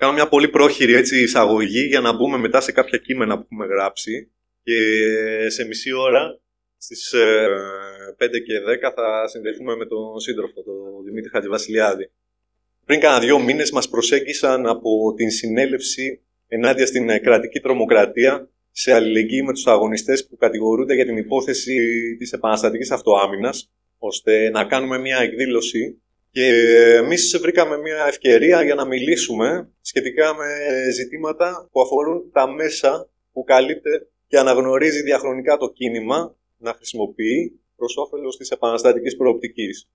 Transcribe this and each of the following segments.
κάνω μια πολύ πρόχειρη έτσι, εισαγωγή για να μπούμε μετά σε κάποια κείμενα που έχουμε γράψει και σε μισή ώρα στις 5 ε, και 10 θα συνδεθούμε με τον σύντροφο, τον Δημήτρη Χατζηβασιλιάδη. Πριν κάνα δύο μήνες μας προσέγγισαν από την συνέλευση ενάντια στην ε, κρατική τρομοκρατία σε αλληλεγγύη με τους αγωνιστές που κατηγορούνται για την υπόθεση της επαναστατικής αυτοάμυνας, ώστε να κάνουμε μια εκδήλωση και εμείς βρήκαμε μια ευκαιρία για να μιλήσουμε σχετικά με ζητήματα που αφορούν τα μέσα που καλύπτει και αναγνωρίζει διαχρονικά το κίνημα να χρησιμοποιεί προς όφελος της επαναστατικής προοπτικής.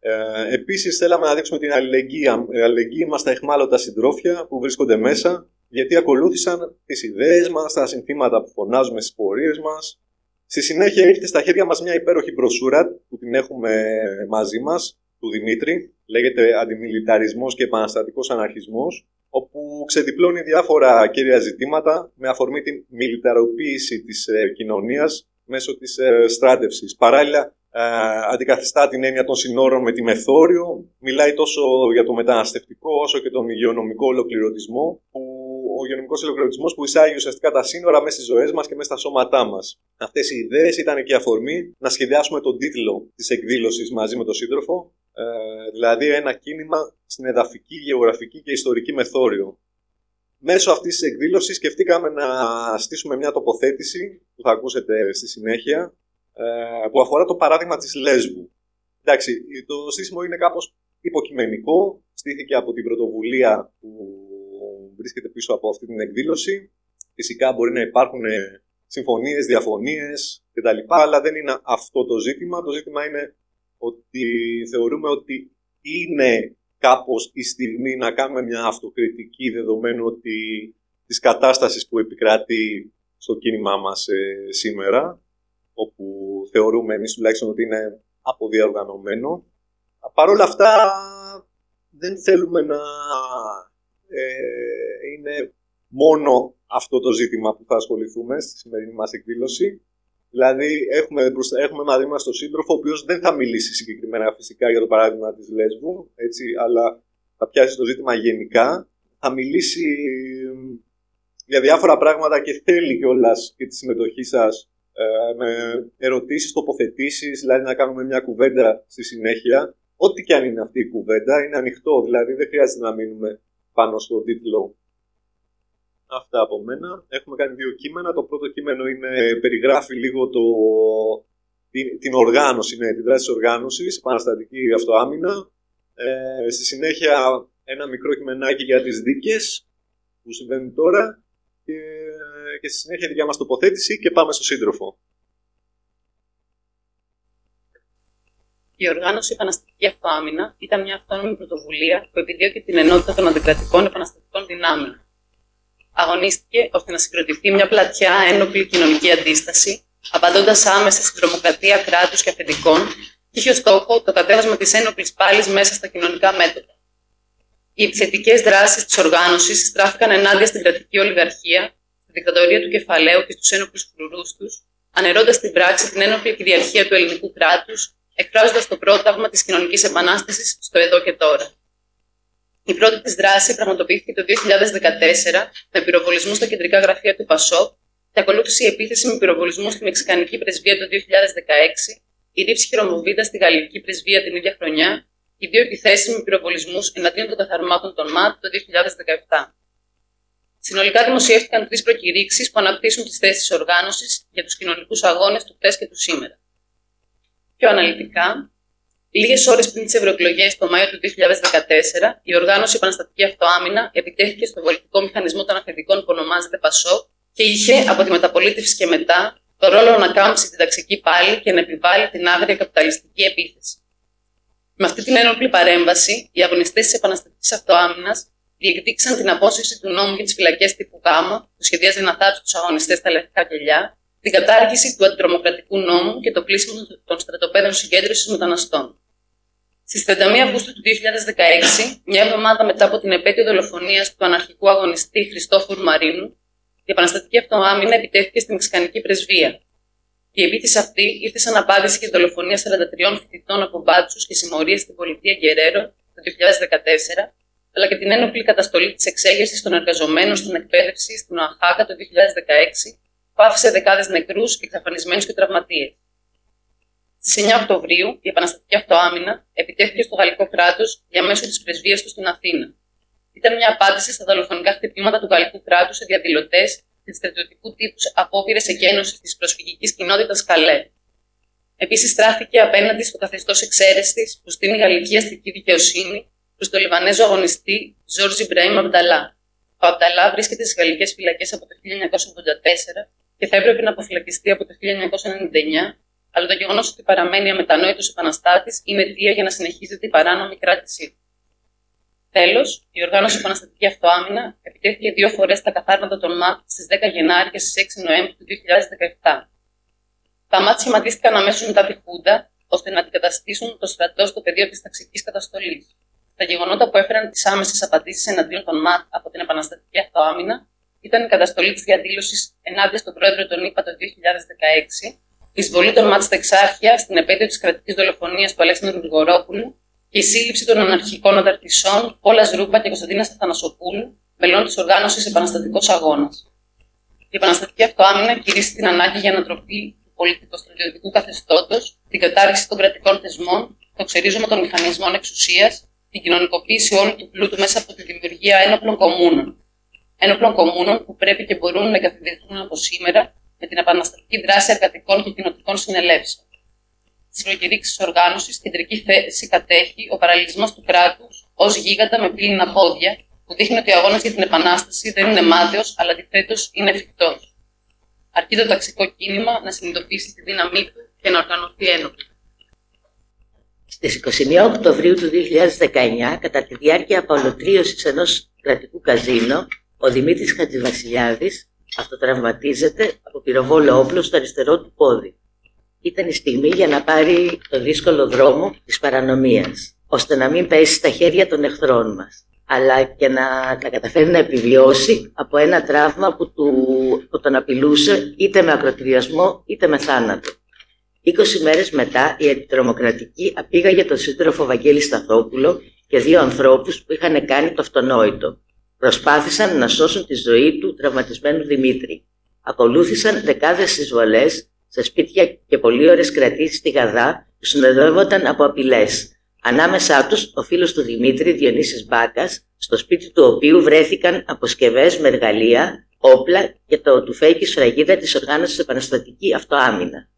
Ε, επίσης θέλαμε να δείξουμε την αλληλεγγύη, αλληλεγγύη μας στα εχμάλωτα συντρόφια που βρίσκονται μέσα γιατί ακολούθησαν τις ιδέες μας, τα συνθήματα που φωνάζουμε στις πορείες μας. Στη συνέχεια ήρθε στα χέρια μας μια υπέροχη μπροσούρα που την έχουμε μαζί μας, του Δημήτρη, λέγεται «Αντιμιλιταρισμός και επαναστατικός αναρχισμός», όπου ξεδιπλώνει διάφορα κύρια ζητήματα με αφορμή την μιλιταροποίηση της ε, κοινωνίας μέσω της ε, στράτευσης. Παράλληλα, ε, αντικαθιστά την έννοια των συνόρων με τη μεθόριο, μιλάει τόσο για το μεταναστευτικό όσο και τον υγειονομικό ολοκληρωτισμό, που ο υγειονομικός ολοκληρωτισμός που εισάγει ουσιαστικά τα σύνορα μέσα στις ζωές μας και μέσα στα σώματά μας. Αυτές οι ιδέες ήταν και η αφορμή να σχεδιάσουμε τον τίτλο της εκδήλωσης μαζί με τον σύντροφο, ε, δηλαδή ένα κίνημα στην εδαφική, γεωγραφική και ιστορική μεθόριο. Μέσω αυτής της εκδήλωσης σκεφτήκαμε να στήσουμε μια τοποθέτηση που θα ακούσετε στη συνέχεια, ε, που αφορά το παράδειγμα της Λέσβου. Εντάξει, το σύστημα είναι κάπως υποκειμενικό, στήθηκε από την πρωτοβουλία που βρίσκεται πίσω από αυτή την εκδήλωση. Φυσικά μπορεί να υπάρχουν ε, συμφωνίες, διαφωνίες κτλ. Αλλά δεν είναι αυτό το ζήτημα. Το ζήτημα είναι ότι θεωρούμε ότι είναι κάπως η στιγμή να κάνουμε μια αυτοκριτική δεδομένου ότι της κατάστασης που επικρατεί στο κίνημά μας ε, σήμερα όπου θεωρούμε εμείς τουλάχιστον ότι είναι αποδιαοργανωμένο. Παρ' όλα αυτά δεν θέλουμε να ε, είναι μόνο αυτό το ζήτημα που θα ασχοληθούμε στη σημερινή μας εκδήλωση. Δηλαδή έχουμε, έχουμε μαζί μας τον σύντροφο, ο οποίος δεν θα μιλήσει συγκεκριμένα φυσικά για το παράδειγμα της Λέσβου, έτσι, αλλά θα πιάσει το ζήτημα γενικά. Θα μιλήσει για διάφορα πράγματα και θέλει κιόλας και τη συμμετοχή σας ε, με ερωτήσεις, τοποθετήσεις, δηλαδή να κάνουμε μια κουβέντα στη συνέχεια. Ό,τι και αν είναι αυτή η κουβέντα, είναι ανοιχτό, δηλαδή δεν χρειάζεται να μείνουμε πάνω στο τίτλο. Αυτά από μένα. Έχουμε κάνει δύο κείμενα. Το πρώτο κείμενο είναι, περιγράφει λίγο το, την, την οργάνωση, ναι, την δράση της οργάνωσης, επαναστατική αυτοάμυνα. Ε, στη συνέχεια ένα μικρό κειμενάκι για τις δίκες που συμβαίνουν τώρα και και στη συνέχεια δικιά μας τοποθέτηση και πάμε στο σύντροφο. Η οργάνωση Επαναστατική Αυτοάμυνα ήταν μια αυτόνομη πρωτοβουλία που επιδίωκε την ενότητα των αντικρατικών επαναστατικών δυνάμεων. Αγωνίστηκε ώστε να συγκροτηθεί μια πλατιά ένοπλη κοινωνική αντίσταση, απαντώντας άμεσα στην τρομοκρατία κράτους και αφεντικών, και είχε ως στόχο το κατέβασμα της ένοπλης πάλης μέσα στα κοινωνικά μέτωπα. Οι επιθετικές δράσεις της οργάνωσης στράφηκαν ενάντια στην κρατική ολιγαρχία δικτατορία του κεφαλαίου και στους ένοπλους φρουρούς τους, ανερώντα στην πράξη την ένοπλη κυριαρχία του ελληνικού κράτους, εκφράζοντας το πρόταγμα της κοινωνικής επανάστασης στο εδώ και τώρα. Η πρώτη της δράση πραγματοποιήθηκε το 2014 με πυροβολισμού στα κεντρικά γραφεία του ΠΑΣΟΚ και ακολούθησε η επίθεση με πυροβολισμού στη Μεξικανική πρεσβεία το 2016, η ρήψη χειρομοβίδα στη Γαλλική πρεσβεία την ίδια χρονιά, οι δύο επιθέσεις με πυροβολισμούς εναντίον των καθαρμάτων των ΜΑΤ το 2017. Συνολικά δημοσιεύτηκαν τρεις προκηρύξεις που αναπτύσσουν τις θέσεις τη οργάνωσης για τους κοινωνικούς αγώνες του χτε και του σήμερα. Πιο αναλυτικά, λίγες ώρες πριν τις ευρωεκλογές το Μάιο του 2014, η οργάνωση Επαναστατική Αυτοάμυνα επιτέθηκε στο πολιτικό μηχανισμό των αφεντικών που ονομάζεται ΠΑΣΟ και είχε από τη μεταπολίτευση και μετά το ρόλο να κάμψει την ταξική πάλη και να επιβάλλει την άγρια καπιταλιστική επίθεση. Με αυτή την ένοπλη παρέμβαση, οι αγωνιστές της Επαναστατικής Αυτοάμυνας διεκδίκησαν την απόσυρση του νόμου για τις φυλακές τύπου Γ, που σχεδίαζε να θάψει τους αγωνιστές στα λευκά κελιά, την κατάργηση του αντιτρομοκρατικού νόμου και το κλείσιμο των στρατοπέδων συγκέντρωσης μεταναστών. Στις 31 Αυγούστου του 2016, μια εβδομάδα μετά από την επέτειο δολοφονίας του αναρχικού αγωνιστή Χριστόφορου Μαρίνου, η επαναστατική αυτοάμυνα επιτέθηκε στη Μεξικανική πρεσβεία. Η επίθεση αυτή ήρθε σαν απάντηση για τη δολοφονία 43 φοιτητών από μπάτσους και συμμορίες στην πολιτεία Γκερέρο το 2014 αλλά και την ένοπλη καταστολή της εξέγερσης των εργαζομένων στην εκπαίδευση στην Οαχάκα το 2016, που άφησε δεκάδες νεκρούς, εξαφανισμένου και τραυματίες. Στις 9 Οκτωβρίου, η επαναστατική αυτοάμυνα επιτέθηκε στο γαλλικό κράτος για μέσω της πρεσβείας του στην Αθήνα. Ήταν μια απάντηση στα δολοφονικά χτυπήματα του γαλλικού κράτους σε διαδηλωτές και στρατιωτικού τύπους απόπειρες εκένωσης της προσφυγικής κοινότητας Καλέ. Επίσης, στράφηκε απέναντι στο καθεστώς εξαίρεσης που στείνει η γαλλική αστική δικαιοσύνη προς τον Λιβανέζο αγωνιστή Ζόρζι Μπραήμ Αμπταλά. Ο Αμπταλά βρίσκεται στις γαλλικές φυλακές από το 1984 και θα έπρεπε να αποφυλακιστεί από το 1999 αλλά το γεγονός ότι παραμένει αμετανόητος επαναστάτης είναι αιτία για να συνεχίζεται η παράνομη κράτησή του. Τέλος, η οργάνωση Επαναστατική Αυτοάμυνα επιτέθηκε δύο φορές στα καθάρματα των ΜΑΤ στις 10 Γενάρη και στις 6 Νοέμβρη του 2017. Τα ΜΑΤ σχηματίστηκαν αμέσως μετά τη Χούντα, ώστε να αντικαταστήσουν το στρατό στο πεδίο της ταξικής καταστολής. Τα γεγονότα που έφεραν τις άμεσες απαντήσεις εναντίον των ΜΑΤ από την Επαναστατική Αυτοάμυνα ήταν η καταστολή της διαδήλωσης ενάντια στον πρόεδρο των ΗΠΑ το 2016 η εισβολή των ΜΑΤ στα Εξάρχεια στην επέτειο της κρατικής δολοφονίας του Αλέξανδρου Γρηγορόπουλου και η σύλληψη των αναρχικών ανταρτησών Πόλα Ρούπα και Κωνσταντίνας Αθανασοπούλου, μελών της οργάνωσης Επαναστατικός Αγώνας. Η επαναστατική αυτοάμυνα κηρύσσει την ανάγκη για ανατροπή του πολιτικο-στρατιωτικού καθεστώτος, την κατάργηση των κρατικών θεσμών, το ξερίζωμα των μηχανισμών εξουσίας, την κοινωνικοποίηση όλου του πλούτου μέσα από τη δημιουργία ένοπλων κομμούνων. Ένοπλων κομμούνων που πρέπει και μπορούν να εγκαθιδρυθούν από σήμερα με την επαναστατική δράση εργατικών και κοινοτικών συνελεύσεων. Στι προκηρύξει της οργάνωσης, κεντρική θέση κατέχει ο παραλληλισμός του κράτους ως γίγαντα με πύληνα πόδια, που δείχνει ότι ο αγώνας για την επανάσταση δεν είναι μάταιος, αλλά αντιθέτως είναι εφικτός. Αρκεί το ταξικό κίνημα να συνειδητοποιήσει τη δύναμή του και να οργανωθεί ένοπλα. Στις 21 Οκτωβρίου του 2019, κατά τη διάρκεια απολωτρίωσης ενός κρατικού καζίνο, ο Δημήτρης Χατζηβασιλιάδης αυτοτραυματίζεται από πυροβόλο όπλο στο αριστερό του πόδι. Ήταν η στιγμή για να πάρει το δύσκολο δρόμο της παρανομίας, ώστε να μην πέσει στα χέρια των εχθρών μας, αλλά και να τα καταφέρει να επιβιώσει από ένα τραύμα που, του, που τον απειλούσε είτε με ακροτηριασμό είτε με θάνατο. 20 μέρες μετά η αντιτρομοκρατική απήγαγε τον σύντροφο Βαγγέλη Σταθόπουλο και δύο ανθρώπους που είχαν κάνει το αυτονόητο, Προσπάθησαν να σώσουν τη ζωή του τραυματισμένου Δημήτρη. Ακολούθησαν δεκάδες εισβολές σε σπίτια και πολλοί ώρες κρατήσεις στη Γαδά που συνοδεύονταν από απειλές. Ανάμεσά τους ο φίλος του Δημήτρη, Διονύσης Μπάκας, στο σπίτι του οποίου βρέθηκαν αποσκευές με εργαλεία, όπλα και το τουφέκι σφραγίδα της οργάνωσης Επαναστατική Αυτοάμυνα.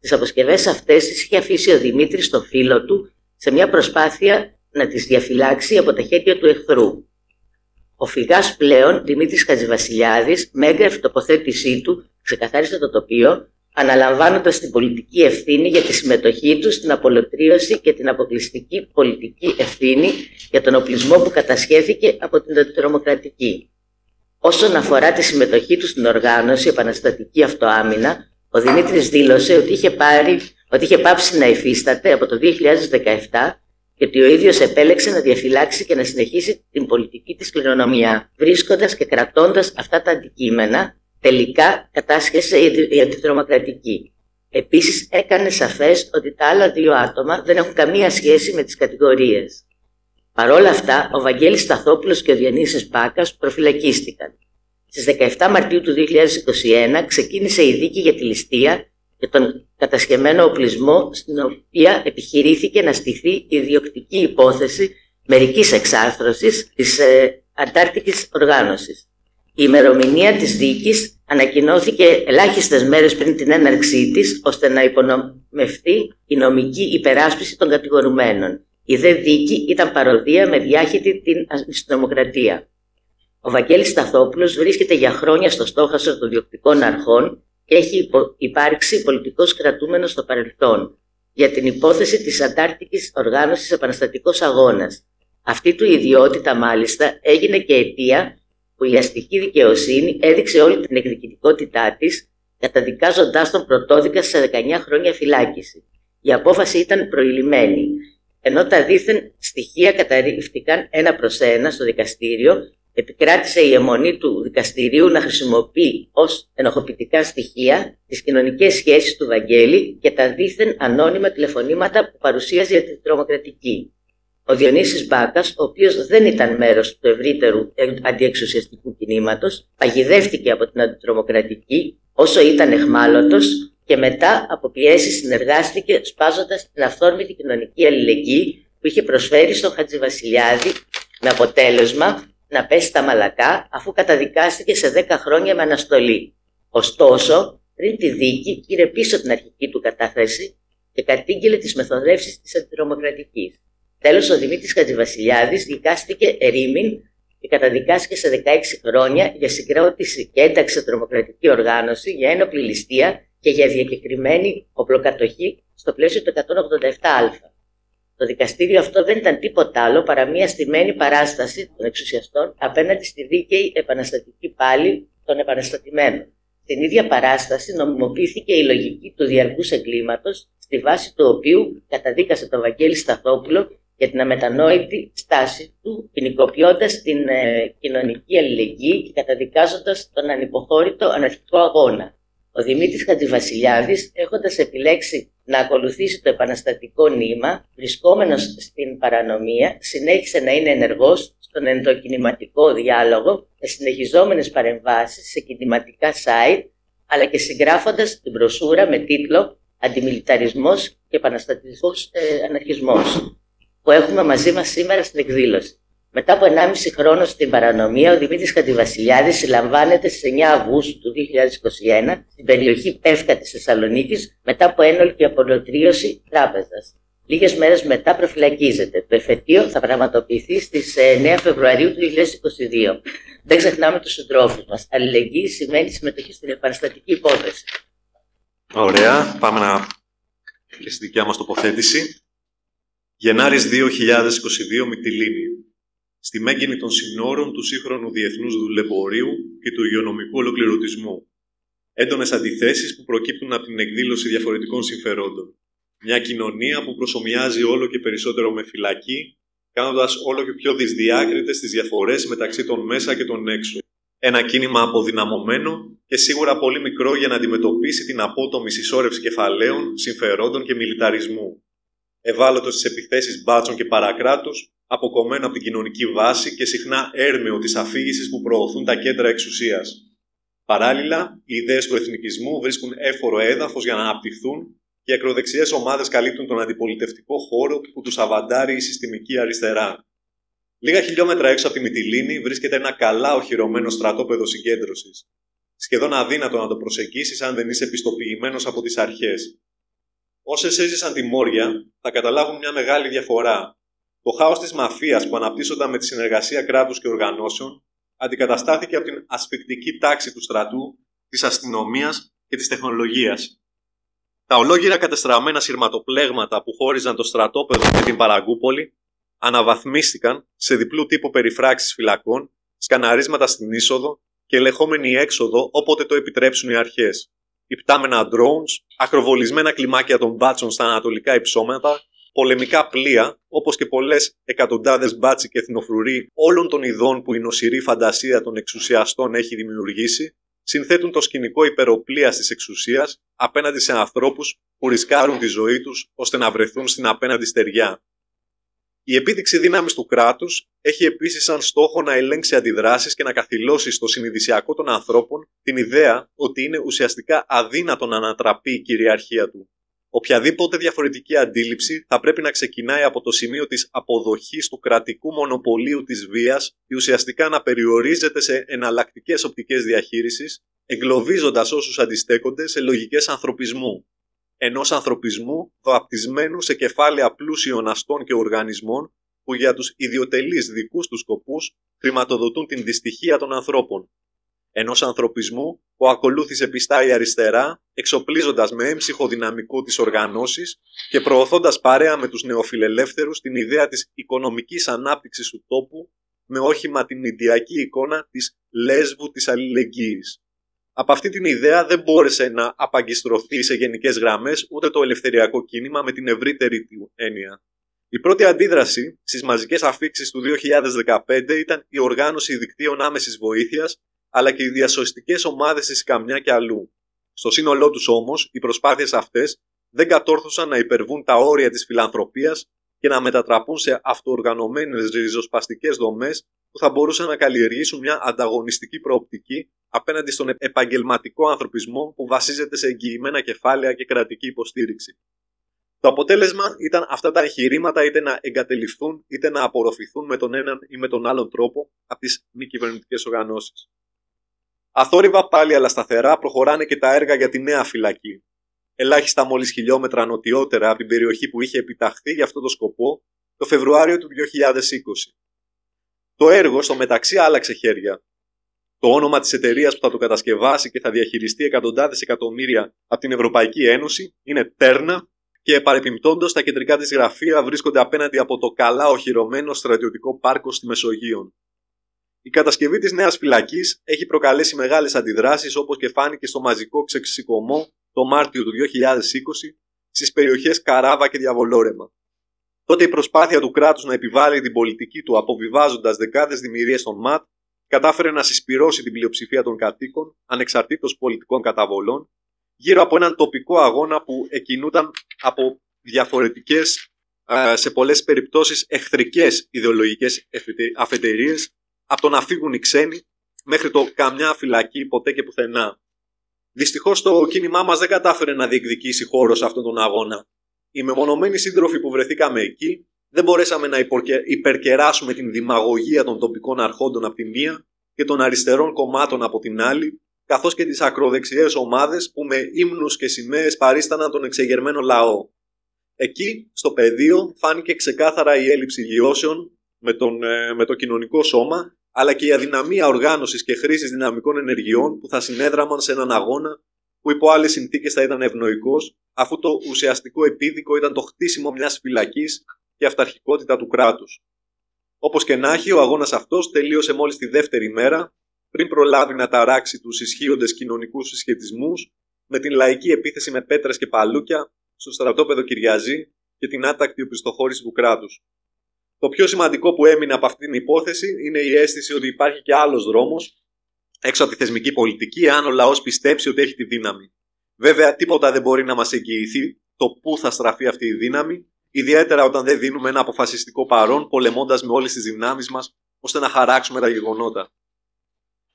Τις αποσκευές αυτές τις είχε αφήσει ο Δημήτρης στο φίλο του σε μια προσπάθεια να τις διαφυλάξει από τα χέρια του εχθρού. Ο φυγάς πλέον Δημήτρης Χατζηβασιλιάδης με έγγραφη τοποθέτησή του ξεκαθάρισε το τοπίο αναλαμβάνοντας την πολιτική ευθύνη για τη συμμετοχή του στην απολωτρίωση και την αποκλειστική πολιτική ευθύνη για τον οπλισμό που κατασχέθηκε από την τρομοκρατική. Όσον αφορά τη συμμετοχή του στην οργάνωση Επαναστατική Αυτοάμυνα, ο Δημήτρης δήλωσε ότι είχε, πάρει, ότι είχε πάψει να υφίσταται από το 2017 και ότι ο ίδιος επέλεξε να διαφυλάξει και να συνεχίσει την πολιτική της κληρονομιά, βρίσκοντας και κρατώντας αυτά τα αντικείμενα, τελικά κατάσχεσε η αντιτρομοκρατική. Επίσης έκανε σαφές ότι τα άλλα δύο άτομα δεν έχουν καμία σχέση με τις κατηγορίες. Παρ' όλα αυτά, ο Βαγγέλης Σταθόπουλος και ο Διανύσης Πάκας προφυλακίστηκαν. Στις 17 Μαρτίου του 2021 ξεκίνησε η δίκη για τη ληστεία και τον κατασχεμένο οπλισμό στην οποία επιχειρήθηκε να στηθεί η διοκτική υπόθεση μερικής εξάρθρωσης της ε, Αντάρτικης Οργάνωσης. Η ημερομηνία της δίκης ανακοινώθηκε ελάχιστες μέρες πριν την έναρξή της ώστε να υπονομευτεί η νομική υπεράσπιση των κατηγορουμένων. Η δε δίκη ήταν παροδία με διάχυτη την αστυνομοκρατία. Ο Βαγγέλης Σταθόπουλος βρίσκεται για χρόνια στο στόχαστρο των διοκτικών αρχών έχει υπάρξει πολιτικός κρατούμενος στο παρελθόν για την υπόθεση της Αντάρτικης Οργάνωσης Επαναστατικός Αγώνας. Αυτή του ιδιότητα μάλιστα έγινε και αιτία που η αστική δικαιοσύνη έδειξε όλη την εκδικητικότητά της καταδικάζοντάς τον πρωτόδικα σε 19 χρόνια φυλάκιση. Η απόφαση ήταν προηλημένη, ενώ τα δίθεν στοιχεία καταρρίφθηκαν ένα προς ένα στο δικαστήριο επικράτησε η αιμονή του δικαστηρίου να χρησιμοποιεί ως ενοχοποιητικά στοιχεία τις κοινωνικές σχέσεις του Βαγγέλη και τα δίθεν ανώνυμα τηλεφωνήματα που παρουσίαζε για την τρομοκρατική. Ο Διονύσης Μπάκας, ο οποίος δεν ήταν μέρος του ευρύτερου αντιεξουσιαστικού κινήματος, παγιδεύτηκε από την αντιτρομοκρατική όσο ήταν εχμάλωτος και μετά από πιέσεις συνεργάστηκε σπάζοντας την αυθόρμητη κοινωνική αλληλεγγύη που είχε προσφέρει στον Χατζηβασιλιάδη με αποτέλεσμα να πέσει στα μαλακά αφού καταδικάστηκε σε 10 χρόνια με αναστολή. Ωστόσο, πριν τη δίκη πήρε πίσω την αρχική του κατάθεση και κατήγγειλε τις μεθοδεύσεις της αντιτρομοκρατικής. Τέλος, ο Δημήτρης Χατζηβασιλιάδης δικάστηκε ερήμην και καταδικάστηκε σε 16 χρόνια για συγκρότηση και ένταξη σε τρομοκρατική οργάνωση, για ένοπλη ληστεία και για διακεκριμένη οπλοκατοχή στο πλαίσιο του 187α. Το δικαστήριο αυτό δεν ήταν τίποτα άλλο παρά μια στημένη παράσταση των εξουσιαστών απέναντι στη δίκαιη επαναστατική πάλη των επαναστατημένων. Στην ίδια παράσταση νομιμοποιήθηκε η λογική του διαρκούς εγκλήματος, στη βάση του οποίου καταδίκασε τον Βαγγέλη Σταθόπουλο για την αμετανόητη στάση του, ποινικοποιώντας την ε, κοινωνική αλληλεγγύη και καταδικάζοντας τον ανυποχώρητο αναρχικό αγώνα. Ο Δημήτρης Χατζηβασιλιάδης, έχοντας επιλέξει να ακολουθήσει το επαναστατικό νήμα, βρισκόμενος στην παρανομία, συνέχισε να είναι ενεργός στον ενδοκινηματικό διάλογο με συνεχιζόμενες παρεμβάσεις σε κινηματικά site, αλλά και συγγράφοντας την προσούρα με τίτλο «Αντιμιλιταρισμός και επαναστατικός ε, αναρχισμός» που έχουμε μαζί μας σήμερα στην εκδήλωση. Μετά από 1,5 χρόνο στην παρανομία, ο Δημήτρης Κατηβασιλιάδης συλλαμβάνεται στι 9 Αυγούστου του 2021 στην περιοχή Πεύκα της Θεσσαλονίκης μετά από ένολκη απολωτρίωση τράπεζας. Λίγες μέρες μετά προφυλακίζεται. Το εφετείο θα πραγματοποιηθεί στις 9 ε, Φεβρουαρίου του 2022. Δεν ξεχνάμε τους συντρόφους μας. Αλληλεγγύη σημαίνει συμμετοχή στην επαναστατική υπόθεση. Ωραία. Πάμε να και στη δικιά μας τοποθέτηση. Γενάρης 2022 Μυτιλίνη στη μέγενη των συνόρων του σύγχρονου διεθνούς δουλεμπορίου και του υγειονομικού ολοκληρωτισμού. Έντονες αντιθέσεις που προκύπτουν από την εκδήλωση διαφορετικών συμφερόντων. Μια κοινωνία που προσωμιάζει όλο και περισσότερο με φυλακή, κάνοντας όλο και πιο δυσδιάκριτες τις διαφορές μεταξύ των μέσα και των έξω. Ένα κίνημα αποδυναμωμένο και σίγουρα πολύ μικρό για να αντιμετωπίσει την απότομη συσσόρευση κεφαλαίων, συμφερόντων και μιλιταρισμού. Ευάλωτος στις επιθέσεις μπάτσων και παρακράτους, αποκομμένο από την κοινωνική βάση και συχνά έρμεο της αφήγησης που προωθούν τα κέντρα εξουσίας. Παράλληλα, οι ιδέες του εθνικισμού βρίσκουν έφορο έδαφος για να αναπτυχθούν και οι ακροδεξιές ομάδες καλύπτουν τον αντιπολιτευτικό χώρο που τους αβαντάρει η συστημική αριστερά. Λίγα χιλιόμετρα έξω από τη Μυτιλίνη βρίσκεται ένα καλά οχυρωμένο στρατόπεδο συγκέντρωσης. Σχεδόν αδύνατο να το προσεγγίσεις αν δεν είσαι επιστοποιημένος από τις αρχές. Όσες έζησαν τη Μόρια θα καταλάβουν μια μεγάλη διαφορά το χάος της μαφίας που αναπτύσσονταν με τη συνεργασία κράτους και οργανώσεων αντικαταστάθηκε από την ασφικτική τάξη του στρατού, της αστυνομίας και της τεχνολογίας. Τα ολόγυρα κατεστραμμένα σειρματοπλέγματα που χώριζαν το στρατόπεδο και την Παραγκούπολη αναβαθμίστηκαν σε διπλού τύπου περιφράξεις φυλακών, σκαναρίσματα στην είσοδο και ελεγχόμενη έξοδο όποτε το επιτρέψουν οι αρχές. Υπτάμενα drones, ακροβολισμένα κλιμάκια των μπάτσων στα ανατολικά υψώματα πολεμικά πλοία, όπως και πολλές εκατοντάδες μπάτσι και εθνοφρουροί όλων των ειδών που η νοσηρή φαντασία των εξουσιαστών έχει δημιουργήσει, συνθέτουν το σκηνικό υπεροπλίας της εξουσίας απέναντι σε ανθρώπους που ρισκάρουν τη ζωή τους ώστε να βρεθούν στην απέναντι στεριά. Η επίδειξη δύναμης του κράτους έχει επίσης σαν στόχο να ελέγξει αντιδράσεις και να καθυλώσει στο συνειδησιακό των ανθρώπων την ιδέα ότι είναι ουσιαστικά αδύνατο να ανατραπεί η κυριαρχία του. Οποιαδήποτε διαφορετική αντίληψη θα πρέπει να ξεκινάει από το σημείο της αποδοχής του κρατικού μονοπωλίου της βίας και ουσιαστικά να περιορίζεται σε εναλλακτικές οπτικές διαχείρισης, εγκλωβίζοντας όσους αντιστέκονται σε λογικές ανθρωπισμού. Ενός ανθρωπισμού βαπτισμένου σε κεφάλαια πλούσιων αστών και οργανισμών που για τους ιδιωτελείς δικούς τους σκοπούς χρηματοδοτούν την δυστυχία των ανθρώπων ενός ανθρωπισμού που ακολούθησε πιστά η αριστερά, εξοπλίζοντας με έμψυχο δυναμικό τις οργανώσεις και προωθώντας παρέα με τους νεοφιλελεύθερους την ιδέα της οικονομικής ανάπτυξης του τόπου με όχημα την ιντιακή εικόνα της λέσβου της αλληλεγγύης. Από αυτή την ιδέα δεν μπόρεσε να απαγκιστρωθεί σε γενικές γραμμές ούτε το ελευθεριακό κίνημα με την ευρύτερη του έννοια. Η πρώτη αντίδραση στις μαζικές αφήξεις του 2015 ήταν η οργάνωση δικτύων άμεσης βοήθειας αλλά και οι διασωστικές ομάδες της Καμιά και αλλού. Στο σύνολό τους όμως, οι προσπάθειες αυτές δεν κατόρθωσαν να υπερβούν τα όρια της φιλανθρωπίας και να μετατραπούν σε αυτοοργανωμένες ριζοσπαστικές δομές που θα μπορούσαν να καλλιεργήσουν μια ανταγωνιστική προοπτική απέναντι στον επαγγελματικό ανθρωπισμό που βασίζεται σε εγγυημένα κεφάλαια και κρατική υποστήριξη. Το αποτέλεσμα ήταν αυτά τα εγχειρήματα είτε να εγκατελειφθούν είτε να απορροφηθούν με τον έναν ή με τον άλλον τρόπο από τις μη κυβερνητικές οργανώσεις. Αθόρυβα πάλι αλλά σταθερά προχωράνε και τα έργα για τη νέα φυλακή. Ελάχιστα μόλις χιλιόμετρα νοτιότερα από την περιοχή που είχε επιταχθεί για αυτό το σκοπό το Φεβρουάριο του 2020. Το έργο στο μεταξύ άλλαξε χέρια. Το όνομα της εταιρείας που θα το κατασκευάσει και θα διαχειριστεί εκατοντάδες εκατομμύρια από την Ευρωπαϊκή Ένωση είναι Τέρνα και παρεπιπτόντως τα κεντρικά της γραφεία βρίσκονται απέναντι από το καλά οχυρωμένο στρατιωτικό πάρκο στη Μεσογείο. Η κατασκευή της νέας φυλακής έχει προκαλέσει μεγάλες αντιδράσεις όπως και φάνηκε στο μαζικό ξεξικωμό το Μάρτιο του 2020 στις περιοχές Καράβα και Διαβολόρεμα. Τότε η προσπάθεια του κράτους να επιβάλλει την πολιτική του αποβιβάζοντας δεκάδες δημιουργίες των ΜΑΤ κατάφερε να συσπυρώσει την πλειοψηφία των κατοίκων ανεξαρτήτως πολιτικών καταβολών γύρω από έναν τοπικό αγώνα που εκινούταν από διαφορετικές, σε πολλές περιπτώσεις εχθρικές ιδεολογικές αφετερίες από το να φύγουν οι ξένοι μέχρι το καμιά φυλακή ποτέ και πουθενά. Δυστυχώς το κίνημά μας δεν κατάφερε να διεκδικήσει χώρος σε αυτόν τον αγώνα. Οι μεμονωμένοι σύντροφοι που βρεθήκαμε εκεί δεν μπορέσαμε να υπερκεράσουμε την δημαγωγία των τοπικών αρχόντων από τη μία και των αριστερών κομμάτων από την άλλη καθώς και τις ακροδεξιές ομάδες που με ύμνους και σημαίες παρίσταναν τον εξεγερμένο λαό. Εκεί, στο πεδίο, φάνηκε ξεκάθαρα η έλλειψη λιώσεων με, τον, ε, με το κοινωνικό σώμα, αλλά και η αδυναμία οργάνωσης και χρήσης δυναμικών ενεργειών που θα συνέδραμαν σε έναν αγώνα που υπό άλλες συνθήκες θα ήταν ευνοϊκός, αφού το ουσιαστικό επίδικο ήταν το χτίσιμο μιας φυλακής και αυταρχικότητα του κράτους. Όπως και να έχει, ο αγώνας αυτός τελείωσε μόλις τη δεύτερη μέρα πριν προλάβει να ταράξει τους ισχύοντες κοινωνικούς συσχετισμούς με την λαϊκή επίθεση με πέτρες και παλούκια στο στρατόπεδο Κυριαζή και την άτακτη οπισθοχώρηση του κράτους. Το πιο σημαντικό που έμεινε από αυτή την υπόθεση είναι η αίσθηση ότι υπάρχει και άλλος δρόμος έξω από τη θεσμική πολιτική, αν ο λαός πιστέψει ότι έχει τη δύναμη. Βέβαια, τίποτα δεν μπορεί να μας εγγυηθεί το πού θα στραφεί αυτή η δύναμη, ιδιαίτερα όταν δεν δίνουμε ένα αποφασιστικό παρόν, πολεμώντας με όλες τις δυνάμεις μας, ώστε να χαράξουμε τα γεγονότα.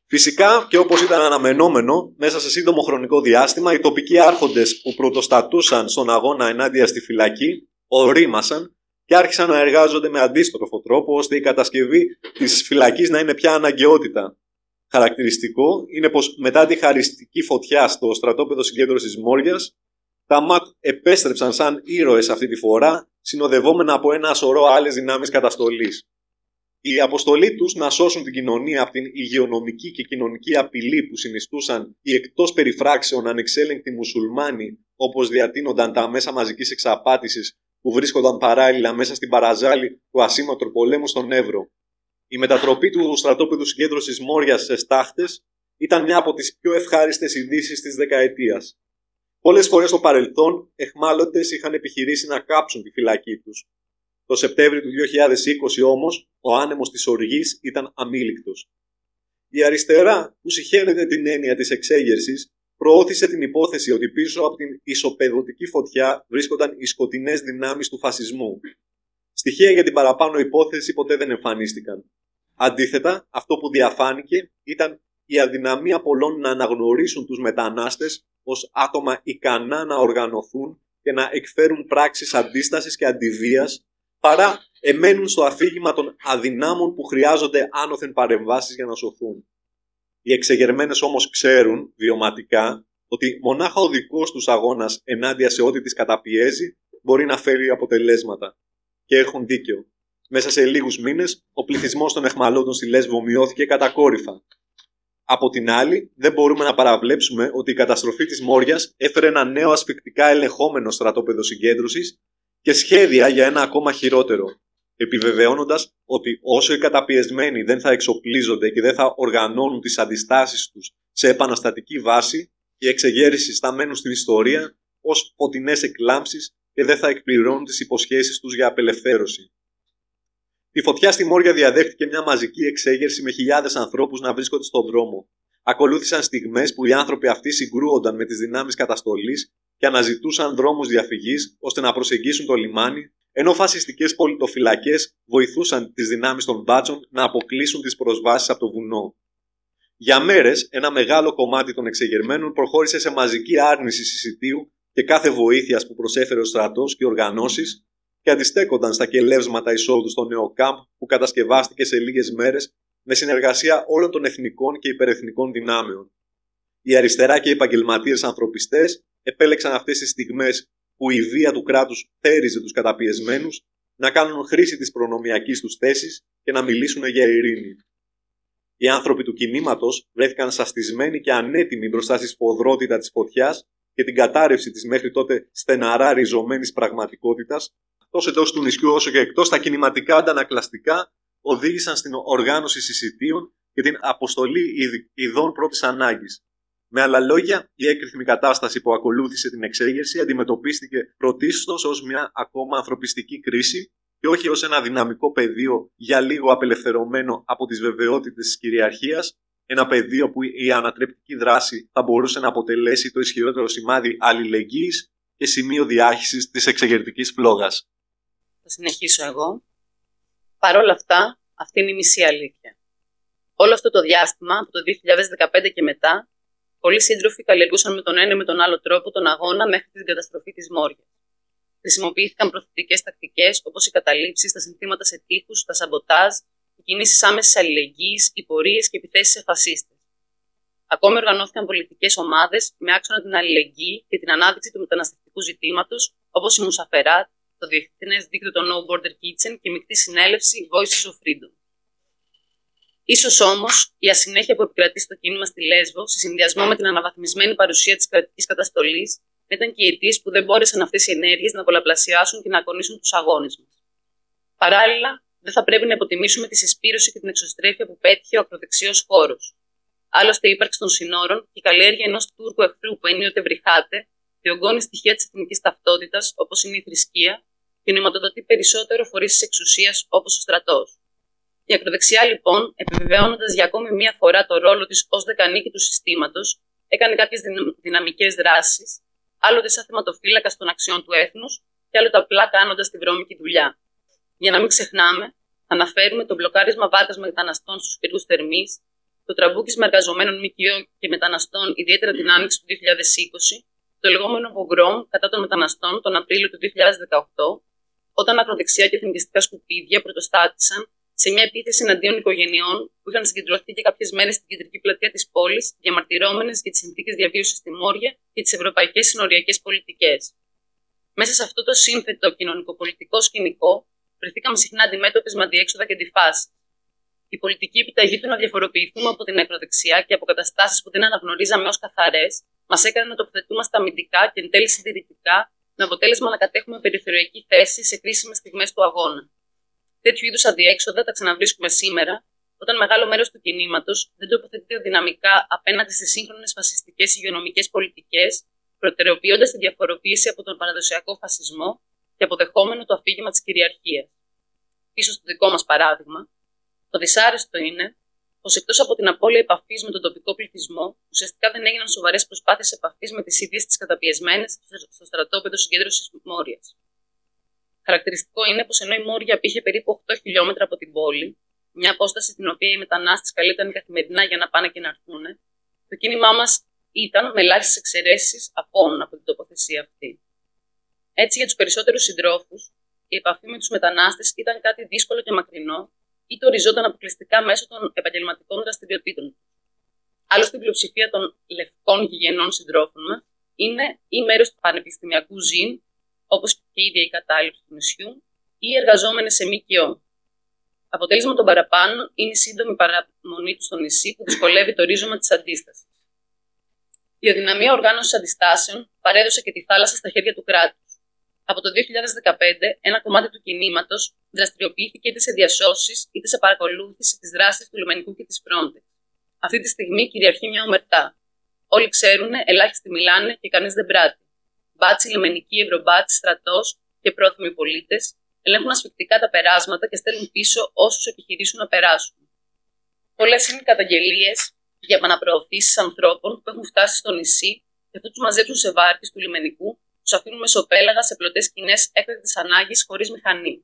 Φυσικά και όπως ήταν αναμενόμενο, μέσα σε σύντομο χρονικό διάστημα οι τοπικοί άρχοντες που πρωτοστατούσαν στον αγώνα ενάντια στη φυλακή ορίμασαν και άρχισαν να εργάζονται με αντίστροφο τρόπο ώστε η κατασκευή της φυλακής να είναι πια αναγκαιότητα. Χαρακτηριστικό είναι πως μετά τη χαριστική φωτιά στο στρατόπεδο συγκέντρωσης Μόριας, τα ΜΑΤ επέστρεψαν σαν ήρωες αυτή τη φορά, συνοδευόμενα από ένα σωρό άλλες δυνάμεις καταστολής η αποστολή τους να σώσουν την κοινωνία από την υγειονομική και κοινωνική απειλή που συνιστούσαν οι εκτός περιφράξεων ανεξέλεγκτοι μουσουλμάνοι όπως διατείνονταν τα μέσα μαζικής εξαπάτησης που βρίσκονταν παράλληλα μέσα στην παραζάλη του ασύμματρου πολέμου στον Εύρο. Η μετατροπή του στρατόπεδου συγκέντρωσης Μόρια σε στάχτες ήταν μια από τις πιο ευχάριστες ειδήσεις της δεκαετίας. Πολλές φορές στο παρελθόν, εχμάλωτες είχαν επιχειρήσει να κάψουν τη φυλακή τους, το Σεπτέμβριο του 2020 όμως, ο άνεμος της οργής ήταν αμήλικτος. Η αριστερά, που συχαίνεται την έννοια της εξέγερσης, προώθησε την υπόθεση ότι πίσω από την ισοπεδωτική φωτιά βρίσκονταν οι σκοτεινές δυνάμεις του φασισμού. Στοιχεία για την παραπάνω υπόθεση ποτέ δεν εμφανίστηκαν. Αντίθετα, αυτό που διαφάνηκε ήταν η αδυναμία πολλών να αναγνωρίσουν τους μετανάστες ως άτομα ικανά να οργανωθούν και να εκφέρουν πράξεις αντίστασης και αντιβίας παρά εμένουν στο αφήγημα των αδυνάμων που χρειάζονται άνωθεν παρεμβάσεις για να σωθούν. Οι εξεγερμένες όμως ξέρουν βιωματικά ότι μονάχα ο δικός τους αγώνας ενάντια σε ό,τι τις καταπιέζει μπορεί να φέρει αποτελέσματα. Και έχουν δίκιο. Μέσα σε λίγους μήνες ο πληθυσμός των εχμαλώτων στη Λέσβο μειώθηκε κατακόρυφα. Από την άλλη, δεν μπορούμε να παραβλέψουμε ότι η καταστροφή της Μόριας έφερε ένα νέο ασφικτικά ελεγχόμενο στρατόπεδο συγκέντρωσης και σχέδια για ένα ακόμα χειρότερο, επιβεβαιώνοντας ότι όσο οι καταπιεσμένοι δεν θα εξοπλίζονται και δεν θα οργανώνουν τις αντιστάσεις τους σε επαναστατική βάση, οι εξεγέρσεις θα μένουν στην ιστορία ως φωτεινές εκλάμψεις και δεν θα εκπληρώνουν τις υποσχέσεις τους για απελευθέρωση. Η φωτιά στη Μόρια διαδέχτηκε μια μαζική εξέγερση με χιλιάδες ανθρώπους να βρίσκονται στον δρόμο. Ακολούθησαν στιγμές που οι άνθρωποι αυτοί συγκρούονταν με τις δυνάμεις καταστολής και αναζητούσαν δρόμους διαφυγής ώστε να προσεγγίσουν το λιμάνι, ενώ φασιστικές πολιτοφυλακές βοηθούσαν τις δυνάμεις των μπάτσων να αποκλείσουν τις προσβάσεις από το βουνό. Για μέρες, ένα μεγάλο κομμάτι των εξεγερμένων προχώρησε σε μαζική άρνηση συσιτίου και κάθε βοήθειας που προσέφερε ο στρατός και οργανώσεις και αντιστέκονταν στα κελεύσματα εισόδου στο νέο κάμπ που κατασκευάστηκε σε λίγες μέρες με συνεργασία όλων των εθνικών και υπερεθνικών δυνάμεων. Οι αριστερά και οι επαγγελματίες ανθρωπιστές επέλεξαν αυτές τις στιγμές που η βία του κράτους θέριζε τους καταπιεσμένους να κάνουν χρήση της προνομιακής τους θέσης και να μιλήσουν για ειρήνη. Οι άνθρωποι του κινήματος βρέθηκαν σαστισμένοι και ανέτοιμοι μπροστά στη σποδρότητα της φωτιάς και την κατάρρευση της μέχρι τότε στεναρά ριζωμένης πραγματικότητας, τόσο εντός του νησιού όσο και εκτός, τα κινηματικά αντανακλαστικά οδήγησαν στην οργάνωση συσιτίων και την αποστολή ειδών πρώτης ανάγκης. Με άλλα λόγια, η έκρηθμη κατάσταση που ακολούθησε την εξέγερση αντιμετωπίστηκε πρωτίστως ως μια ακόμα ανθρωπιστική κρίση και όχι ως ένα δυναμικό πεδίο για λίγο απελευθερωμένο από τις βεβαιότητες της κυριαρχίας, ένα πεδίο που η ανατρεπτική δράση θα μπορούσε να αποτελέσει το ισχυρότερο σημάδι αλληλεγγύης και σημείο διάχυσης της εξεγερτικής φλόγας. Θα συνεχίσω εγώ. Παρ' όλα αυτά, αυτή είναι η μισή αλήθεια. Όλο αυτό το διάστημα, από το 2015 και μετά, πολλοί σύντροφοι καλλιεργούσαν με τον ένα ή με τον άλλο τρόπο τον αγώνα μέχρι την καταστροφή της Μόριας. Χρησιμοποιήθηκαν προθετικές τακτικές όπως οι καταλήψεις, τα συνθήματα σε τείχους, τα σαμποτάζ, οι κινήσεις άμεσης αλληλεγγύης, οι πορείες και επιθέσεις σε φασίστες. Ακόμη οργανώθηκαν πολιτικές ομάδες με άξονα την αλληλεγγύη και την ανάδειξη του μεταναστευτικού ζητήματος, όπως η Μουσαφεράτ, το Διεθνές Δίκτυο των No Border Kitchen και η μεικτή συνέλευση Voices of Freedom. Σω όμως η ασυνέχεια που επικρατεί στο κίνημα στη Λέσβο, σε συνδυασμό με την αναβαθμισμένη παρουσία της κρατικής καταστολής, ήταν και οι αιτίες που δεν μπόρεσαν αυτές οι ενέργειες να πολλαπλασιάσουν και να ακονίσουν τους αγώνες μας. Παράλληλα, δεν θα πρέπει να υποτιμήσουμε τη συσπήρωση και την εξωστρέφεια που πέτυχε ο ακροδεξιός χώρος. Άλλωστε, η ύπαρξη των συνόρων και η καλλιέργεια ενός Τούρκου εχθρού που ενίοτε βρυχάται, διωγγώνει στοιχεία της εθνικής ταυτότητας, όπως είναι η θρησκεία, και νοηματοδοτεί περισσότερο φορείς της εξουσίας, όπως ο στρατός. Η ακροδεξιά, λοιπόν, επιβεβαιώνοντας για ακόμη μία φορά το ρόλο της ως δεκανίκη του συστήματος, έκανε κάποιες δυναμικές δράσεις άλλοτε σαν θεματοφύλακας των αξιών του έθνους και άλλοτε απλά κάνοντας τη βρώμικη δουλειά. Για να μην ξεχνάμε, θα αναφέρουμε το μπλοκάρισμα βάρκας μεταναστών στους Πύργους Θερμής, το τραμπούκισμα εργαζομένων ΜΚΟ και μεταναστών, ιδιαίτερα την άνοιξη του 2020, το λεγόμενο πογκρόμ κατά των μεταναστών τον Απρίλιο του 2018, όταν ακροδεξιά και εθνικιστικά σκουπίδια πρωτοστάτησαν σε μια επίθεση εναντίον οικογενειών που είχαν συγκεντρωθεί και κάποιες μέρες στην κεντρική πλατεία της πόλης, διαμαρτυρόμενες για τις συνθήκες διαβίωσης στη Μόρια και τις ευρωπαϊκές συνοριακές πολιτικές. Μέσα σε αυτό το σύνθετο κοινωνικοπολιτικό σκηνικό, βρεθήκαμε συχνά αντιμέτωπες με αντιέξοδα και αντιφάσεις. Η πολιτική επιταγή του να διαφοροποιηθούμε από την ακροδεξιά και από καταστάσεις που δεν αναγνωρίζαμε ως καθαρές, μας έκανε να τοποθετούμαστε αμυντικά και εν τέλει συντηρητικά, με αποτέλεσμα να κατέχουμε περιθωριακή θέση σε κρίσιμες στιγμές του αγώνα. Τέτοιου είδους αντιέξοδα τα ξαναβρίσκουμε σήμερα, όταν μεγάλο μέρος του κινήματος δεν τοποθετείται δυναμικά απέναντι στις σύγχρονες φασιστικές υγειονομικές πολιτικές, προτεραιοποιώντας τη διαφοροποίηση από τον παραδοσιακό φασισμό και αποδεχόμενο το αφήγημα της κυριαρχίας. Πίσω στο δικό μας παράδειγμα, το δυσάρεστο είναι πως εκτός από την απώλεια επαφής με τον τοπικό πληθυσμό, ουσιαστικά δεν έγιναν σοβαρές προσπάθειες επαφής με τις ίδιες τις καταπιεσμένες στο στρατόπεδο συγκέντρωσης Μόριας. Χαρακτηριστικό είναι πως ενώ η Μόρια απήχε περίπου 8 χιλιόμετρα από την πόλη, μια απόσταση την οποία οι μετανάστες καλύπταν καθημερινά για να πάνε και να έρθουν, το κίνημά μας ήταν με ελάχιστες εξαιρέσεις απόν από την τοποθεσία αυτή. Έτσι, για τους περισσότερους συντρόφους, η επαφή με τους μετανάστες ήταν κάτι δύσκολο και μακρινό, ή το οριζόταν αποκλειστικά μέσω των επαγγελματικών δραστηριοτήτων. Άλλωστε, η πλειοψηφία των λευκών γηγενών συντρόφων μας είναι ή μέρος του πανεπιστημιακού ζήν όπως και η ίδια η κατάληψη του νησιού, ή εργαζόμενες σε ΜΚΟ. Αποτέλεσμα των παραπάνω είναι η σύντομη παραμονή τους στο νησί που δυσκολεύει το ρίζωμα της αντίστασης. Η αδυναμία οργάνωσης αντιστάσεων παρέδωσε και τη θάλασσα στα χέρια του κράτους. Από το 2015, ένα κομμάτι του κινήματος δραστηριοποιήθηκε είτε σε διασώσεις είτε σε παρακολούθηση της δράσης του λιμενικού και της Frontex. Αυτή τη στιγμή κυριαρχεί μια ομερτά. Όλοι ξέρουν, ελάχιστοι μιλάνε και κανείς δεν πράττει μπάτσι, λιμενική, ευρωμπάτσι, στρατός και πρόθυμοι πολίτες, ελέγχουν ασφικτικά τα περάσματα και στέλνουν πίσω όσους επιχειρήσουν να περάσουν. Πολλές είναι οι καταγγελίες για επαναπροωθήσεις ανθρώπων που έχουν φτάσει στο νησί και αυτού τους μαζέψουν σε βάρκες του λιμενικού τους αφήνουν μεσοπέλαγα σε πλωτές σκηνές έκτακτης ανάγκης χωρίς μηχανή.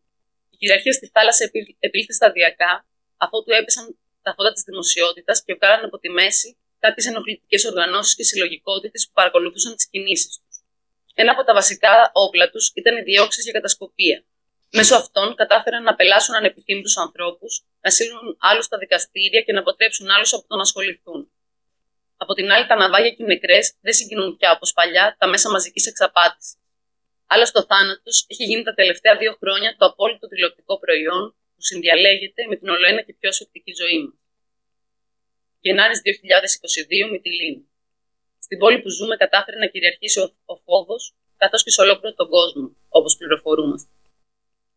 Η κυριαρχία στη θάλασσα επήλθε σταδιακά, αφού του έπεσαν τα φώτα της δημοσιότητας και βγάλαν από τη μέση κάποιες ενοχλητικές οργανώσεις και συλλογικότητες που παρακολουθούσαν τις κινήσεις τους. Ένα από τα βασικά όπλα τους ήταν οι διώξεις για κατασκοπία. Μέσω αυτών κατάφεραν να πελάσουν ανεπιθύμητους ανθρώπους, να στείλουν άλλους στα δικαστήρια και να αποτρέψουν άλλους από το να ασχοληθούν. Από την άλλη, τα ναυάγια και οι νεκρές δεν συγκινούν πια όπως παλιά τα μέσα μαζικής εξαπάτησης. Άλλωστε, ο θάνατος έχει γίνει τα τελευταία δύο χρόνια το απόλυτο τηλεοπτικό προϊόν που συνδιαλέγεται με την ολοένα και πιο ασφυκτική ζωή μας. Γενάρης 2022, Μυτιλίνη. Στην πόλη που ζούμε κατάφερε να κυριαρχήσει ο, ο φόβος, καθώς και σε ολόκληρο τον κόσμο, όπως πληροφορούμαστε.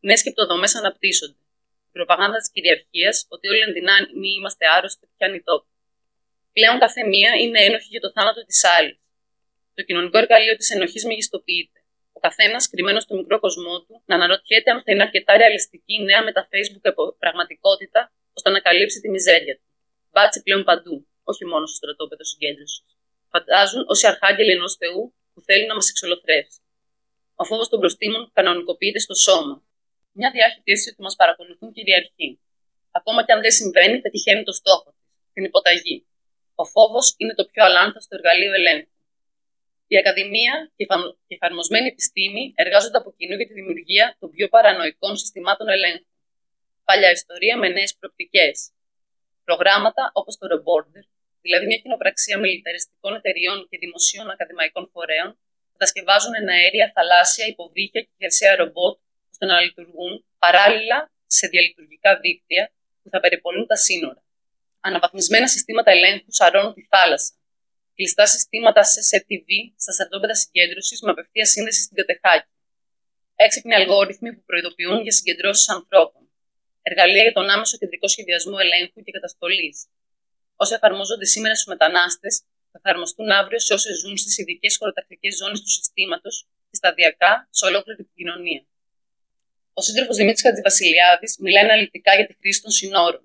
Νέε σκεπτοδομές αναπτύσσονται. Η προπαγάνδα της κυριαρχίας ότι όλοι ενδυνάμει είμαστε άρρωστοι πιάνει τόπο. Πλέον κάθε μία είναι ένοχη για το θάνατο της άλλη. Το κοινωνικό εργαλείο της ενοχής μεγιστοποιείται. Ο καθένας, κρυμμένος στο μικρό κοσμό του, να αναρωτιέται αν θα είναι αρκετά ρεαλιστική νέα με τα Facebook πραγματικότητα ώστε να καλύψει τη μιζέρια του. Μπάτσι πλέον παντού, όχι μόνο στο στρατόπεδο συγκέντρωσης. Φαντάζουν όσοι αρχάγγελοι ενός Θεού που θέλει να μας εξολοθρεύσει. Ο φόβος των προστήμων κανονικοποιείται στο σώμα. Μια διάχυτη αίσθηση ότι μας παρακολουθούν κυριαρχεί. Ακόμα και αν δεν συμβαίνει, πετυχαίνει το στόχο της, την υποταγή. Ο φόβος είναι το πιο αλάνθαστο εργαλείο ελέγχου. Η Ακαδημία και η εφαρμοσμένη επιστήμη εργάζονται από κοινού για τη δημιουργία των πιο παρανοϊκών συστημάτων ελέγχου. Παλιά ιστορία με νέες προοπτικές. Προγράμματα όπως το Reborder, δηλαδή μια κοινοπραξία μιλιταριστικών εταιριών και δημοσίων ακαδημαϊκών φορέων, κατασκευάζουν αέρια, θαλάσσια, υποβρύχια και χερσαία ρομπότ ώστε να λειτουργούν παράλληλα σε διαλειτουργικά δίκτυα που θα περιπολούν τα σύνορα. Αναβαθμισμένα συστήματα ελέγχου σαρώνουν τη θάλασσα. Κλειστά συστήματα CCTV στα στρατόπεδα συγκέντρωσης με απευθεία σύνδεση στην Κατεχάκη. Έξυπνοι αλγόριθμοι που προειδοποιούν για συγκεντρώσεις ανθρώπων. Εργαλεία για τον άμεσο κεντρικό σχεδιασμό ελέγχου και καταστολής. Όσα εφαρμόζονται σήμερα στους μετανάστες, θα εφαρμοστούν αύριο σε όσες ζουν στις ειδικές χωροτακτικές ζώνες του συστήματος και σταδιακά σε ολόκληρη την κοινωνία. Ο σύντροφος Δημήτρης Χατζηβασιλιάδης μιλάει αναλυτικά για τη χρήση των συνόρων.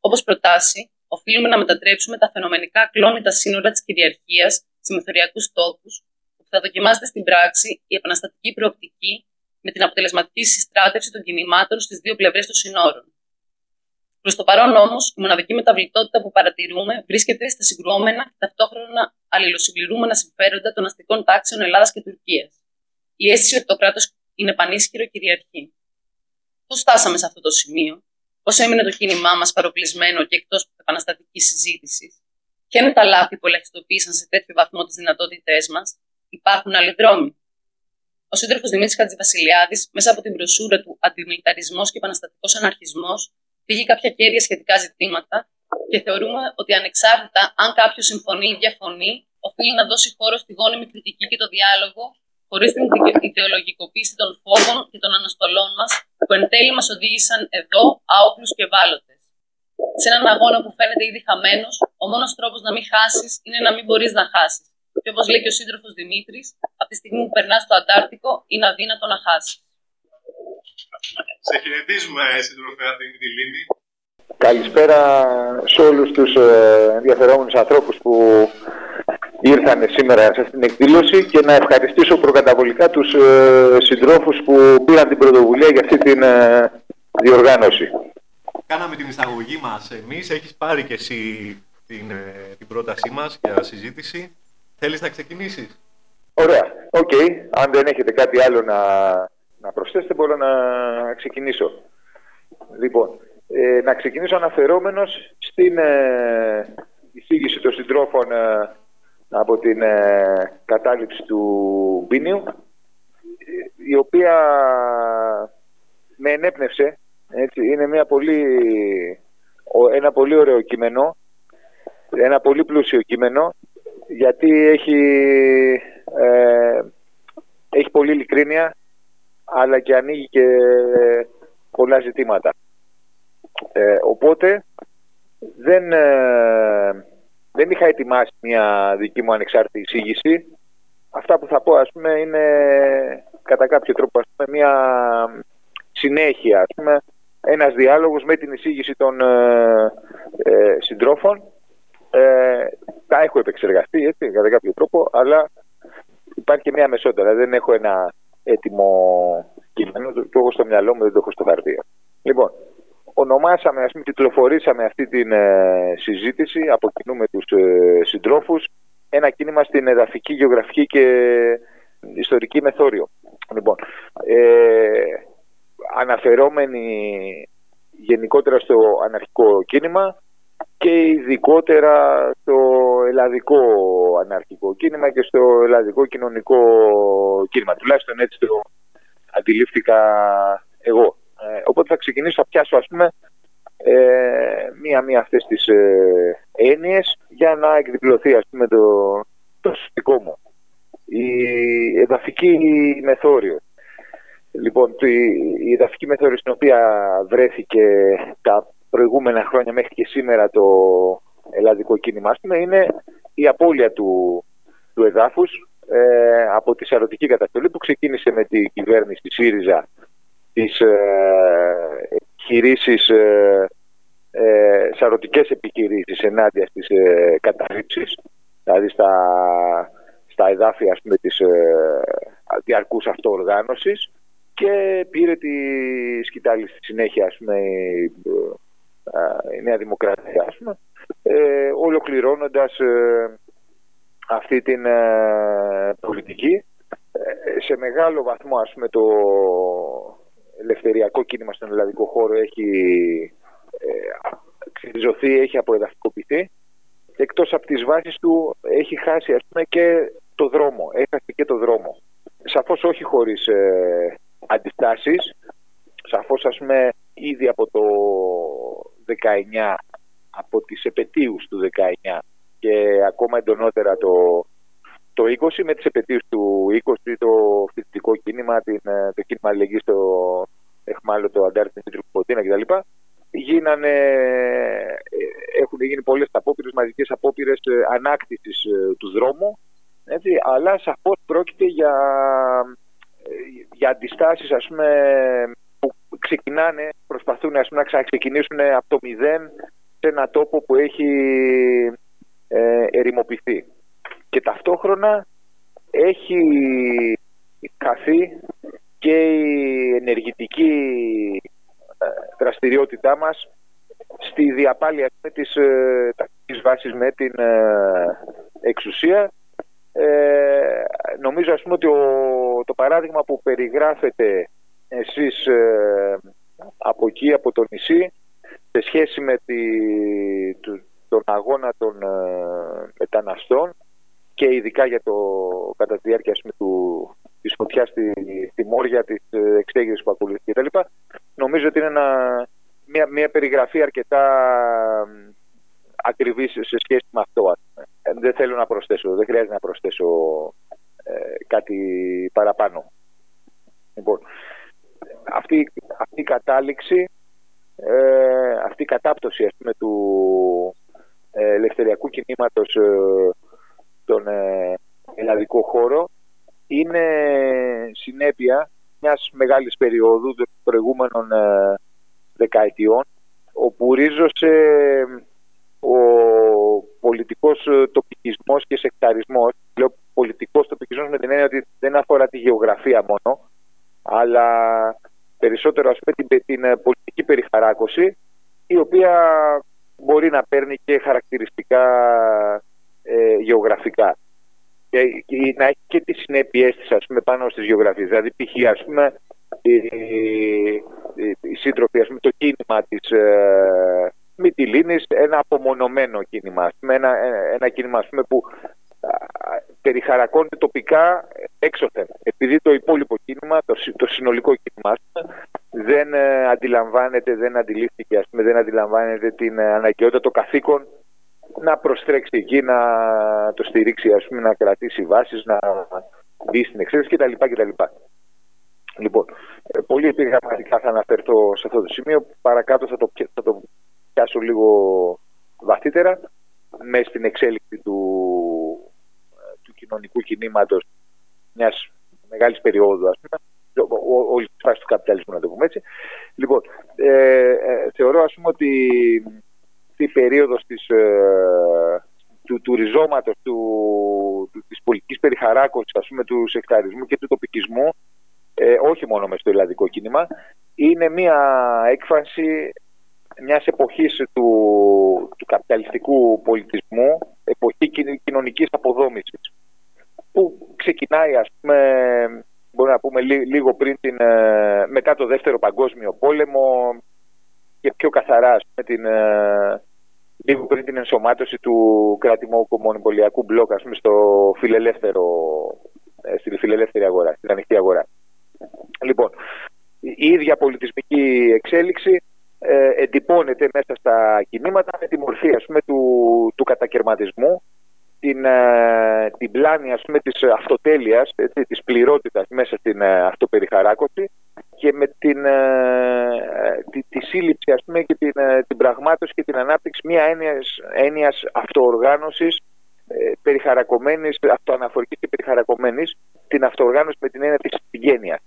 Όπως προτάσει, οφείλουμε να μετατρέψουμε τα φαινομενικά κλόνητα σύνορα της κυριαρχίας σε μεθοριακούς τόπους, που θα δοκιμάζεται στην πράξη η επαναστατική προοπτική με την αποτελεσματική συστράτευση των κινημάτων στις δύο πλευρές των συνόρων. Προς το παρόν όμως, η μοναδική μεταβλητότητα που παρατηρούμε βρίσκεται στα συγκρουόμενα και ταυτόχρονα αλληλοσυμπληρούμενα συμφέροντα των αστικών τάξεων Ελλάδας και Τουρκίας. Η αίσθηση ότι το κράτος είναι πανίσχυρο κυριαρχεί. Πώς φτάσαμε σε αυτό το σημείο, πώς έμεινε το κίνημά μας παροπλισμένο και εκτός επαναστατική συζήτηση, ποια είναι τα λάθη που ελαχιστοποίησαν σε τέτοιο βαθμό τις δυνατότητές μας, υπάρχουν άλλοι δρόμοι. Ο σύντροφος Δημήτρης Χατζηβασιλιάδης, μέσα από την προσούρα του Αντιμιλιταρισμός και Επαναστατικός Αναρχισμός, πήγε κάποια κέρια σχετικά ζητήματα και θεωρούμε ότι ανεξάρτητα αν κάποιος συμφωνεί ή διαφωνεί, οφείλει να δώσει χώρο στη γόνιμη κριτική και το διάλογο, χωρίς την ιδεολογικοποίηση των φόβων και των αναστολών μας, που εν τέλει μας οδήγησαν εδώ άοπλους και ευάλωτες. Σε έναν αγώνα που φαίνεται ήδη χαμένος, ο μόνος τρόπος να μην χάσεις είναι να μην μπορείς να χάσεις. Και όπως λέει και ο σύντροφος Δημήτρης, από τη στιγμή που περνάς στο Αντάρτικο, είναι αδύνατο να χάσεις. Σε χαιρετίζουμε, σύντροφε από την Λίμνη. Καλησπέρα σε όλους τους ε, ενδιαφερόμενους ανθρώπους που ήρθαν σήμερα σε αυτήν την εκδήλωση και να ευχαριστήσω προκαταβολικά τους ε, συντρόφους που πήραν την πρωτοβουλία για αυτή την ε, διοργάνωση. Κάναμε την εισαγωγή μας εμείς, έχεις πάρει και εσύ την, ε, την πρότασή μας για συζήτηση. Θέλεις να ξεκινήσεις; Ωραία, OK. Okay. Αν δεν έχετε κάτι άλλο να, να προσθέσετε μπορώ να ξεκινήσω. Λοιπόν, ε, να ξεκινήσω αναφερόμενος στην ε, εισήγηση των συντρόφων ε, από την ε, κατάληψη του Μπίνειου η οποία με ενέπνευσε έτσι, είναι μια πολύ, ένα πολύ ωραίο κείμενο ένα πολύ πλούσιο κείμενο γιατί έχει, ε, έχει πολύ ειλικρίνεια αλλά και ανοίγει και πολλά ζητήματα. Ε, οπότε δεν, ε, δεν είχα ετοιμάσει μια δική μου ανεξάρτητη εισήγηση. Αυτά που θα πω ας πούμε είναι κατά κάποιο τρόπο ας πούμε, μια συνέχεια, ας πούμε, ένας διάλογος με την εισήγηση των ε, ε συντρόφων. Ε, τα έχω επεξεργαστεί έτσι, κατά κάποιο τρόπο, αλλά υπάρχει και μια μεσότητα. δεν έχω ένα έτοιμο κείμενο, το, το έχω στο μυαλό μου, δεν το έχω στο χαρτί. Λοιπόν, ονομάσαμε, ας πούμε, κυκλοφορήσαμε αυτή την ε, συζήτηση από κοινού με τους ε, συντρόφους ένα κίνημα στην εδαφική, γεωγραφική και ιστορική μεθόριο. Λοιπόν, ε, αναφερόμενοι γενικότερα στο αναρχικό κίνημα και ειδικότερα στο ελλαδικό αναρχικό κίνημα και στο ελλαδικό κοινωνικό κίνημα. Τουλάχιστον έτσι το αντιλήφθηκα εγώ. Ε, οπότε θα ξεκινήσω, θα πιάσω ας πούμε ε, μία-μία αυτές τις ε, έννοιες για να εκδιπλωθεί ας πούμε το, το δικό μου. Η εδαφική μεθόριο. Λοιπόν, η εδαφική μεθόριο στην οποία βρέθηκε τα προηγούμενα χρόνια μέχρι και σήμερα το ελλαδικό κίνημα είναι η απώλεια του, του εδάφους ε, από τη σαρωτική καταστολή που ξεκίνησε με τη κυβέρνηση ΣΥΡΙΖΑ τις ε, επιχειρήσεις, ε, ε, σαρωτικές επιχειρήσεις ενάντια στις ε, καταρρύψεις, δηλαδή στα, στα εδάφια ας πούμε, της ε, διαρκούς αυτοοργάνωσης και πήρε τη σκητάλη στη συνέχεια ας πούμε, η, ε, η Νέα Δημοκρατία ας πούμε, ε, ολοκληρώνοντας ε, αυτή την πολιτική σε μεγάλο βαθμό ας πούμε το ελευθεριακό κίνημα στον ελλαδικό χώρο έχει ξυριζωθεί, έχει αποεδαφικοποιηθεί. Εκτός από τις βάσεις του έχει χάσει ας πούμε και το δρόμο, έχασε και το δρόμο. Σαφώς όχι χωρίς ε, αντιστάσεις, σαφώς ας πούμε ήδη από το 19, από τις επαιτίους του 19 και ακόμα εντονότερα το, το 20 με τις επαιτίους του 20 το φοιτητικό κίνημα, την, ε, το κίνημα αλληλεγγύης στο εχμάλωτο αντάρτης Μήτρου Ποτίνα κτλ. Γίνανε, ε, έχουν γίνει πολλές απόπειρες, μαζικές απόπειρες ε, ανάκτησης του δρόμου έτσι, αλλά σαφώς πρόκειται για, για αντιστάσεις ας πούμε, που ξεκινάνε, προσπαθούν ας πούμε, να ξαναξεκινήσουν από το μηδέν σε ένα τόπο που έχει ε, ερημοποιηθεί. Και ταυτόχρονα έχει χαθεί και η ενεργητική ε, δραστηριότητά μας στη διαπάλεια με τις ε, βάσεις με την ε, εξουσία. Ε, νομίζω ας πούμε ότι το παράδειγμα που περιγράφεται εσείς ε, από εκεί, από το νησί, σε σχέση με τη, τον αγώνα των ε, μεταναστών και ειδικά για το, κατά τη διάρκεια του, της φωτιάς στη, στη Μόρια, της ε, εξέγερσης που ακολουθεί κτλ. Νομίζω ότι είναι μια, μια περιγραφή αρκετά ακριβής σε σχέση με αυτό. Δεν θέλω να προσθέσω, δεν χρειάζεται να προσθέσω κάτι παραπάνω. Λοιπόν, αυτή, αυτή η κατάληξη, ε, αυτή η κατάπτωση ας πούμε, του ε, ελευθεριακού κινήματος ε, στον ε, ελλαδικό χώρο είναι συνέπεια μιας μεγάλης περίοδου των προηγούμενων ε, δεκαετιών όπου ρίζωσε ο πολιτικός τοπικισμός και σεκταρισμός λέω πολιτικός τοπικισμός με την έννοια ότι δεν αφορά τη γεωγραφία μόνο αλλά περισσότερο ας πούμε την, την ε, πολιτική περιχαράκωση η οποία μπορεί να παίρνει και χαρακτηριστικά ε, γεωγραφικά και, να έχει και τις συνέπειές της ας πούμε πάνω στις γεωγραφίες δηλαδή π.χ. ας πούμε οι, οι σύντροφοι, ας πούμε, το κίνημα της ε, Μυτιλίνης, ένα απομονωμένο κίνημα, ας πούμε, ένα, ένα κίνημα ας πούμε, που περιχαρακώνεται τοπικά έξωθεν. Επειδή το υπόλοιπο κίνημα, το, το συνολικό κίνημα δεν ε, αντιλαμβάνεται, δεν αντιλήφθηκε, ας πούμε, δεν αντιλαμβάνεται την ε, αναγκαιότητα, το καθήκον να προστρέξει εκεί, να το στηρίξει, ας πούμε, να κρατήσει βάσεις, να μπει στην εξέλιξη κτλ. κτλ. Λοιπόν, ε, πολύ επιγραμματικά θα αναφερθώ σε αυτό το σημείο. Παρακάτω θα το, θα το πιάσω λίγο βαθύτερα μέσα στην εξέλιξη του κοινωνικού κινήματος μιας μεγάλης περίοδου, ας πούμε, όλη τη φάση του καπιταλισμού, να το πούμε έτσι. Λοιπόν, ε, ε, θεωρώ ας πούμε ότι η περίοδος της, ε, του, του ριζώματος του, του, της πολιτικής περιχαράκωσης ας πούμε, του σεκταρισμού και του τοπικισμού ε, όχι μόνο μες στο ελλαδικό κίνημα είναι μια έκφραση μιας εποχής του, του καπιταλιστικού πολιτισμού εποχή κοινωνικής αποδόμησης που ξεκινάει ας πούμε μπορούμε να πούμε λίγο πριν την, ε, μετά το δεύτερο παγκόσμιο πόλεμο και πιο καθαρά με την, ε, λίγο πριν την ενσωμάτωση του κρατημόκου μονοπωλιακού μπλοκ ας πούμε, στο φιλελεύθερο, ε, στη φιλελεύθερη αγορά, στην ανοιχτή αγορά. Λοιπόν, η ίδια πολιτισμική εξέλιξη ε, εντυπώνεται μέσα στα κινήματα με τη μορφή ας πούμε, του, του κατακαιρματισμού την, ε, την πλάνη ας πούμε, της αυτοτέλειας, έτσι, της πληρότητας μέσα στην ε, αυτοπεριχαράκωση και με την, ε, τη, τη σύλληψη ας πούμε, και την, την πραγμάτωση και την ανάπτυξη μια έννοιας, έννοιας αυτοοργάνωσης περιχαρακωμένης, αυτοαναφορικής και περιχαρακωμένης, την αυτοοργάνωση με την έννοια της συγγένειας.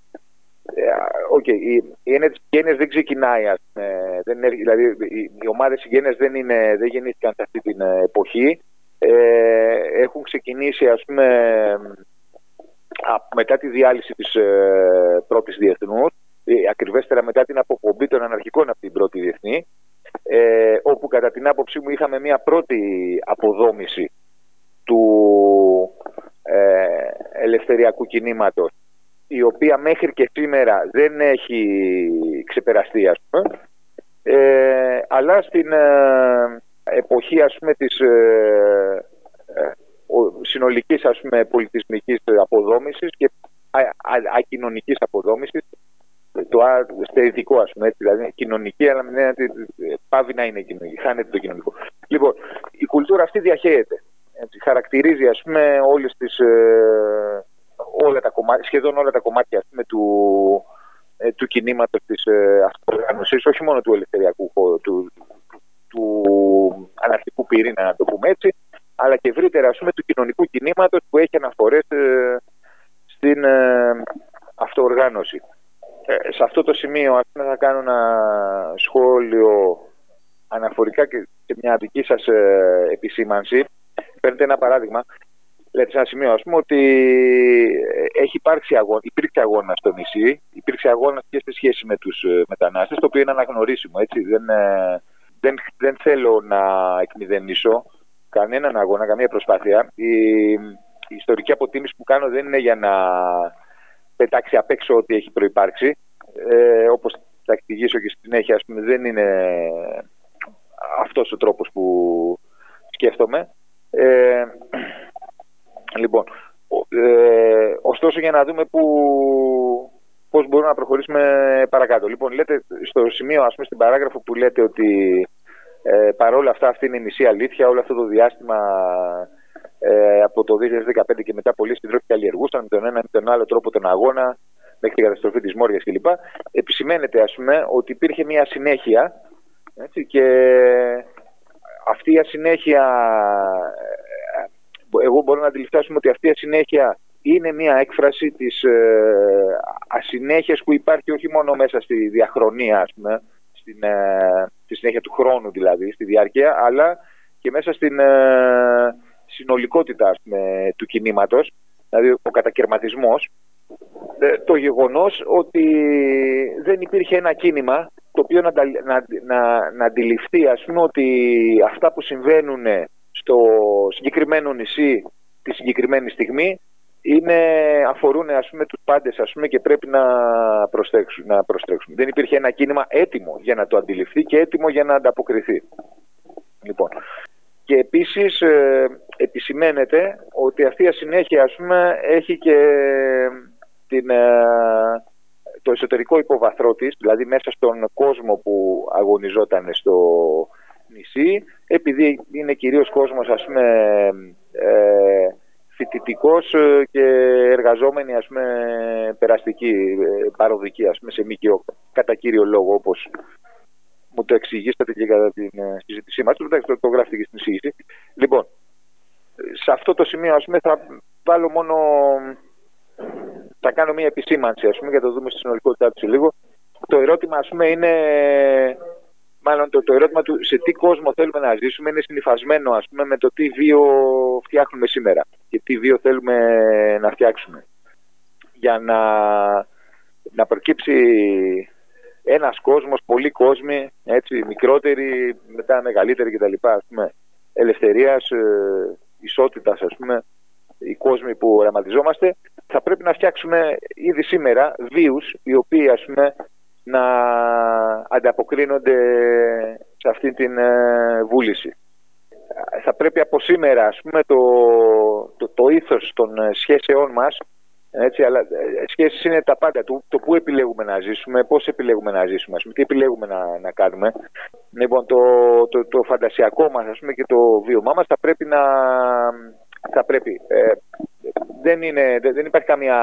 Okay, η, η έννοια της συγγένειας δεν ξεκινάει, ας δεν, δηλαδή οι, οι ομάδες συγγένειας δεν, είναι, δεν γεννήθηκαν σε αυτή την εποχή, ε, έχουν ξεκινήσει ας πούμε μετά τη διάλυση της ε, πρώτης διεθνούς ε, ακριβέστερα μετά την αποπομπή των αναρχικών από την πρώτη διεθνή ε, όπου κατά την άποψή μου είχαμε μια πρώτη αποδόμηση του ε, ελευθεριακού κινήματος η οποία μέχρι και σήμερα δεν έχει ξεπεραστεί ας πούμε. Ε, αλλά στην εποχή ας πούμε της ε, ε, συνολικής ας πούμε πολιτισμικής αποδόμησης και ακοινωνικής αποδόμησης το στερητικό ας πούμε δηλαδή κοινωνική αλλά με πάβει να είναι κοινωνική, χάνεται το κοινωνικό. Λοιπόν, η κουλτούρα αυτή διαχέεται. Έτσι, χαρακτηρίζει ας πούμε όλες τις, ε, όλα τα κομμάτια, σχεδόν όλα τα κομμάτια ας πούμε, του, ε, του κινήματος της ε, αυτοργάνωσης, όχι μόνο του ελευθεριακού του, του αναρχικού πυρήνα, να το πούμε έτσι, αλλά και ευρύτερα ας πούμε, του κοινωνικού κινήματος που έχει αναφορές ε, στην ε, αυτοοργάνωση. Ε, σε αυτό το σημείο ας πούμε, θα κάνω ένα σχόλιο αναφορικά και σε μια δική σας ε, επισήμανση. Παίρνετε ένα παράδειγμα. Λέτε σε ένα σημείο, ας πούμε, ότι έχει υπάρξει αγώνα, υπήρξε αγώνα στο νησί, υπήρξε αγώνας και στη σχέση με τους μετανάστες, το οποίο είναι αναγνωρίσιμο, έτσι. Δεν, δεν, δεν θέλω να εκμηδενήσω κανέναν αγώνα, καμία προσπάθεια. Η, η ιστορική αποτίμηση που κάνω δεν είναι για να πετάξει απ' έξω ό,τι έχει προϋπάρξει. Ε, όπως θα εξηγήσω και στη συνέχεια, ας πούμε, δεν είναι αυτός ο τρόπος που σκέφτομαι. Ε, λοιπόν, ε, ωστόσο για να δούμε που, πώς μπορούμε να προχωρήσουμε παρακάτω. Λοιπόν, λέτε στο σημείο, ας πούμε, στην παράγραφο που λέτε ότι ε, παρόλα αυτά αυτή είναι η μισή αλήθεια, όλο αυτό το διάστημα ε, από το 2015 και μετά πολλοί συντρόφοι καλλιεργούσαν με τον ένα με τον άλλο τρόπο τον αγώνα μέχρι την καταστροφή της Μόριας κλπ. Επισημαίνεται ας πούμε ότι υπήρχε μια συνέχεια έτσι, και αυτή η ασυνέχεια ε, εγώ μπορώ να αντιληφθάσουμε ότι αυτή η ασυνέχεια είναι μια έκφραση της ε, ασυνέχειας που υπάρχει όχι μόνο μέσα στη διαχρονία ας πούμε, στην, ε, στη συνέχεια του χρόνου δηλαδή, στη διάρκεια, αλλά και μέσα στην ε, συνολικότητα ας πούμε, του κινήματος, δηλαδή ο κατακαιρματισμός, ε, το γεγονός ότι δεν υπήρχε ένα κίνημα το οποίο να, να, να, να αντιληφθεί ας πούμε, ότι αυτά που συμβαίνουν στο συγκεκριμένο νησί τη συγκεκριμένη στιγμή είναι, αφορούν ας πούμε, τους πάντες ας πούμε, και πρέπει να προστρέξουν, να προστρέξουν. Δεν υπήρχε ένα κίνημα έτοιμο για να το αντιληφθεί και έτοιμο για να ανταποκριθεί. Λοιπόν. Και επίσης ε, επισημαίνεται ότι αυτή η ασυνέχεια ας πούμε, έχει και την, ε, το εσωτερικό υποβαθρό της, δηλαδή μέσα στον κόσμο που αγωνιζόταν στο νησί, επειδή είναι κυρίως κόσμος ας πούμε, ε, φοιτητικός ε, και εργαζόμενοι ας πούμε, περαστικοί, ε, παροδικοί ας πούμε, σε ΜΚΟ, κατά κύριο λόγο όπως μου το εξηγήσατε και κατά την ε, συζήτησή μας, το, το γράφετε και στην εισήγηση. Λοιπόν, σε αυτό το σημείο ας πούμε, θα βάλω μόνο, θα κάνω μια επισήμανση ας πούμε, για το δούμε στη συνολικότητά του λίγο. Το ερώτημα ας πούμε είναι μάλλον το, το ερώτημα του σε τι κόσμο θέλουμε να ζήσουμε είναι συνειφασμένο ας πούμε, με το τι βίο φτιάχνουμε σήμερα. και τι βίο θέλουμε να φτιάξουμε. Για να, να προκύψει ένας κόσμος, πολλοί κόσμοι, έτσι, μικρότεροι, μετά μεγαλύτεροι κτλ. Ας πούμε, ελευθερίας, ε, ισότητας, ας πούμε, οι κόσμοι που οραματιζόμαστε, θα πρέπει να φτιάξουμε ήδη σήμερα βίους οι οποίοι ας πούμε να ανταποκρίνονται σε αυτή την ε, βούληση. Θα πρέπει από σήμερα ας πούμε το, το, το ήθος των ε, σχέσεών μας έτσι, αλλά ε, σχέσεις είναι τα πάντα. Το, το πού επιλέγουμε να ζήσουμε, πώς επιλέγουμε να ζήσουμε, ας πούμε, τι επιλέγουμε να, να κάνουμε. Λοιπόν, το, το, το φαντασιακό μας ας πούμε, και το βίωμά μας θα πρέπει να, θα πρέπει. Ε, δεν, είναι, δεν υπάρχει καμία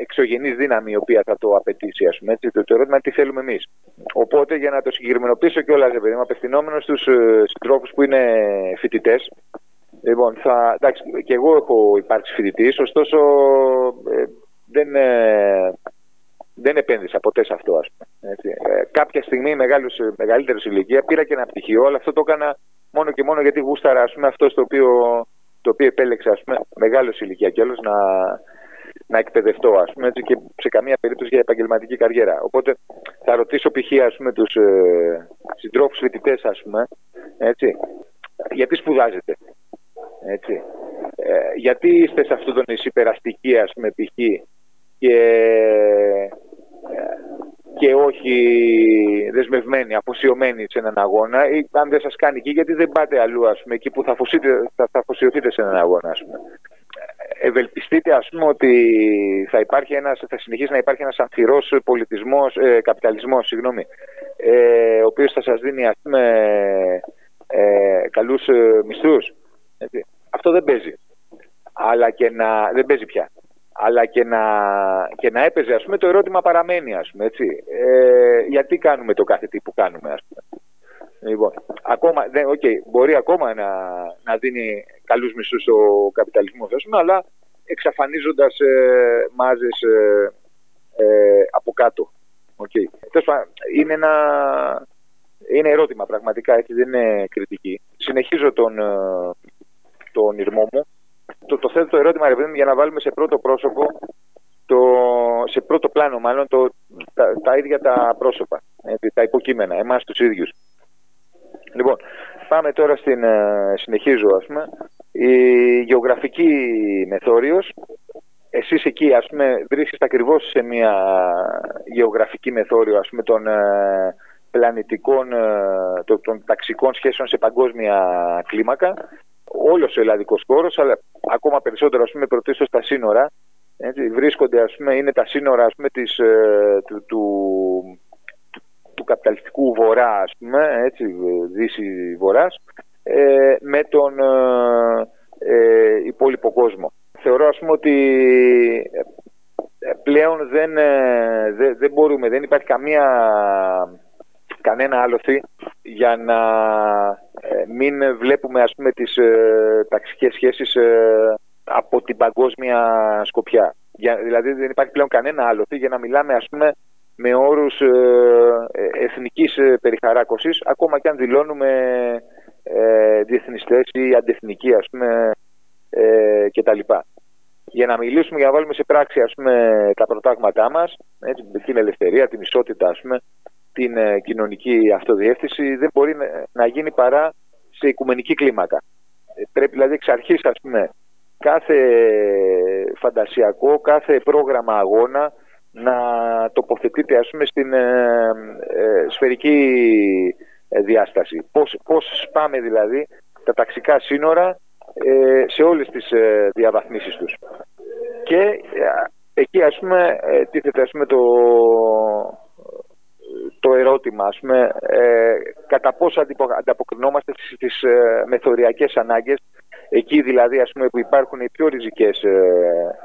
εξωγενής δύναμη η οποία θα το απαιτήσει. Ας πούμε, έτσι. Το, το ερώτημα είναι τι θέλουμε εμείς. Οπότε για να το συγκεκριμενοποιήσω κιόλας, παιδί μου, απευθυνόμενος στους ε, συντρόφους που είναι φοιτητές. Λοιπόν, θα, εντάξει, και εγώ έχω υπάρξει φοιτητής, ωστόσο ε, δεν, ε, δεν επένδυσα ποτέ σε αυτό. Ας πούμε, έτσι. Ε, κάποια στιγμή, μεγαλύτερη ηλικία, πήρα και ένα πτυχίο, αλλά αυτό το έκανα μόνο και μόνο γιατί γούσταρα ας πούμε, αυτό στο οποίο το οποίο επέλεξα ας πούμε, μεγάλος ηλικία κιόλας να, να εκπαιδευτώ ας πούμε, έτσι, και σε καμία περίπτωση για επαγγελματική καριέρα. Οπότε θα ρωτήσω π.χ. ας πούμε, τους ε, συντρόφους φοιτητές ας πούμε, έτσι, γιατί σπουδάζετε. Έτσι. Ε, γιατί είστε σε αυτό το νησί περαστική ας πούμε π.χ. και και όχι δεσμευμένοι, αφοσιωμένοι σε έναν αγώνα ή αν δεν σας κάνει εκεί γιατί δεν πάτε αλλού ας πούμε, εκεί που θα, θα, θα αφοσιωθείτε σε έναν αγώνα ας πούμε. Ευελπιστείτε ας πούμε ότι θα, υπάρχει ένας, θα συνεχίσει να υπάρχει ένας αμφιρός πολιτισμός, ε, καπιταλισμός συγγνώμη, ε, ο οποίος θα σας δίνει ας πούμε ε, καλούς ε, μισθούς. Αυτό δεν παίζει. Αλλά και να... δεν παίζει πια αλλά και να, και να έπαιζε, ας πούμε, το ερώτημα παραμένει, ας πούμε, έτσι. Ε, γιατί κάνουμε το κάθε τι που κάνουμε, ας πούμε. Λοιπόν, ακόμα, δεν, okay, μπορεί ακόμα να, να δίνει καλούς μισούς ο καπιταλισμός, ας πούμε, αλλά εξαφανίζοντας ε, μάζες ε, ε, από κάτω. Okay. είναι ένα είναι ερώτημα πραγματικά, έτσι δεν είναι κριτική. Συνεχίζω τον, ε, τον ήρμό μου το, το θέτω το ερώτημα ρε, για να βάλουμε σε πρώτο πρόσωπο, το, σε πρώτο πλάνο μάλλον, το, τα, τα ίδια τα πρόσωπα, έτσι, τα υποκείμενα, εμάς τους ίδιους. Λοιπόν, πάμε τώρα στην, ε, συνεχίζω ας πούμε, η γεωγραφική μεθόριος, εσείς εκεί ας πούμε βρίσκεστε ακριβώς σε μια γεωγραφική μεθόριο ας πούμε των ε, πλανητικών, ε, των ταξικών σχέσεων σε παγκόσμια κλίμακα όλος ο ελλαδικός χώρος, αλλά ακόμα περισσότερο ας πούμε, πρωτίστως στα σύνορα. Έτσι, βρίσκονται, ας πούμε, είναι τα σύνορα ας πούμε, της, ε, του, του, του, καπιταλιστικού βορρά, ας πούμε, έτσι, δύση βορράς, ε, με τον ε, ε, υπόλοιπο κόσμο. Θεωρώ, ας πούμε, ότι ε, πλέον δεν, δεν, δεν μπορούμε, δεν υπάρχει καμία κανένα άλοθη για να ε, μην βλέπουμε ας πούμε τις ε, ταξικές σχέσεις ε, από την παγκόσμια σκοπιά. Για, δηλαδή δεν υπάρχει πλέον κανένα άλοθη για να μιλάμε ας πούμε με όρους ε, ε εθνικής περιχαράκωσης ακόμα και αν δηλώνουμε ε, διεθνιστές ή αντεθνικοί ας πούμε ε, κτλ. Για να μιλήσουμε, για να βάλουμε σε πράξη ας πούμε, τα προτάγματά μας, έτσι, την ελευθερία, την ισότητα, ας πούμε, την ε, κοινωνική αυτοδιεύθυνση δεν μπορεί να γίνει παρά σε οικουμενική κλίμακα. Ε, πρέπει δηλαδή εξ αρχής ας πούμε κάθε φαντασιακό, κάθε πρόγραμμα αγώνα να τοποθετείται ας πούμε στην ε, σφαιρική διάσταση. Πώς, πώς σπάμε δηλαδή τα ταξικά σύνορα σε όλες τις διαβαθμίσεις τους. Και εκεί ας πούμε τίθεται ας πούμε το, το ερώτημα, ας πούμε, ε, κατά πόσο ανταποκρινόμαστε στις ε, μεθοριακές ανάγκες, εκεί δηλαδή ας πούμε, που υπάρχουν οι πιο ριζικές, ε,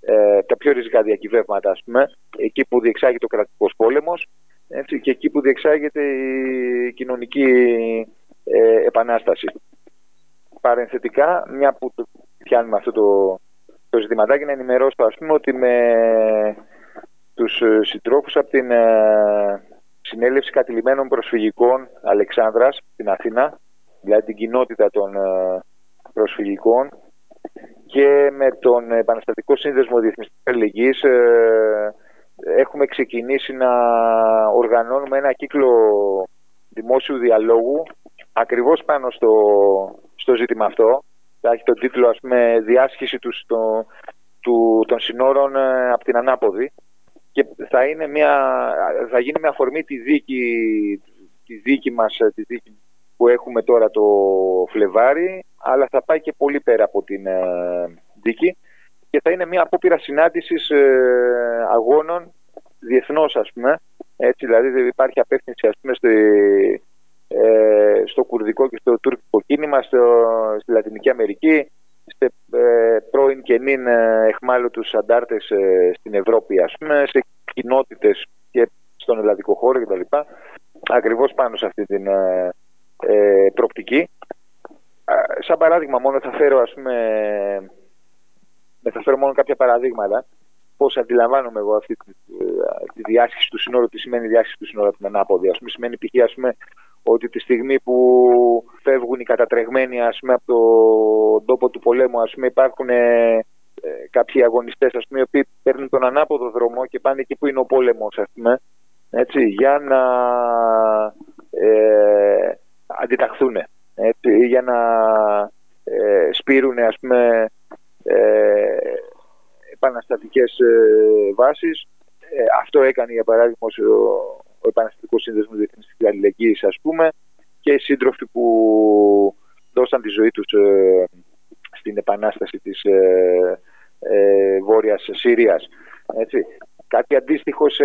ε, τα πιο ριζικά διακυβεύματα, ας πούμε, εκεί που διεξάγεται ο κρατικός πόλεμος έτσι, και εκεί που διεξάγεται η κοινωνική ε, επανάσταση. Παρενθετικά, μια που πιάνουμε αυτό το, το ζητηματάκι, να ενημερώσω ας πούμε, ότι με τους συντρόφους από την συνέλευση κατηλημένων προσφυγικών Αλεξάνδρας στην Αθήνα, δηλαδή την κοινότητα των ε, προσφυγικών και με τον Επαναστατικό Σύνδεσμο Διεθνής Αλληλεγγύης έχουμε ξεκινήσει να οργανώνουμε ένα κύκλο δημόσιου διαλόγου ακριβώς πάνω στο, στο ζήτημα αυτό. Θα έχει τον τίτλο ας πούμε «Διάσχυση τους, στο, του, των συνόρων ε, από την ανάποδη» και θα, είναι μια, θα γίνει με αφορμή τη δίκη, τη δίκη μας, ε, τη δίκη που έχουμε τώρα το Φλεβάρι, αλλά θα πάει και πολύ πέρα από την ε, δίκη. Και θα είναι μια απόπειρα συνάντησης ε, αγώνων διεθνώς ας πούμε, έτσι δηλαδή υπάρχει απεύθυνση ας πούμε στη, ε, στο κουρδικό και στο τουρκικό κίνημα, στο, στη Λατινική Αμερική, σε ε, πρώην και νυν ε, εχμάλωτους αντάρτες ε, στην Ευρώπη, ας πούμε, σε κοινότητες και στον ελλαδικό χώρο κτλ. Ακριβώς πάνω σε αυτή την ε, ε προοπτική. Σαν παράδειγμα μόνο θα φέρω, ας πούμε, θα φέρω μόνο κάποια παραδείγματα πώς αντιλαμβάνομαι εγώ αυτή τη, τη διάσχεση του συνόρου, τι σημαίνει διάσχεση του συνόρου από την ανάποδη. Ας πούμε, σημαίνει π.χ. ας πούμε, ότι τη στιγμή που φεύγουν οι κατατρεγμένοι ας πούμε, από τον τόπο του πολέμου ας πούμε, υπάρχουν ε, κάποιοι αγωνιστές ας πούμε, οι οποίοι παίρνουν τον ανάποδο δρόμο και πάνε εκεί που είναι ο πόλεμος ας πούμε, έτσι, για να ε, αντιταχθούν έτσι, για να ε, σπείρουν ας πούμε, ε, επαναστατικές ε, βάσεις. Ε, αυτό έκανε για παράδειγμα ο, ο Επαναστατικός Σύνδεσμος Διεθνής Αλληλεγγύης, ας πούμε, και οι σύντροφοι που δώσαν τη ζωή τους ε, στην επανάσταση της ε, ε, Βόρειας Συρίας. Κάτι αντίστοιχο σε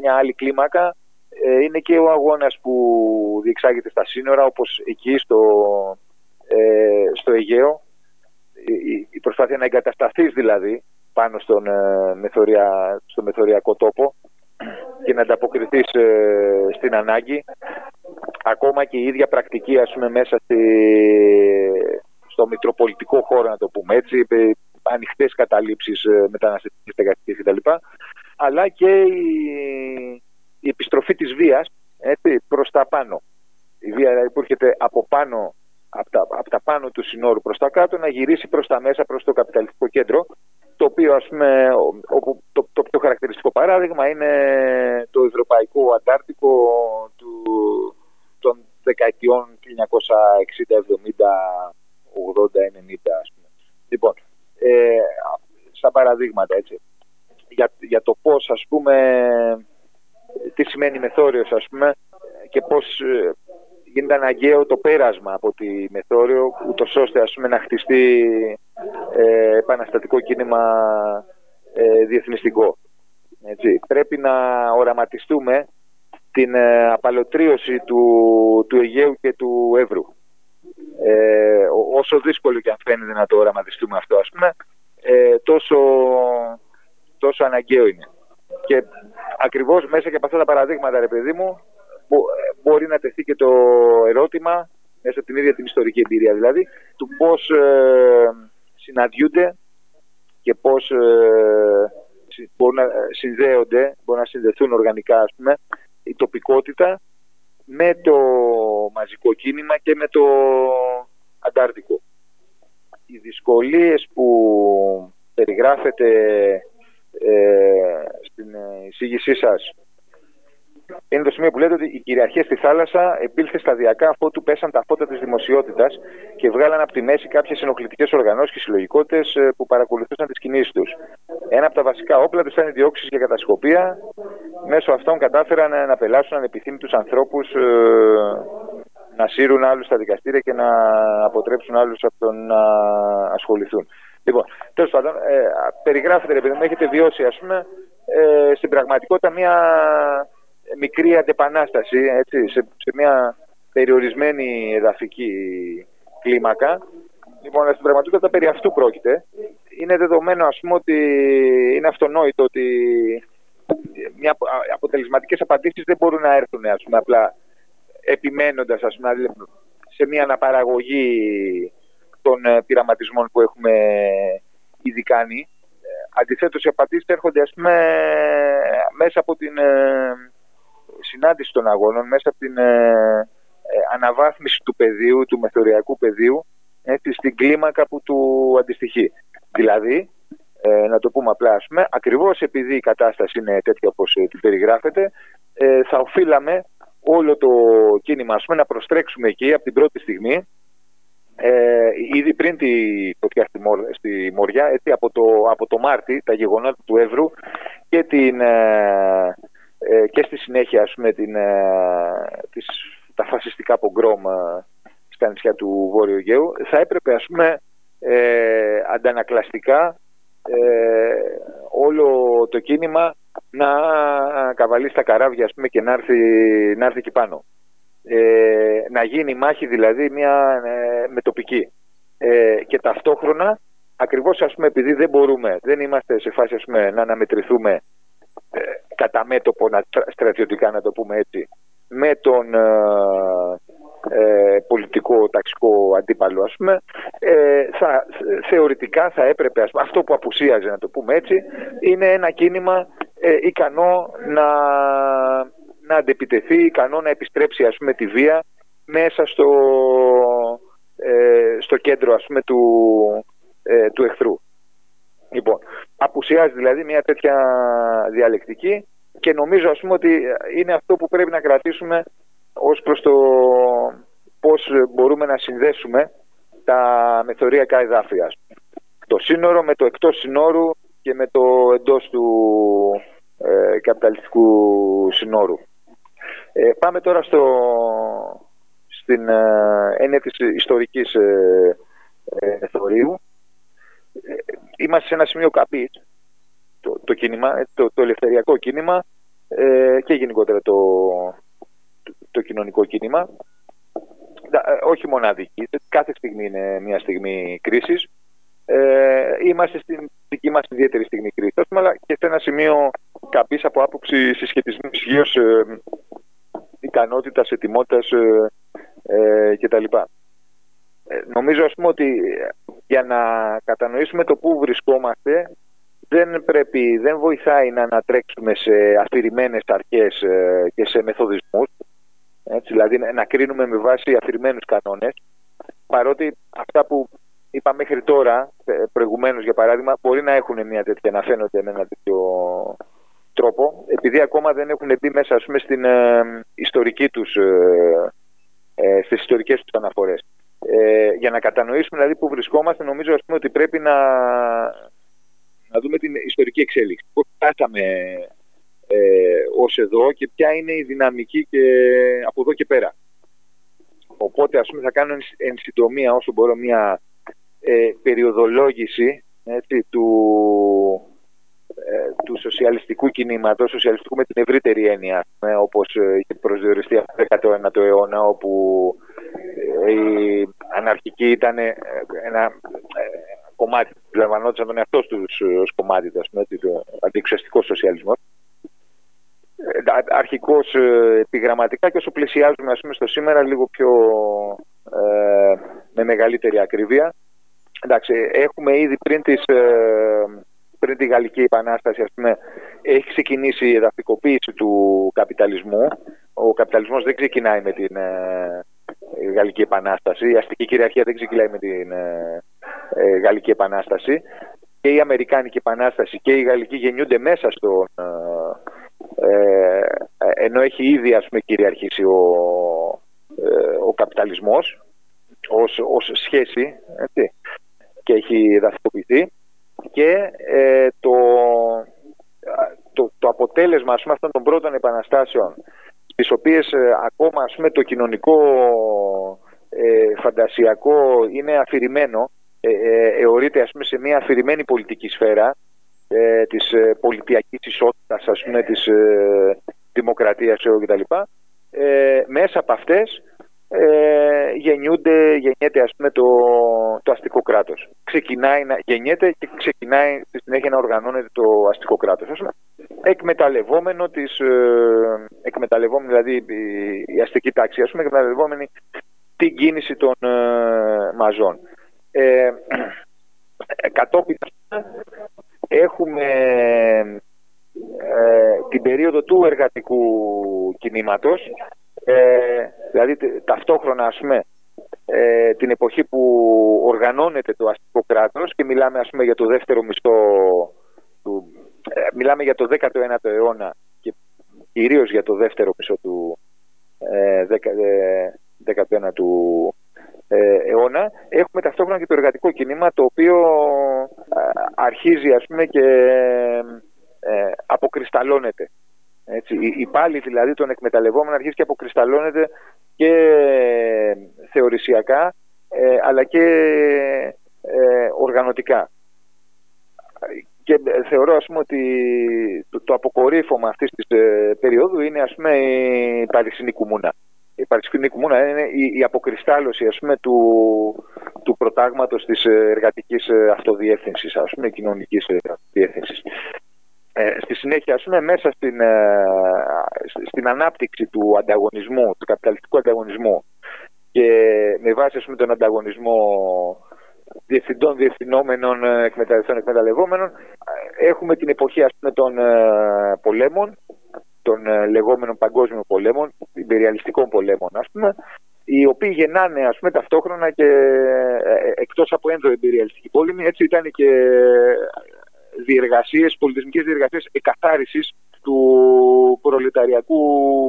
μια άλλη κλίμακα ε, είναι και ο αγώνας που διεξάγεται στα σύνορα, όπως εκεί στο, ε, στο Αιγαίο, η, η προσπάθεια να εγκατασταθείς δηλαδή πάνω στον, μεθορια, στο μεθοριακό τόπο και να ανταποκριθείς ε, στην ανάγκη. Ακόμα και η ίδια πρακτική ας πούμε μέσα στη, στο μητροπολιτικό χώρο να το πούμε έτσι, ανοιχτές καταλήψεις ε, μεταναστευτικές τεγαστικές κτλ. Αλλά και η, η επιστροφή της βίας έτσι, προς τα πάνω. Η βία δηλαδή, που έρχεται από πάνω από τα, από τα πάνω του συνόρου προς τα κάτω να γυρίσει προς τα μέσα, προς το καπιταλιστικό κέντρο το οποίο ας πούμε, όπου το, το πιο χαρακτηριστικό παράδειγμα είναι το ευρωπαϊκό αντάρτικο του, των δεκαετιών 1960, 70, 80, 90 ας πούμε. Λοιπόν, ε, σαν παραδείγματα έτσι, για, για το πώς ας πούμε, τι σημαίνει μεθόριος ας πούμε και πώς ε, γίνεται αναγκαίο το πέρασμα από τη Μεθόριο, ούτως ώστε ας πούμε, να χτιστεί ε, επαναστατικό κίνημα ε, διεθνιστικό. Έτσι. Πρέπει να οραματιστούμε την ε, απαλωτρίωση του, του Αιγαίου και του Εύρου. Ε, όσο δύσκολο και αν φαίνεται να το οραματιστούμε αυτό, ας πούμε, ε, τόσο, τόσο αναγκαίο είναι. Και ακριβώς μέσα και από αυτά τα παραδείγματα, ρε παιδί μου, μπορεί να τεθεί και το ερώτημα, μέσα από την ίδια την ιστορική εμπειρία δηλαδή, του πώς ε, συναντιούνται και πώς ε, μπορούν να συνδέονται, μπορούν να συνδεθούν οργανικά, ας πούμε, η τοπικότητα με το μαζικό κίνημα και με το αντάρτικο. Οι δυσκολίες που περιγράφεται ε, στην εισήγησή σας είναι το σημείο που λέτε ότι η κυριαρχία στη θάλασσα επήλθε σταδιακά αφού του πέσαν τα φώτα της δημοσιότητας και βγάλαν από τη μέση κάποιες ενοχλητικές οργανώσεις και συλλογικότητες ε, που παρακολουθούσαν τις κινήσεις τους. Ένα από τα βασικά όπλα τους ήταν οι διώξεις για κατασκοπία. Μέσω αυτών κατάφεραν να απελάσουν ανεπιθύμητους ανθρώπους ε, να σύρουν άλλους στα δικαστήρια και να αποτρέψουν άλλους από το να ασχοληθούν. Λοιπόν, τέλος πάντων, ε, περιγράφετε, επειδή έχετε βιώσει, ας πούμε, ε, στην πραγματικότητα μια μικρή αντεπανάσταση έτσι, σε, σε μια περιορισμένη εδαφική κλίμακα. Λοιπόν, στην πραγματικότητα περί αυτού πρόκειται. Είναι δεδομένο, ας πούμε, ότι είναι αυτονόητο ότι μια, αποτελεσματικές απαντήσεις δεν μπορούν να έρθουν, ας πούμε, απλά επιμένοντας, ας πούμε, σε μια αναπαραγωγή των ε, πειραματισμών που έχουμε ήδη κάνει. Ε, αντιθέτως, οι απαντήσεις έρχονται, ας πούμε, μέσα από την ε, συνάντηση των αγώνων μέσα από την ε, ε, αναβάθμιση του πεδίου, του μεθοριακού πεδίου έτσι, στην κλίμακα που του αντιστοιχεί. Δηλαδή, ε, να το πούμε απλά, ας πούμε, ακριβώς επειδή η κατάσταση είναι τέτοια όπως ε, την περιγράφεται, ε, θα οφείλαμε όλο το κίνημα ας πούμε, να προστρέξουμε εκεί από την πρώτη στιγμή ε, ήδη πριν τη φωτιά στη, στη Μοριά, έτσι, από, το, από το Μάρτι, τα γεγονότα του Εύρου και, την, ε, ε, και στη συνέχεια ας πούμε, την, τις, τα φασιστικά πογκρόμ στα νησιά του Βόρειου Αιγαίου, θα έπρεπε ας πούμε αντανακλαστικά όλο το κίνημα να καβαλείς στα καράβια ας πούμε, και να έρθει, να έρθει εκεί πάνω ε, να γίνει μάχη δηλαδή μια ε, με τοπική. Ε, και ταυτόχρονα, ακριβώς ας πούμε επειδή δεν μπορούμε, δεν είμαστε σε φάση ας πούμε, να αναμετρηθούμε ε, κατά μέτωπο να, στρατιωτικά να το πούμε έτσι, με τον ε, πολιτικό ταξικό αντίπαλο ας πούμε, θα, θεωρητικά θα έπρεπε ας πούμε, αυτό που απουσίαζε να το πούμε έτσι είναι ένα κίνημα ικανό να να αντεπιτεθεί, ικανό να επιστρέψει ας πούμε τη βία μέσα στο, ε, στο κέντρο ας πούμε του, ε, του εχθρού. Λοιπόν, απουσιάζει δηλαδή μια τέτοια διαλεκτική και νομίζω ας πούμε ότι είναι αυτό που πρέπει να κρατήσουμε ως προς το πώς μπορούμε να συνδέσουμε τα μεθοριακά εδάφια. Το σύνορο με το εκτός συνόρου και με το εντός του ε, καπιταλιστικού συνόρου. Ε, πάμε τώρα στο, στην ε, έννοια της ιστορικής ε, ε, θεωρίου. Ε, είμαστε σε ένα σημείο καπής, το, το, κίνημα, ε, το, το ελευθεριακό κίνημα και γενικότερα το, το, κοινωνικό κίνημα. όχι μοναδική, κάθε στιγμή είναι μια στιγμή κρίσης. Ε, είμαστε στην δική μας ιδιαίτερη στιγμή κρίσης, αλλά και σε ένα σημείο καπής από άποψη συσχετισμού ισχύως ικανότητας, ετοιμότητας ε, ε, κτλ. Ε, νομίζω ας πούμε ότι για να κατανοήσουμε το πού βρισκόμαστε δεν πρέπει, δεν βοηθάει να ανατρέξουμε σε αφηρημένες αρχές ε, και σε μεθοδισμούς. Έτσι, δηλαδή να κρίνουμε με βάση αφηρημένους κανόνες. Παρότι αυτά που είπα μέχρι τώρα προηγουμένως για παράδειγμα μπορεί να έχουν μια τέτοια να φαίνονται με ένα τέτοιο τρόπο, επειδή ακόμα δεν έχουν μπει μέσα ας πούμε, στην ε, ιστορική τους, ε, ε, στις ιστορικές τους αναφορές. Ε, για να κατανοήσουμε δηλαδή που βρισκόμαστε, νομίζω ας πούμε, ότι πρέπει να, να δούμε την ιστορική εξέλιξη. Πώς φτάσαμε ε, ως εδώ και ποια είναι η δυναμική και από εδώ και πέρα. Οπότε ας πούμε θα κάνω εν συντομία όσο μπορώ μια ε, περιοδολόγηση έτσι, του, ε, του σοσιαλιστικού κινήματος, σοσιαλιστικού με την ευρύτερη έννοια, ε, όπως ε, είχε προσδιοριστεί αυτό το 19ο αιώνα, όπου η αναρχική ήταν ένα κομμάτι, λαμβανόντουσαν τον εαυτός τους ως κομμάτι, ας πούμε, το αντιεξουσιαστικό σοσιαλισμός. Αρχικώς επιγραμματικά και όσο πλησιάζουμε ας πούμε, στο σήμερα λίγο πιο με μεγαλύτερη ακρίβεια. Εντάξει, έχουμε ήδη πριν τις πριν τη Γαλλική Επανάσταση, ας πούμε, έχει ξεκινήσει η εδαφικοποίηση του καπιταλισμού. Ο καπιταλισμός δεν ξεκινάει με την ε, Γαλλική Επανάσταση. Η αστική κυριαρχία δεν ξεκινάει με την ε, ε, Γαλλική Επανάσταση. Και η Αμερικάνικη Επανάσταση και η Γαλλική γεννιούνται μέσα στον... ενώ έχει ήδη ας πούμε, κυριαρχήσει ο, ο καπιταλισμός ως, ως σχέση έτσι, και έχει εδαφικοποιηθεί και ε, το, το, το αποτέλεσμα ας πούμε, αυτών των πρώτων επαναστάσεων στις οποίες ε, ακόμα ας πούμε, το κοινωνικό ε, φαντασιακό είναι αφηρημένο ε, ε ας πούμε, σε μια αφηρημένη πολιτική σφαίρα ε, της ε, πολιτιακής ισότητας ας πούμε, της ε, δημοκρατίας κτλ. Ε, μέσα από αυτές ε, γεννιούνται, γεννιέται ας πούμε το, το αστικό κράτος. Ξεκινάει να γεννιέται και ξεκινάει στη συνέχεια να οργανώνεται το αστικό κράτος. Ας πούμε, εκμεταλλευόμενο τις, ε, εκμεταλλευόμενο δηλαδή η, αστική τάξη, ας πούμε, εκμεταλλευόμενη την κίνηση των ε, μαζών. Ε, κατόπιν έχουμε ε, την περίοδο του εργατικού κινήματος ε, δηλαδή ταυτόχρονα ας πούμε ε, την εποχή που οργανώνεται το αστικό κράτος και μιλάμε ας πούμε για το δεύτερο μισθό του, ε, μιλάμε για το 19ο αιώνα και κυρίως για το δεύτερο μισό του ε, 19ου ε, αιώνα έχουμε ταυτόχρονα και το εργατικό κίνημα το οποίο αρχίζει ας πούμε και ε, αποκρισταλώνεται έτσι, η, η πάλι δηλαδή των εκμεταλλευόμενων αρχίζει και αποκρισταλώνεται και θεωρησιακά ε, αλλά και ε, οργανωτικά. Και θεωρώ ας πούμε ότι το, το αποκορύφωμα αυτής της ε, περίοδου είναι ας πούμε η Παρισινή Κουμούνα. Η Παρισινή Κουμούνα είναι η, η αποκριστάλλωση ας πούμε του, του προτάγματος της εργατικής αυτοδιεύθυνσης, ας πούμε κοινωνικής αυτοδιεύθυνσης. Ε, στη συνέχεια, ας πούμε, μέσα στην, ε, στην ανάπτυξη του ανταγωνισμού, του καπιταλιστικού ανταγωνισμού και με βάση ας πούμε, τον ανταγωνισμό διευθυντών, διευθυνόμενων, ε, εκμεταλλευτών, εκμεταλλευόμενων, έχουμε την εποχή ας πούμε, των πολέμων, των λεγόμενων παγκόσμιων πολέμων, υπεριαλιστικών πολέμων, ας πούμε, οι οποίοι γεννάνε ας πούμε, ταυτόχρονα και εκτός από ένδο υπεριαλιστική πόλεμη, έτσι ήταν και διεργασίες, πολιτισμικές διεργασίες εκαθάρισης του προλεταριακού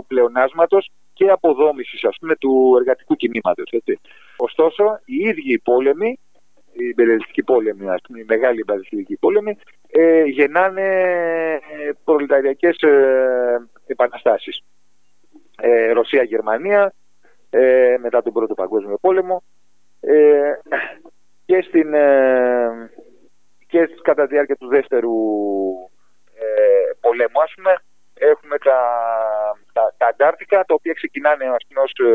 πλεονάσματος και αποδόμησης ας πούμε του εργατικού κινήματος. Έτσι. Ωστόσο, οι ίδιοι οι πόλεμοι, η υπερελιστική πόλεμη, ας πούμε, η μεγάλη υπερελιστική πόλεμη, ε, γεννάνε προλεταριακές ε, επαναστάσεις. Ε, Ρωσία-Γερμανία, ε, μετά τον Πρώτο Παγκόσμιο Πόλεμο ε, και στην, ε, και κατά τη διάρκεια του δεύτερου ε, πολέμου, ας πούμε, έχουμε τα, τα, τα αντάρτικα, τα οποία ξεκινάνε ας πούμε, ως ε,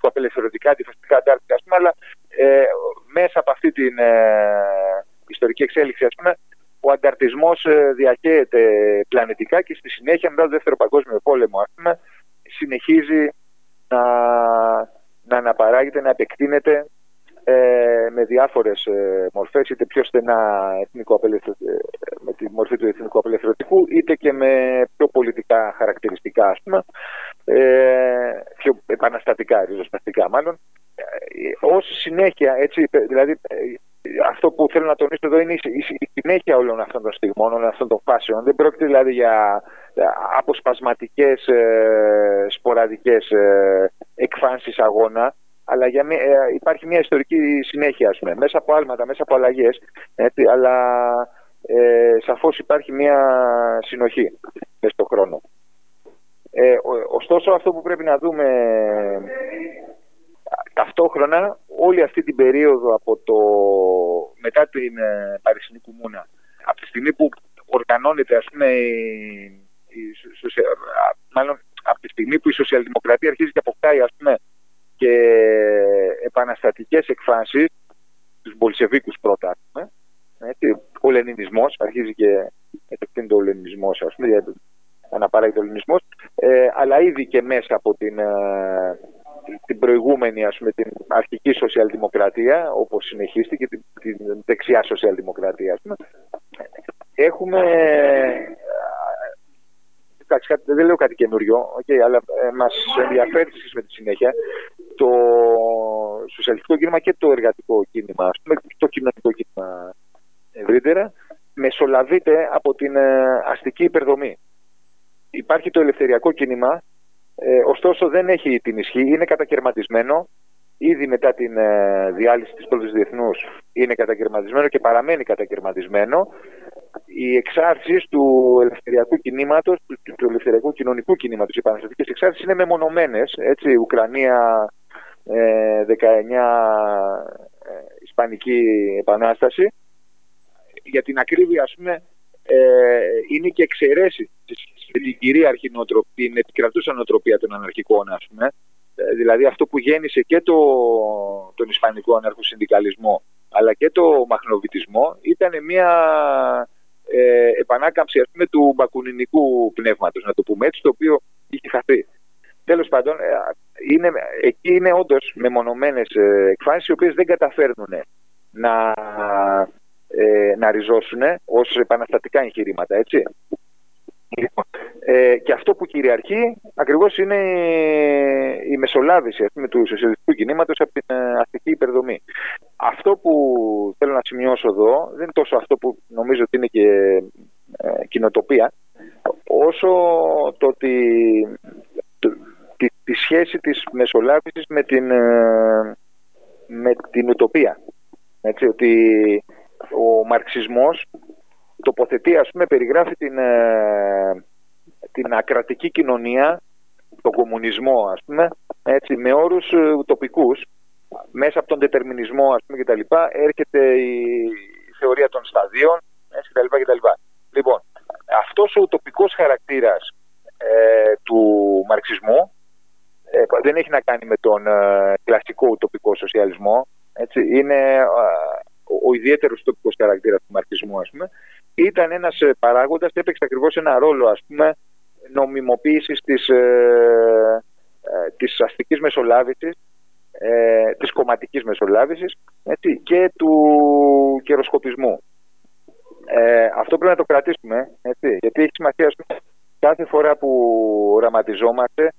απελευθερωτικά, αντιφασιστικά αντάρτικα, ας πούμε, αλλά ε, μέσα από αυτή την ε, ιστορική εξέλιξη, ας πούμε, ο ανταρτισμός ε, διαχέεται πλανητικά και στη συνέχεια, μετά το δεύτερο παγκόσμιο πόλεμο, ας πούμε, συνεχίζει να, να αναπαράγεται, να επεκτείνεται ε, με διάφορες ε, μορφές, είτε πιο στενά εθνικό ε, με τη μορφή του εθνικού απελευθερωτικού, είτε και με πιο πολιτικά χαρακτηριστικά, ας πούμε, ε, πιο επαναστατικά, ριζοσπαστικά μάλλον. Ε, ως συνέχεια, έτσι, δηλαδή, ε, αυτό που θέλω να τονίσω εδώ είναι η, συνέχεια όλων αυτών των στιγμών, όλων αυτών των φάσεων. Δεν πρόκειται δηλαδή για αποσπασματικές, ε, σποραδικές ε, εκφάνσεις αγώνα, αλλά για ε, υπάρχει μια ιστορική συνέχεια, ας πούμε, μέσα από άλματα, μέσα από αλλαγές, αλλά ε, σαφώς υπάρχει μια συνοχή μέσα στον χρόνο. Ε, ωστόσο, αυτό που πρέπει να δούμε ταυτόχρονα, όλη αυτή την περίοδο από το, μετά την ε, Παρισινή Κουμούνα, από τη στιγμή που οργανώνεται, ας πούμε, η, μάλλον από τη στιγμή που η σοσιαλδημοκρατία αρχίζει και αποκτάει, ας πούμε, και επαναστατικές εκφάνσεις, τους Μπολσεβίκους πρώτα, έτσι, ο Λενινισμός, αρχίζει και επεκτείνεται ο Λενινισμός, ας πούμε, γιατί αναπαράγει ο Λενινισμός, ε, αλλά ήδη και μέσα από την, ε, την προηγούμενη, ας πούμε, την αρχική σοσιαλδημοκρατία, όπως συνεχίστηκε, την, την δεξιά σοσιαλδημοκρατία, ας πούμε, έχουμε εντάξει, δεν λέω κάτι καινούριο, okay, αλλά ε, μας ενδιαφέρει με τη συνέχεια το σοσιαλιστικό κίνημα και το εργατικό κίνημα, ας πούμε, το κοινωνικό κίνημα ευρύτερα, μεσολαβείται από την ε, αστική υπερδομή. Υπάρχει το ελευθεριακό κίνημα, ε, ωστόσο δεν έχει την ισχύ, είναι κατακαιρματισμένο, ήδη μετά την ε, διάλυση της πρώτης διεθνούς είναι κατακαιρματισμένο και παραμένει κατακαιρματισμένο οι εξάρσεις του ελευθεριακού κινήματος, του, του ελευθεριακού κοινωνικού κινήματος, οι επαναστατικές εξάρσεις είναι μεμονωμένες. Έτσι, Ουκρανία, ε, 19 ε, Ισπανική Επανάσταση. Για την ακρίβεια, ας πούμε, ε, είναι και εξαιρέσεις με την κυρίαρχη νοοτροπία, την επικρατούσα νοοτροπία των αναρχικών, ας πούμε. Ε, δηλαδή αυτό που γέννησε και το, τον Ισπανικό αναρχοσυνδικαλισμό αλλά και το μαχνοβιτισμό ήταν μια ε, επανάκαμψη ας πούμε, του μπακουνινικού πνεύματος, να το πούμε έτσι, το οποίο είχε χαθεί. Τέλος πάντων, ε, είναι, εκεί είναι όντως μεμονωμένες ε, εκφάνσεις οι οποίες δεν καταφέρνουν να, ε, να ριζώσουν ως επαναστατικά εγχειρήματα, έτσι. Ε, και αυτό που κυριαρχεί ακριβώς είναι η μεσολάβηση πούμε, του σοσιαλιστικού κινήματος από την ε, αστική υπερδομή. Αυτό που θέλω να σημειώσω εδώ δεν είναι τόσο αυτό που νομίζω ότι είναι και ε, κοινοτοπία, όσο το ότι τη, τη, σχέση της μεσολάβησης με την, ε, με την ουτοπία. Έτσι, ότι ο μαρξισμός τοποθετεί, ας πούμε, περιγράφει την, ε, την ακρατική κοινωνία, τον κομμουνισμό, ας πούμε, έτσι, με όρους ε, ουτοπικούς, μέσα από τον δετερμινισμό, ας πούμε, κτλ. Έρχεται η θεωρία των σταδίων, έτσι, κτλ. κτλ. Λοιπόν, αυτός ο ουτοπικός χαρακτήρας ε, του μαρξισμού ε, δεν έχει να κάνει με τον ε, κλασικό ουτοπικό σοσιαλισμό. Έτσι. Είναι ο ιδιαίτερος τοπικός χαρακτήρας του μαρξισμού, ας πούμε. Ήταν ένας παράγοντας, έπαιξε ακριβώς ένα ρόλο, ας πούμε, νομιμοποίησης της της αστικής μεσολάβησης, ε, της κομματικής μεσολάβησης έτσι, και του καιροσκοπισμού. Ε, αυτό πρέπει να το κρατήσουμε, έτσι, γιατί έχει σημασία κάθε φορά που οραματιζόμαστε,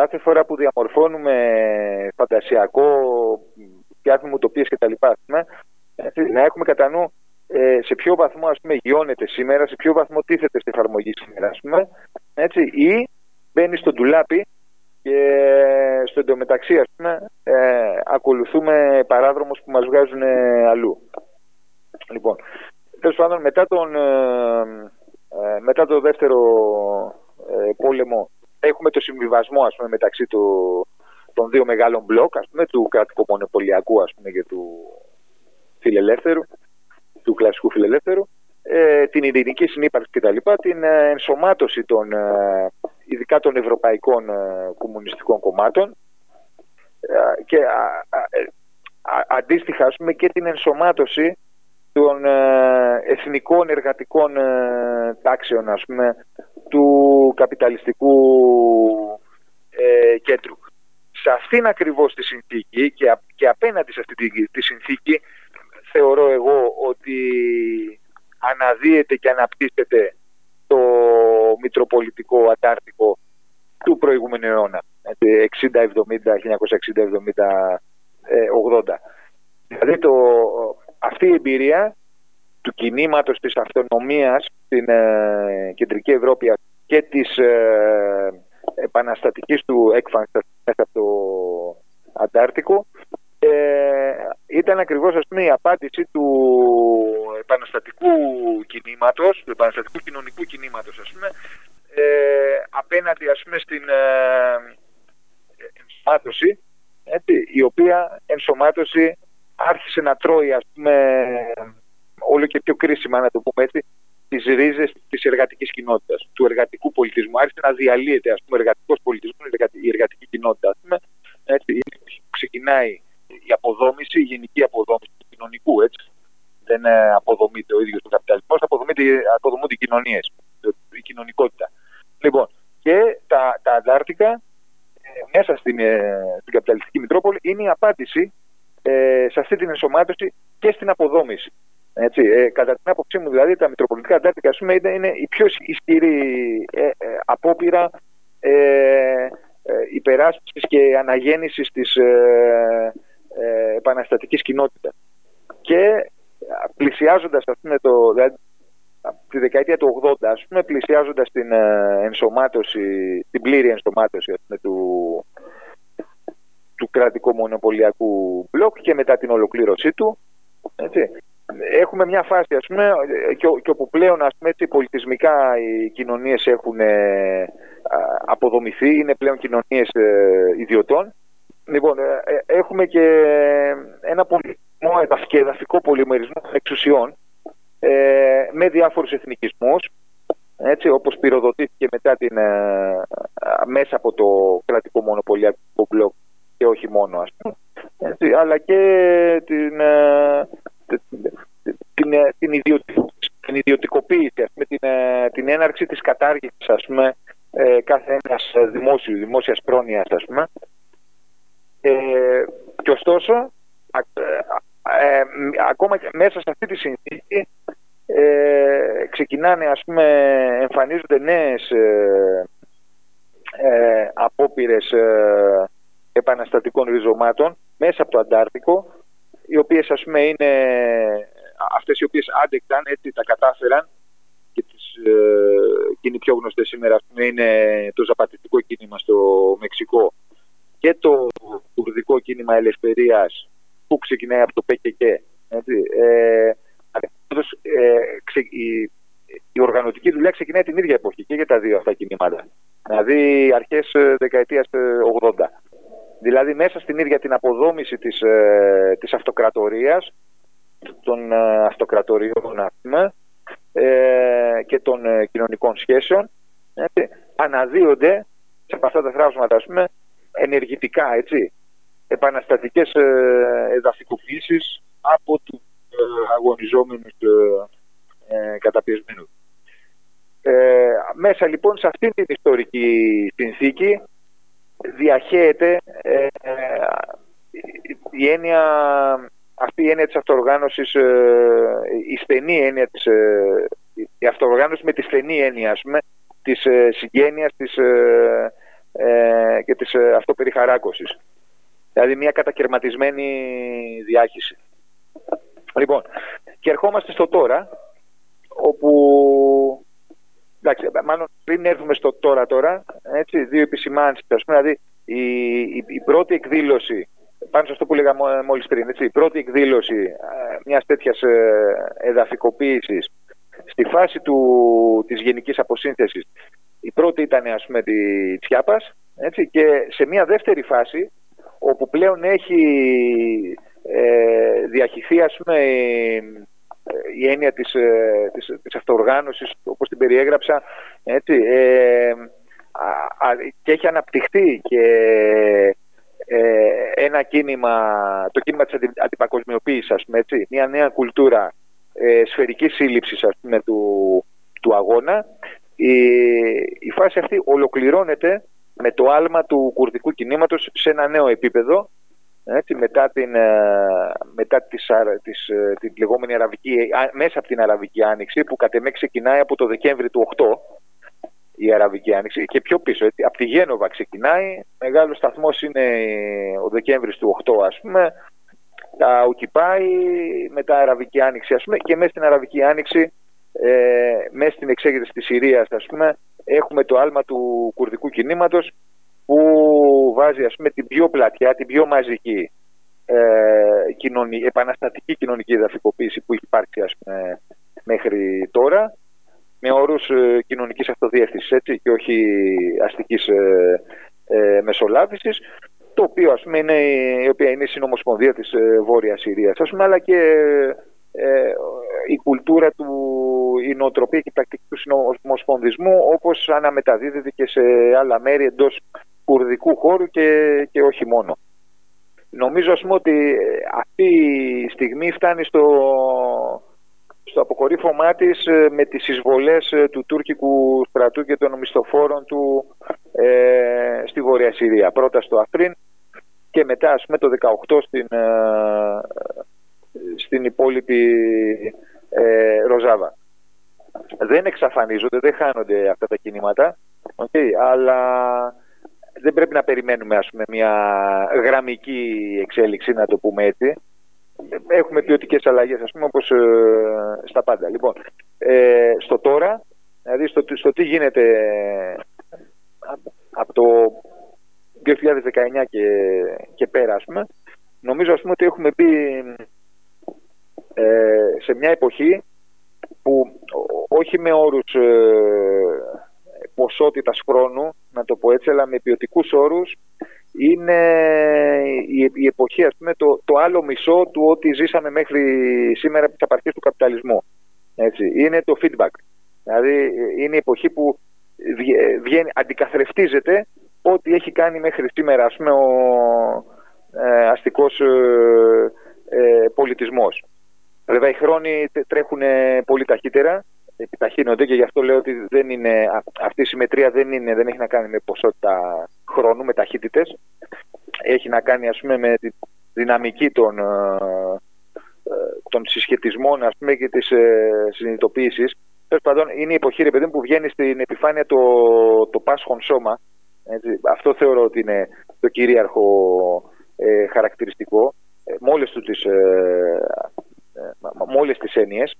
κάθε φορά που διαμορφώνουμε φαντασιακό, φτιάχνουμε ουτοπίες κτλ. Να έχουμε κατά νου ε, σε ποιο βαθμό ας πούμε, γιώνεται σήμερα, σε ποιο βαθμό τίθεται στην εφαρμογή σήμερα, ας πούμε, έτσι, ή μπαίνει στο ντουλάπι και στο εντωμεταξύ ας πούμε, ε, ακολουθούμε παράδρομους που μας βγάζουν αλλού. Λοιπόν, τέλος πάντων, μετά τον, ε, ε, μετά το δεύτερο ε, πόλεμο έχουμε το συμβιβασμό ας πούμε, μεταξύ του, των δύο μεγάλων μπλοκ, ας πούμε, του κρατικού μονοπωλιακού ας πούμε, και του φιλελεύθερου, του κλασικού φιλελεύθερου, ε, την ειρηνική συνύπαρξη κτλ, την ε, ενσωμάτωση των, ε, ειδικά των ευρωπαϊκών κομμουνιστικών κομμάτων και αντίστοιχα ας πούμε, και την ενσωμάτωση των ε, εθνικών εργατικών ε, τάξεων ας πούμε, του καπιταλιστικού ε, κέντρου. Σε αυτήν ακριβώς τη συνθήκη και, και απέναντι σε αυτή τη, τη συνθήκη θεωρώ εγώ ότι αναδύεται και αναπτύσσεται το μητροπολιτικό αντάρτικο του προηγούμενου αιώνα, 60-70, 1960-70, 80. Δηλαδή το, αυτή η εμπειρία του κινήματος της αυτονομίας στην ε, Κεντρική Ευρώπη και της ε, επαναστατικής του έκφανσης μέσα από το Αντάρτικο ε, ήταν ακριβώς ας πούμε, η απάντηση του επαναστατικού κινήματος, του επαναστατικού κοινωνικού κινήματος ας πούμε, ε, απέναντι ας πούμε, στην ε, ενσωμάτωση έτσι, η οποία ενσωμάτωση άρχισε να τρώει ας πούμε όλο και πιο κρίσιμα να το πούμε έτσι τις ρίζες της εργατικής κοινότητας, του εργατικού πολιτισμού. Άρχισε να διαλύεται ας πούμε εργατικός πολιτισμός, η εργατική κοινότητα. Ας πούμε, έτσι, ξεκινάει η αποδόμηση, η γενική αποδόμηση του κοινωνικού, έτσι. Δεν αποδομείται ο ίδιος ο καπιταλισμός, αποδομούνται οι κοινωνίες, η κοινωνικότητα. Λοιπόν, και τα, τα αντάρτικα ε, μέσα στην, ε, στην καπιταλιστική Μητρόπολη είναι η απάντηση ε, σε αυτή την ενσωμάτωση και στην αποδόμηση. Έτσι, ε, κατά την άποψή μου, δηλαδή, τα Μητροπολιτικά Αντάρτικα πούμε, είναι, είναι η πιο ισχυρή ε, ε, απόπειρα ε, ε, υπεράσπισης και αναγέννησης της ε, ε, επαναστατικής κοινότητας. Και πλησιάζοντας, ας πούμε, το, δηλαδή, τη δεκαετία του 80, ας πούμε, πλησιάζοντας την ενσωμάτωση, την πλήρη ενσωμάτωση ας πούμε, του, του κρατικού μονοπωλιακού μπλοκ και μετά την ολοκλήρωσή του. Έτσι. Έχουμε μια φάση ας πούμε, και, και όπου πλέον ας πούμε, έτσι, πολιτισμικά οι κοινωνίες έχουν ε, αποδομηθεί, είναι πλέον κοινωνίες ε, ιδιωτών. Λοιπόν, ε, έχουμε και ένα πολιτισμό και εδαφικό πολυμερισμό εξουσιών ε, με διάφορους εθνικισμούς έτσι, όπως πυροδοτήθηκε μετά την, μέσα από το κρατικό μονοπωλιακό μπλοκ και όχι μόνο ας πούμε, έτσι, αλλά και την, ε, την, ε, την, την ιδιωτικοποίηση, ας πούμε, την, ε, την έναρξη της κατάργησης ας πούμε, κάθε ένας δημόσιου, δημόσιας πρόνοιας ας πούμε. Ε, και ωστόσο, ακόμα και μέσα σε αυτή τη συνθήκη ε, ξεκινάνε, ας πούμε, εμφανίζονται νέες ε, ε, απόπειρες ε, επαναστατικών ριζωμάτων μέσα από το Αντάρτικο, οι οποίες, ας πούμε, είναι αυτές οι οποίες άντεκταν, έτσι τα κατάφεραν και, τις, ε, και είναι πιο γνωστές σήμερα, ας πούμε, είναι το ζαπατιστικό κίνημα στο Μεξικό και το κουρδικό κίνημα ελευθερίας που ξεκινάει από το ΠΚΚ. Έτσι. Ε, ε, η, η οργανωτική δουλειά ξεκινάει την ίδια εποχή και για τα δύο αυτά κινήματα. Δηλαδή αρχές ε, δεκαετίας 80. Ε, δηλαδή μέσα στην ίδια την αποδόμηση της, ε, της αυτοκρατορίας, των ε, αυτοκρατοριών ε, και των κοινωνικών σχέσεων, έτσι, αναδύονται σε αυτά τα θράψματα, ας πούμε, ενεργητικά, έτσι, επαναστατικές εδαφικοποίησεις από τους αγωνιζόμενους ε, καταπιεσμένους. Ε, μέσα λοιπόν σε αυτή την ιστορική συνθήκη διαχέεται ε, η έννοια, αυτή η έννοια της αυτοοργάνωσης, ε, η στενή έννοια της, ε, η αυτοοργάνωση με τη στενή έννοια ας πούμε, της ε, συγγένειας της, και της αυτοπεριχαράκωσης. Δηλαδή μια κατακαιρματισμένη διάχυση. Λοιπόν, και ερχόμαστε στο τώρα, όπου εντάξει, μάλλον πριν έρθουμε στο τώρα τώρα, έτσι, δύο επισημάνσεις, ας πούμε, δηλαδή η, η, η, πρώτη εκδήλωση, πάνω σε αυτό που λέγα μόλις πριν, έτσι, η πρώτη εκδήλωση ε, μιας τέτοιας ε, εδαφικοποίησης στη φάση του, της γενικής αποσύνθεσης, η πρώτη ήταν ας πούμε τη Τσιάπας, έτσι, και σε μια δεύτερη φάση, όπου πλέον έχει ε, διαχυθεί ας πούμε η έννοια της, ε, της, της αυτοοργάνωσης όπως την περιέγραψα έτσι, ε, και έχει αναπτυχθεί και ε, ένα κίνημα, το κίνημα της αντι, αντιπακοσμιοποίησης ας πούμε, έτσι, μια νέα κουλτούρα ε, σφαιρικής σύλληψης ας πούμε, του, του αγώνα. Η, η φάση αυτή ολοκληρώνεται με το άλμα του κουρδικού κινήματος σε ένα νέο επίπεδο έτσι, μετά, την, ε, μετά τις, τις, ε, την λεγόμενη Αραβική, μέσα από την Αραβική Άνοιξη που κατ' εμέ ξεκινάει από το Δεκέμβρη του 8 η Αραβική Άνοιξη και πιο πίσω, έτσι, από τη Γένοβα ξεκινάει, μεγάλο σταθμός είναι ο Δεκέμβρης του 8 ας πούμε, τα Οκυπάει, μετά Αραβική Άνοιξη ας πούμε και μέσα στην Αραβική Άνοιξη, ε, μέσα στην εξέγερση της Συρίας ας πούμε, έχουμε το άλμα του κουρδικού κινήματος που βάζει ας πούμε την πιο πλατιά, την πιο μαζική ε, κοινωνική, επαναστατική κοινωνική εδαφικοποίηση που έχει υπάρξει ας πούμε, μέχρι τώρα με όρους ε, κοινωνικής αυτοδιεύθυνσης έτσι, και όχι αστικής ε, ε, μεσολάβησης το οποίο ας πούμε, είναι, η οποία είναι η συνομοσπονδία της ε, Βόρειας Συρίας ας πούμε, αλλά και ε, η κουλτούρα του, η νοοτροπία και η πρακτική του συνομοσπονδισμού όπως αναμεταδίδεται και σε άλλα μέρη εντός κουρδικού χώρου και, και όχι μόνο. Νομίζω ας πούμε ότι ε, αυτή η στιγμή φτάνει στο, στο αποκορύφωμά της ε, με τις εισβολές ε, του τουρκικού στρατού και των μισθοφόρων του ε, στη Βόρεια Συρία. Πρώτα στο Αφρίν και μετά ας πούμε το 18 στην, στην υπόλοιπη ε, Ροζάβα. Δεν εξαφανίζονται, δεν χάνονται αυτά τα κινήματα, okay, αλλά δεν πρέπει να περιμένουμε ας πούμε, μια γραμμική εξέλιξη, να το πούμε έτσι. Έχουμε ποιοτικές αλλαγές, ας πούμε, όπως ε, στα πάντα. Λοιπόν, ε, στο τώρα, δηλαδή στο, στο τι γίνεται από το 2019 και, και πέρα, ας πούμε, νομίζω ας πούμε, ότι έχουμε μπει ε, σε μια εποχή που όχι με όρους ε, ποσότητας χρόνου, να το πω έτσι, αλλά με ποιοτικούς όρους, είναι η, η εποχή, ας πούμε, το, το άλλο μισό του ότι ζήσαμε μέχρι σήμερα από τις απαρχές του καπιταλισμού. Έτσι. Είναι το feedback. Δηλαδή είναι η εποχή που βγαίνει, αντικαθρεφτίζεται ό,τι έχει κάνει μέχρι σήμερα ας πούμε, ο ε, αστικός ε, ε, πολιτισμός. Βέβαια οι χρόνοι τρέχουν πολύ ταχύτερα επιταχύνονται και γι' αυτό λέω ότι δεν είναι, αυτή η συμμετρία δεν, είναι, δεν έχει να κάνει με ποσότητα χρόνου, με ταχύτητες. Έχει να κάνει ας πούμε με τη δυναμική των, ε, των συσχετισμών ας πούμε, και της ε, συνειδητοποίησης. Τέλος πάντων, είναι η εποχή ρε παιδί που βγαίνει στην επιφάνεια το, το πάσχον σώμα. Έτσι. Αυτό θεωρώ ότι είναι το κυρίαρχο ε, χαρακτηριστικό. Ε, με όλες, τους τις, ε, ε τις έννοιες,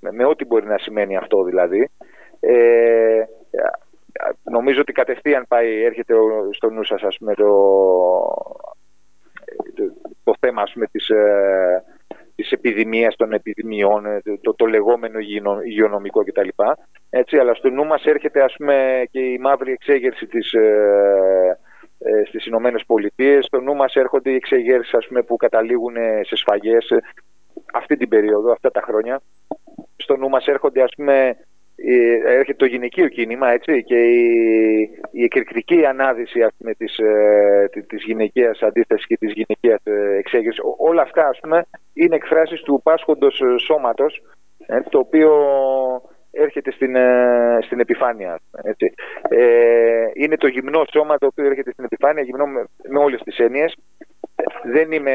με, με, ό,τι μπορεί να σημαίνει αυτό δηλαδή. Ε, νομίζω ότι κατευθείαν πάει, έρχεται στο νου σας ας πούμε, το, το, θέμα ας πούμε, της, ε, της επιδημίας των επιδημιών, ε, το, το λεγόμενο υγειονομικό κτλ. Έτσι, αλλά στο νου μας έρχεται ας πούμε, και η μαύρη εξέγερση της, ε, ε, στις Ηνωμένες Πολιτείες. Στο νου μας έρχονται οι εξεγέρσεις ας πούμε, που καταλήγουν σε σφαγές αυτή την περίοδο, αυτά τα χρόνια. Στο νου μας έρχονται ας πούμε, έρχεται το γυναικείο κίνημα έτσι, και η, η εκρηκτική ανάδυση ας πούμε, της, ε, της γυναικείας αντίθεσης και της γυναικείας ε, εξέγερσης. Όλα αυτά ας πούμε, είναι εκφράσεις του πάσχοντος ε, σώματος ε, το οποίο έρχεται στην, ε, στην επιφάνεια. Έτσι. Ε, είναι το γυμνό σώμα το οποίο έρχεται στην επιφάνεια, γυμνό με, με όλες τις έννοιες. Δεν είμαι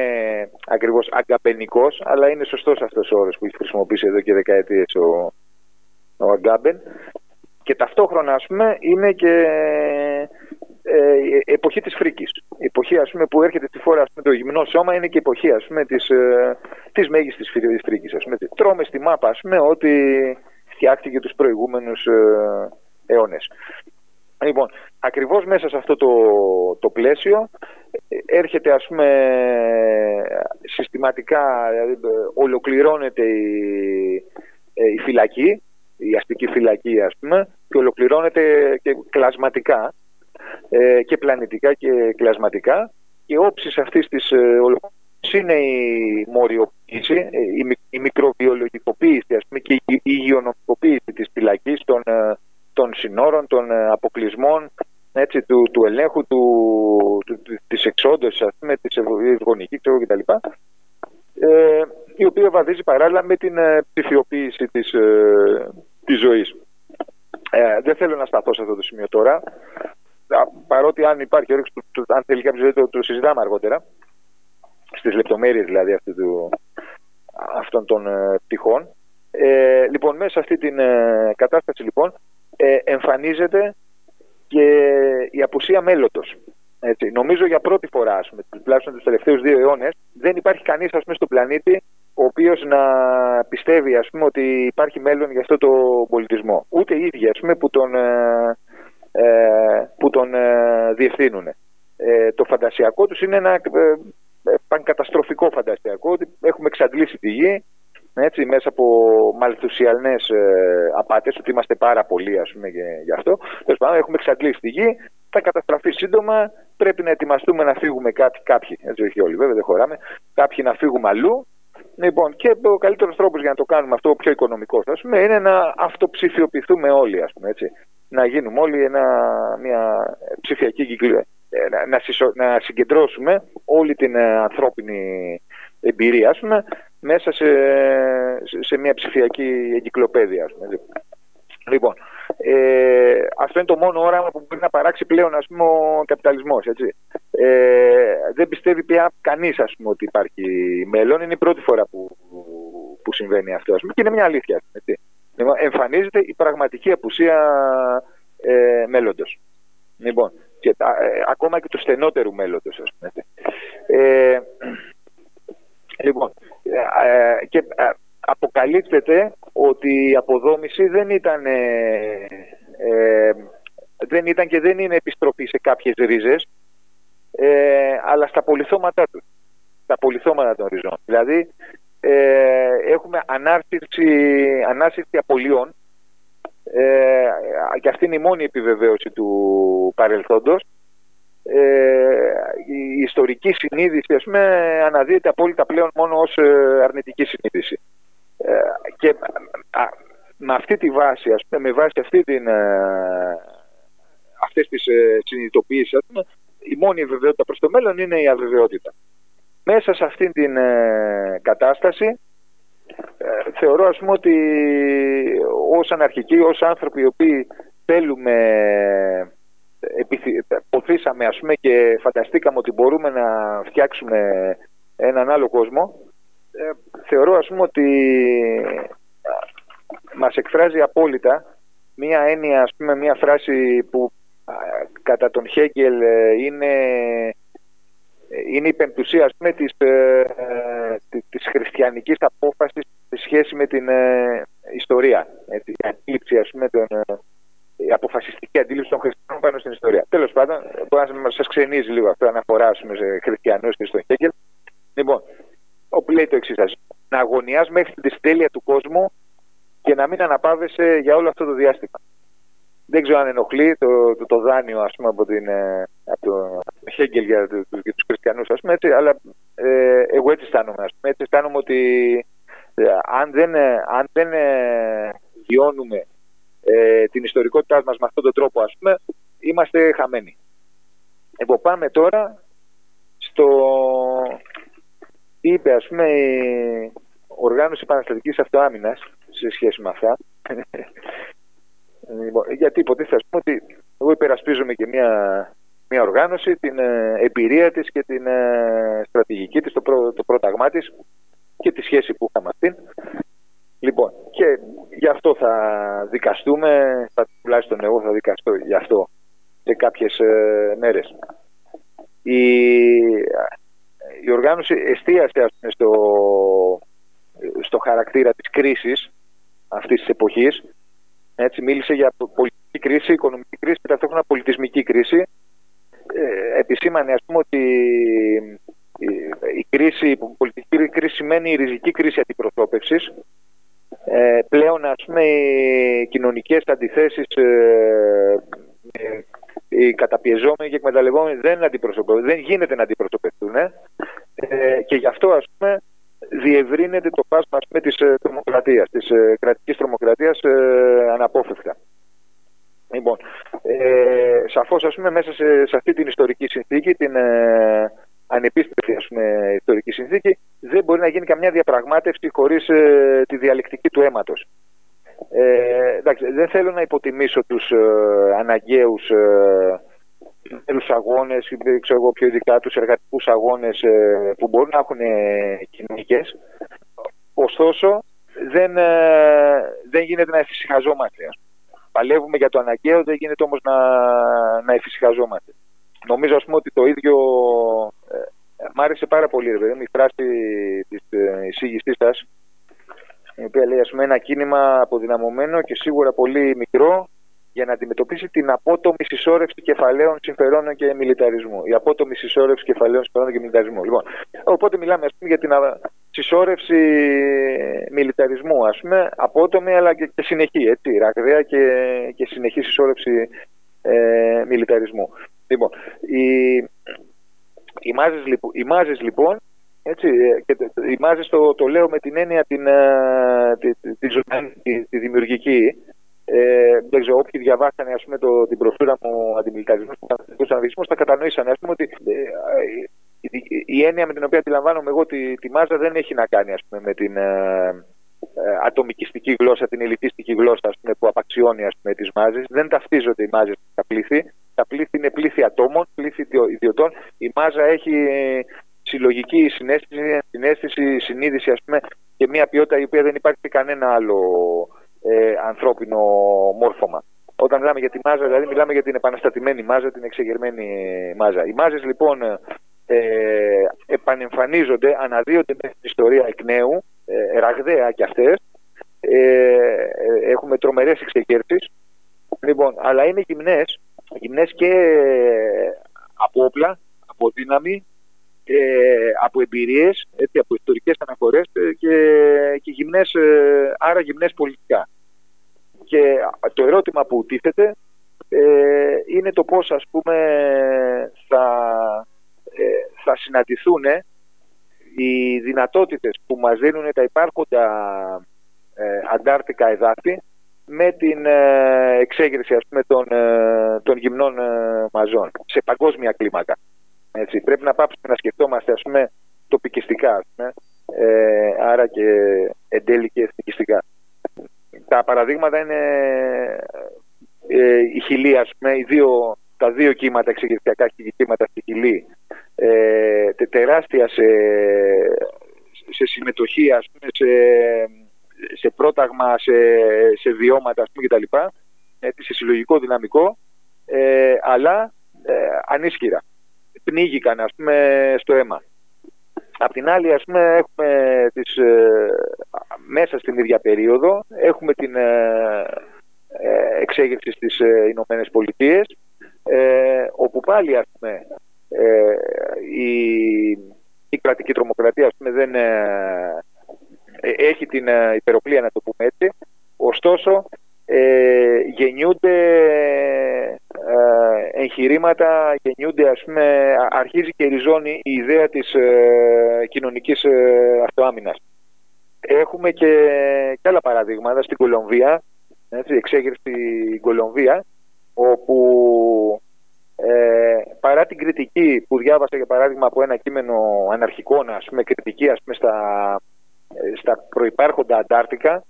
ακριβώς αγκαπενικός, αλλά είναι σωστός αυτός ο όρος που έχει χρησιμοποιήσει εδώ και δεκαετίες ο, ο Αγκάμπεν και ταυτόχρονα ας πούμε είναι και ε, εποχή της φρίκης. Η εποχή ας πούμε, που έρχεται στη φόρα ας πούμε, το γυμνό σώμα είναι και η εποχή ας πούμε, της, ε, της μέγιστης φρίκης. Ας πούμε. Τρώμε στη μάπα ας πούμε, ότι φτιάχτηκε τους προηγούμενους ε, αιώνες. Λοιπόν, ακριβώς μέσα σε αυτό το, το πλαίσιο ε, έρχεται ας πούμε συστηματικά, δηλαδή, ε, ολοκληρώνεται η, ε, η φυλακή η αστική φυλακή ας πούμε και ολοκληρώνεται και κλασματικά ε, και πλανητικά και κλασματικά. Και όψεις αυτής της ε, ολοκλήρωσης είναι η μοριοποίηση, ε, η, η μικροβιολογικοποίηση ας πούμε, και η υγειονομικοποίηση της φυλακής των, ε, των συνόρων, των αποκλεισμών έτσι, του, του ελέγχου, του, του, της εξόντωσης, ας πούμε, της ευγονικής κτλ. Ε, η οποία βαδίζει παράλληλα με την ε, ψηφιοποίηση της, ε, της ζωής. Ε, δεν θέλω να σταθώ σε αυτό το σημείο τώρα, παρότι αν υπάρχει όρεξη, αν θέλει κάποιος το, το συζητάμε αργότερα, στις λεπτομέρειες δηλαδή αυτού του, αυτών των ε, πτυχών. Ε, λοιπόν, μέσα σε αυτή την ε, κατάσταση λοιπόν ε, εμφανίζεται και η απουσία μέλλοντος. Έτσι. Νομίζω για πρώτη φορά, ας πούμε, τουλάχιστον τους τελευταίους δύο αιώνες, δεν υπάρχει κανείς ας πούμε, στον πλανήτη ο οποίος να πιστεύει ας πούμε, ότι υπάρχει μέλλον για αυτό το πολιτισμό. Ούτε οι ίδιοι ας πούμε, που τον, ε, ε που τον ε, διευθύνουν. Ε, το φαντασιακό τους είναι ένα ε, πανκαταστροφικό φαντασιακό, ότι έχουμε εξαντλήσει τη γη, έτσι, μέσα από μαλθουσιαλνές ε, απάτες, ότι είμαστε πάρα πολλοί ας πούμε γι' αυτό. έχουμε εξαντλήσει τη γη, θα καταστραφεί σύντομα, πρέπει να ετοιμαστούμε να φύγουμε κάποιοι, κάποιοι έτσι όχι όλοι βέβαια δεν χωράμε, κάποιοι να φύγουμε αλλού. Λοιπόν, και ο καλύτερος τρόπος για να το κάνουμε αυτό, ο πιο οικονομικός, ας πούμε, είναι να αυτοψηφιοποιηθούμε όλοι, ας πούμε, έτσι. Να γίνουμε όλοι ένα, μια ψηφιακή κυκλία. Ε, να, να, να συγκεντρώσουμε όλη την ε, ανθρώπινη εμπειρία, ας πούμε, μέσα σε, σε μια ψηφιακή εγκυκλοπαίδεια, ας πούμε. Λοιπόν, ε, αυτό είναι το μόνο όραμα που μπορεί να παράξει πλέον ας πούμε, ο καπιταλισμός. Έτσι. Ε, δεν πιστεύει πια κανείς ας πούμε, ότι υπάρχει μέλλον. Είναι η πρώτη φορά που, που συμβαίνει αυτό ας πούμε, και είναι μια αλήθεια. Έτσι. Λοιπόν, εμφανίζεται η πραγματική απουσία ε, μέλλοντος. Λοιπόν, και, ε, ακόμα και του στενότερου μέλλοντος. Ας πούμε, ε, λοιπόν, ε, και αποκαλύπτεται ότι η αποδόμηση δεν ήταν, ε, ε, δεν ήταν και δεν είναι επιστροφή σε κάποιες ρίζες, ε, αλλά στα πολυθώματά τους, στα πολυθώματα των ριζών. Δηλαδή, ε, έχουμε ανάρτηση, ανάρτηση απολειών ε, και αυτή είναι η μόνη επιβεβαίωση του παρελθόντος. Ε, η ιστορική συνείδηση ας πούμε, αναδύεται απόλυτα πλέον μόνο ως αρνητική συνείδηση. Ε, και με αυτή τη βάση, ας πούμε, με βάση αυτή την, ε, αυτές τις ε, συνειδητοποιήσεις, πούμε, η μόνη βεβαιότητα προς το μέλλον είναι η αβεβαιότητα. Μέσα σε αυτή την κατάσταση θεωρώ ας πούμε ότι ως αναρχικοί, ως άνθρωποι οι οποίοι θέλουμε ποθήσαμε ας πούμε και φανταστήκαμε ότι μπορούμε να φτιάξουμε έναν άλλο κόσμο ε, θεωρώ ας πούμε ότι μας εκφράζει απόλυτα μία έννοια, ας πούμε, μία φράση που κατά τον Χέγκελ ε, είναι, είναι η πεμπτουσία ας πούμε, της, ε, της χριστιανικής απόφασης σε σχέση με την ιστορία. Έτσι, η αντίληψη, ας πούμε, τον, η αποφασιστική αντίληψη των χριστιανών πάνω στην ιστορία. Τέλος πάντων, μπορείς να σας ξενίζει λίγο αυτό, αναφορά πούμε, σε χριστιανούς και στον Χέγκελ. Λοιπόν, όπου λέει το εξής, να αγωνιάς μέχρι την τέλεια του κόσμου και να μην αναπάβεσαι για όλο αυτό το διάστημα. Δεν ξέρω αν ενοχλεί το, το, το δάνειο ας πούμε, από, την, ε, από το Χέγκελ για, το, για τους χριστιανούς, ας πούμε, έτσι, αλλά ε, εγώ έτσι αισθάνομαι. Ας πούμε, έτσι αισθάνομαι ότι ε, αν δεν, ε, αν δεν ε, βιώνουμε την ιστορικότητάς μας με αυτόν τον τρόπο, ας πούμε, είμαστε χαμένοι. Εγώ πάμε τώρα στο είπε ας πούμε η οργάνωση παραστατικής αυτοάμυνας σε σχέση με αυτά. Λοιπόν, γιατί υποτίθεται ας πούμε ότι εγώ υπερασπίζομαι και μια, μια οργάνωση, την ε, εμπειρία της και την ε, στρατηγική της, το, πρό, το πρόταγμά της και τη σχέση που είχαμε αυτήν. Λοιπόν, και γι' αυτό θα δικαστούμε, θα, τουλάχιστον εγώ θα δικαστώ γι' αυτό σε κάποιες ε, μέρες. Η, η οργάνωση εστίασε ας πούμε, στο, στο χαρακτήρα της κρίσης αυτής της εποχής. Έτσι, μίλησε για πολιτική κρίση, οικονομική κρίση και ταυτόχρονα πολιτισμική κρίση. Ε, επισήμανε ας πούμε ότι η, κρίση, η πολιτική κρίση σημαίνει η ριζική κρίση αντιπροσώπευσης. Ε, πλέον ας πούμε οι κοινωνικές αντιθέσεις ε, οι καταπιεζόμενοι και εκμεταλλευόμενοι δεν, δεν γίνεται να αντιπροσωπευτούν ε, και γι' αυτό ας πούμε διευρύνεται το φάσμα με της ε, τρομοκρατίας, της ε, κρατικής τρομοκρατίας ε, αναπόφευκτα. Λοιπόν, ε, σαφώς ας πούμε μέσα σε, σε αυτή την ιστορική συνθήκη, την ε, ανεπίστευτη ας πούμε, ιστορική συνθήκη, δεν μπορεί να γίνει καμιά διαπραγμάτευση χωρίς ε, τη διαλεκτική του αίματος. Ε, εντάξει, δεν θέλω να υποτιμήσω τους ε, αναγκαίους ε, αγώνες, ξέρω εγώ πιο ειδικά τους εργατικούς αγώνες ε, που μπορούν να έχουν ε, κοινωνικές. Ωστόσο, δεν, ε, δεν γίνεται να εφησυχαζόμαστε. Παλεύουμε για το αναγκαίο, δεν γίνεται όμως να, να εφησυχαζόμαστε. Νομίζω, ας πούμε, ότι το ίδιο... Ε, μ' άρεσε πάρα πολύ, ρε η φράση της εισήγησής σας, η οποία λέει, ας πούμε, ένα κίνημα αποδυναμωμένο και σίγουρα πολύ μικρό, για να αντιμετωπίσει την απότομη συσσόρευση κεφαλαίων συμφερόντων και μιλιταρισμού. Η απότομη συσσόρευση κεφαλαίων συμφερόντων και μιλιταρισμού. Λοιπόν, οπότε μιλάμε ας πούμε, για την συσσόρευση μιλιταρισμού, ας πούμε, απότομη αλλά και, και συνεχή, έτσι, ραγδαία και, και συνεχή συσσόρευση ε, μιλιταρισμού. Λοιπόν, οι, οι, μάζες, λοιπόν, οι μάζες λοιπόν έτσι, ε, και οι μάζες το, το λέω με την έννοια την, ε, τη, τη, τη, τη δημιουργική, ε, δεν ξέρω, όποιοι διαβάσανε ας πούμε, το, την προσούρα μου αντιμιλιταρισμού και θα κατανοήσανε ας πούμε, ότι ε, η, η, έννοια με την οποία αντιλαμβάνομαι εγώ τη, τη μάζα δεν έχει να κάνει ας πούμε, με την ε, ε, ατομικιστική γλώσσα, την ελιτίστικη γλώσσα ας πούμε, που απαξιώνει ας πούμε, τις μάζες. Δεν ταυτίζονται οι μάζες με τα πλήθη. Τα πλήθη είναι πλήθη ατόμων, πλήθη ιδιωτών. Η μάζα έχει συλλογική συνέστηση, συνέστηση συνείδηση ας πούμε, και μια ποιότητα η οποία δεν υπάρχει σε κανένα άλλο ε, ανθρώπινο μόρφωμα. Όταν μιλάμε για τη μάζα, δηλαδή μιλάμε για την επαναστατημένη μάζα, την εξεγερμένη μάζα. Οι μάζες λοιπόν ε, επανεμφανίζονται, αναδύονται με την ιστορία εκ νέου, ε, ραγδαία κι αυτές. Ε, ε, έχουμε τρομερές εξεγέρσεις. Λοιπόν, αλλά είναι γυμνές, γυμνές και από όπλα, από δύναμη, ε, από εμπειρίες, έτσι, από ιστορικές αναφορές και, και γυμνές, άρα γυμνές πολιτικά. Και το ερώτημα που τίθεται ε, είναι το πώς ας πούμε θα, ε, θα συναντηθούν οι δυνατότητες που μας δίνουν τα υπάρχοντα ε, αντάρτικα εδάφη με την ε, εξέγερση ας πούμε, των, ε, των γυμνών ε, μαζών σε παγκόσμια κλίμακα. Έτσι, πρέπει να πάψουμε να σκεφτόμαστε ας πούμε, τοπικιστικά, ας πούμε, άρα και εν τέλει και εθνικιστικά τα παραδείγματα είναι ε, η Χιλή, ας πούμε, οι δύο, τα δύο κύματα, εξεγερσιακά κύματα στη Χιλή, ε, τε, τεράστια σε, σε συμμετοχή ας πούμε, σε, σε πρόταγμα, σε, σε βιώματα ας πούμε, κτλ. σε συλλογικό δυναμικό, ε, αλλά ε, ανίσχυρα. Πνίγηκαν ας πούμε, στο αίμα. Απ' την άλλη, ας πούμε, έχουμε τις, ε, μέσα στην ίδια περίοδο, έχουμε την ε, ε εξέγερση στις ε, Ηνωμένες Πολιτείες, όπου πάλι, ας πούμε, η, η κρατική τρομοκρατία, ας πούμε, δεν έχει την υπεροπλία, να το πούμε έτσι, ωστόσο, ε, γεννιούνται ε, εγχειρήματα, γεννιούνται ας πούμε, αρχίζει και ριζώνει η ιδέα της ε, κοινωνικής ε, αυτοάμυνας. Έχουμε και, και άλλα παραδείγματα στην Κολομβία, έτσι, εξέγερση στην Κολομβία, όπου ε, παρά την κριτική που διάβασα για παράδειγμα από ένα κείμενο αναρχικών, ας πούμε, κριτική ας πούμε, στα, ε, στα προϋπάρχοντα Αντάρτικα,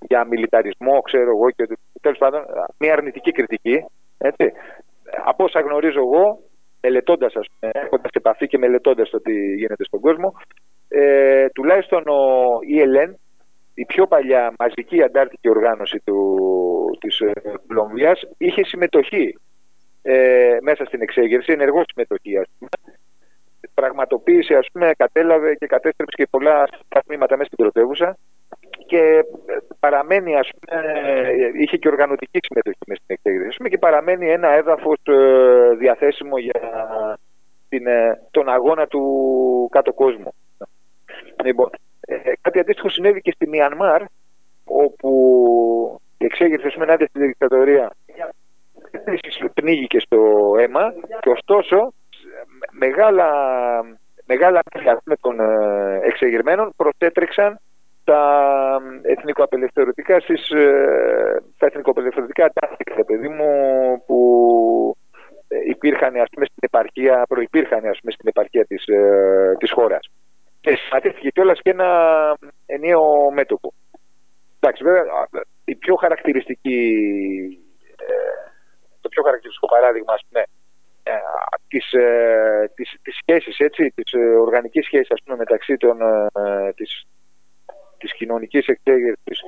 για μιλιταρισμό, ξέρω εγώ, και τέλος πάντων μια αρνητική κριτική. Έτσι. Από όσα γνωρίζω εγώ, μελετώντας, έχοντας επαφή και μελετώντας το τι γίνεται στον κόσμο, ε, τουλάχιστον ο ELN, η πιο παλιά μαζική αντάρτικη οργάνωση του, της ε, Κολομβίας, είχε συμμετοχή ε, μέσα στην εξέγερση, ενεργό συμμετοχή ας πούμε. Πραγματοποίησε, ας πούμε, κατέλαβε και κατέστρεψε και πολλά τμήματα μέσα στην πρωτεύουσα και παραμένει, ας πούμε, είχε και οργανωτική συμμετοχή με στην εκδήλωση και παραμένει ένα έδαφος ε, διαθέσιμο για την, ε, τον αγώνα του κάτω κόσμου. Λοιπόν, ε, κάτι αντίστοιχο συνέβη και στη Μιανμάρ, όπου εξέγερσε πούμε, ενάντια στη δικτατορία πνίγηκε στο αίμα και ωστόσο μεγάλα, μεγάλα με των εξεγερμένων προσέτρεξαν τα εθνικοαπελευθερωτικά στις, ε, τα εθνικοαπελευθερωτικά τάχτηκα, παιδί μου, που ε, υπήρχαν ας πούμε, στην επαρχία, προϋπήρχαν ας πούμε, στην επαρχία της, ε, της χώρας. Και σχηματίστηκε κιόλας και ένα ενίο μέτωπο. Εντάξει, βέβαια, η πιο χαρακτηριστική, το πιο χαρακτηριστικό παράδειγμα, ας πούμε, της, της, της σχέσης, έτσι, της οργανικής σχέσης, ας πούμε, μεταξύ των, της, της κοινωνικής εξέγερσης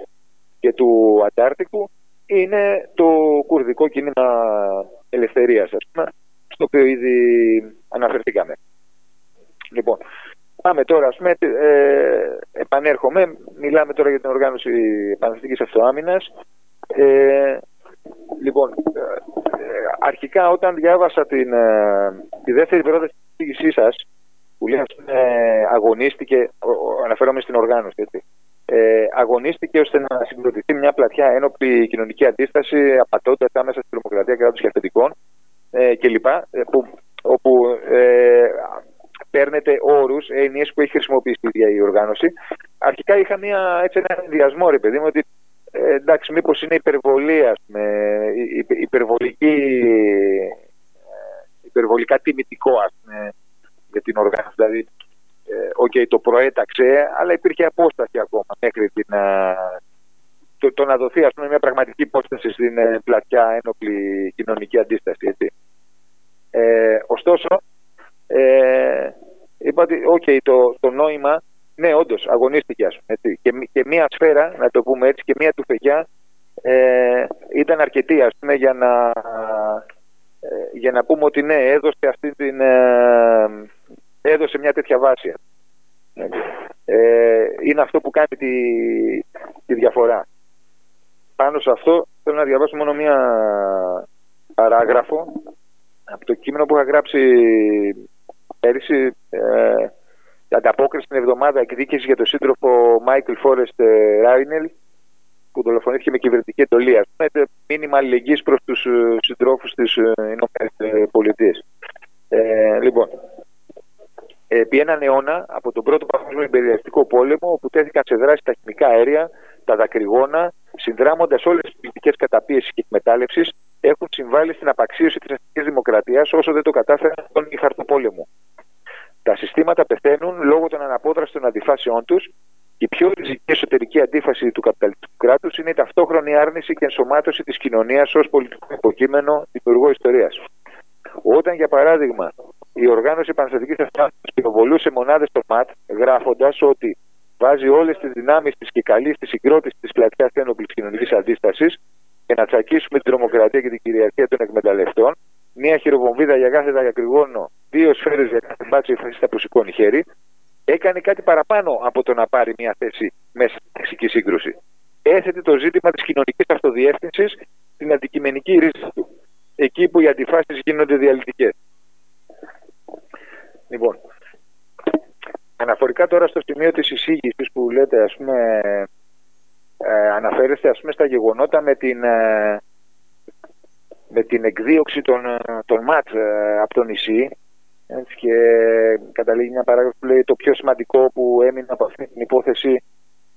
και του Αντάρτικου είναι το κουρδικό κίνημα ελευθερίας, ας πούμε, στο οποίο ήδη αναφερθήκαμε. Λοιπόν, πάμε τώρα, ας πούμε, ε, επανέρχομαι, μιλάμε τώρα για την οργάνωση επαναστατικής αυτοάμυνας. Ε, λοιπόν, ε, αρχικά όταν διάβασα την, ε, τη δεύτερη πρόταση της εισήγησής σας, που λέει, αγωνίστηκε, αναφέρομαι στην οργάνωση, έτσι, ε, αγωνίστηκε ώστε να συγκροτηθεί μια πλατιά ένοπλη κοινωνική αντίσταση, απατώντας άμεσα στη τρομοκρατία κράτους και αφεντικών ε, κλπ. Ε, που, όπου ε, παίρνετε όρους, έννοιε που έχει χρησιμοποιήσει η ίδια η οργάνωση. Αρχικά είχα μια, έτσι, ένα ενδιασμό, ρε παιδί μου, ότι ε, εντάξει, μήπως είναι υπερβολή, ας πούμε, υπερβολική, ε, υπερβολικά τιμητικό, ας πούμε, για την οργάνωση. Δηλαδή, okay, ε, το προέταξε, αλλά υπήρχε απόσταση ακόμα μέχρι την, ε, το, το, να δοθεί ας πούμε, μια πραγματική υπόσταση στην ε, πλατιά ένοπλη κοινωνική αντίσταση. Έτσι. Ε, ωστόσο, ε, είπα ότι okay, το, το νόημα, ναι, όντως αγωνίστηκε, ας πούμε, έτσι. Και, και μία σφαίρα, να το πούμε έτσι, και μία τουφεγιά ε, ήταν αρκετή, ας πούμε, για να, για να πούμε ότι ναι, έδωσε αυτή την έδωσε μια τέτοια βάση. Ε, είναι αυτό που κάνει τη, τη διαφορά. Πάνω σε αυτό θέλω να διαβάσω μόνο μια παράγραφο από το κείμενο που είχα γράψει πέρυσι ε, ανταπόκριση στην εβδομάδα εκδίκησης για τον σύντροφο Μάικλ Φόρεστ Ράινελ που δολοφονήθηκε με κυβερνητική εντολή. Ας πούμε, μήνυμα αλληλεγγύης προς τους ε, συντρόφους της ε, Ηνωμένες Ε, λοιπόν, επί έναν αιώνα από τον πρώτο παγκόσμιο υπεριαλιστικό πόλεμο, όπου τέθηκαν σε δράση τα χημικά αέρια, τα δακρυγόνα, συνδράμοντας όλες τις πολιτικές καταπίεση και εκμετάλλευσης, έχουν συμβάλει στην απαξίωση της αστική δημοκρατίας όσο δεν το κατάφεραν τον χαρτοπόλεμο. Τα συστήματα πεθαίνουν λόγω των αναπόδραστων αντιφάσεών τους και η πιο ριζική εσωτερική αντίφαση του καπιταλιστικού κράτους είναι η ταυτόχρονη άρνηση και ενσωμάτωση της κοινωνίας ως πολιτικό υποκείμενο δημιουργό ιστορίας. Όταν, για παράδειγμα, η οργάνωση επαναστατική αυτοάμυνα πυροβολούσε μονάδες στο ΜΑΤ, γράφοντας ότι βάζει όλες τις δυνάμεις της και καλείς στη συγκρότηση της πλατεία ένοπλης κοινωνικής αντίστασης και να τσακίσουμε την τρομοκρατία και την κυριαρχία των εκμεταλλευτών. Μία χειροβομβίδα για κάθε δακρυγόνο, δύο σφαίρες για κάθε μπάτσο η φασίστα που σηκώνει χέρι. Έκανε κάτι παραπάνω από το να πάρει μια θέση μέσα στην ταξική σύγκρουση. Έθετε το ζήτημα της κοινωνικής αυτοδιεύθυνσης στην αντικειμενική ρίζα του. Εκεί που οι αντιφάσεις γίνονται διαλυτικές. Λοιπόν, αναφορικά τώρα στο σημείο της εισήγησης που λέτε, ας πούμε, ε, αναφέρεστε ας πούμε στα γεγονότα με την, ε, με την εκδίωξη των, ε, των ΜΑΤ ε, από το νησί έτσι, και καταλήγει μια παράγραφη που λέει το πιο σημαντικό που έμεινε από αυτή την υπόθεση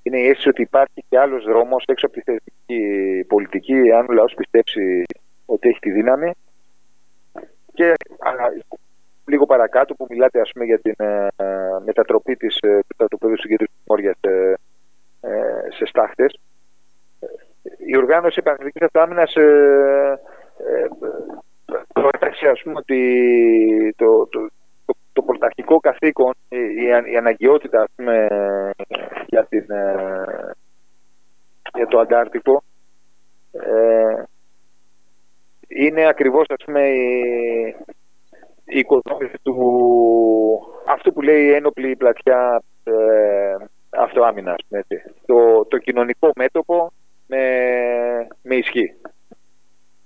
είναι η αίσθηση ότι υπάρχει και άλλος δρόμος έξω από τη θετική πολιτική αν ο λαός πιστέψει ότι έχει τη δύναμη και λίγο παρακάτω που μιλάτε ας πούμε, για την ε, μετατροπή της, ε, του στρατοπέδου συγκέντρωσης Μόριας ε, ε, σε στάχτες. Η οργάνωση επανδυτικής αυτοάμυνας ε, ε, ας πούμε ότι το, το, το, το πρωταρχικό καθήκον, η, η αναγκαιότητα ας πούμε, για, την, για το Αντάρτικο ε, είναι ακριβώς ας πούμε η, η οικοδόμηση του αυτού που λέει ένοπλη πλατιά ε, αυτοάμυνας. Το, το κοινωνικό μέτωπο με, με ισχύ.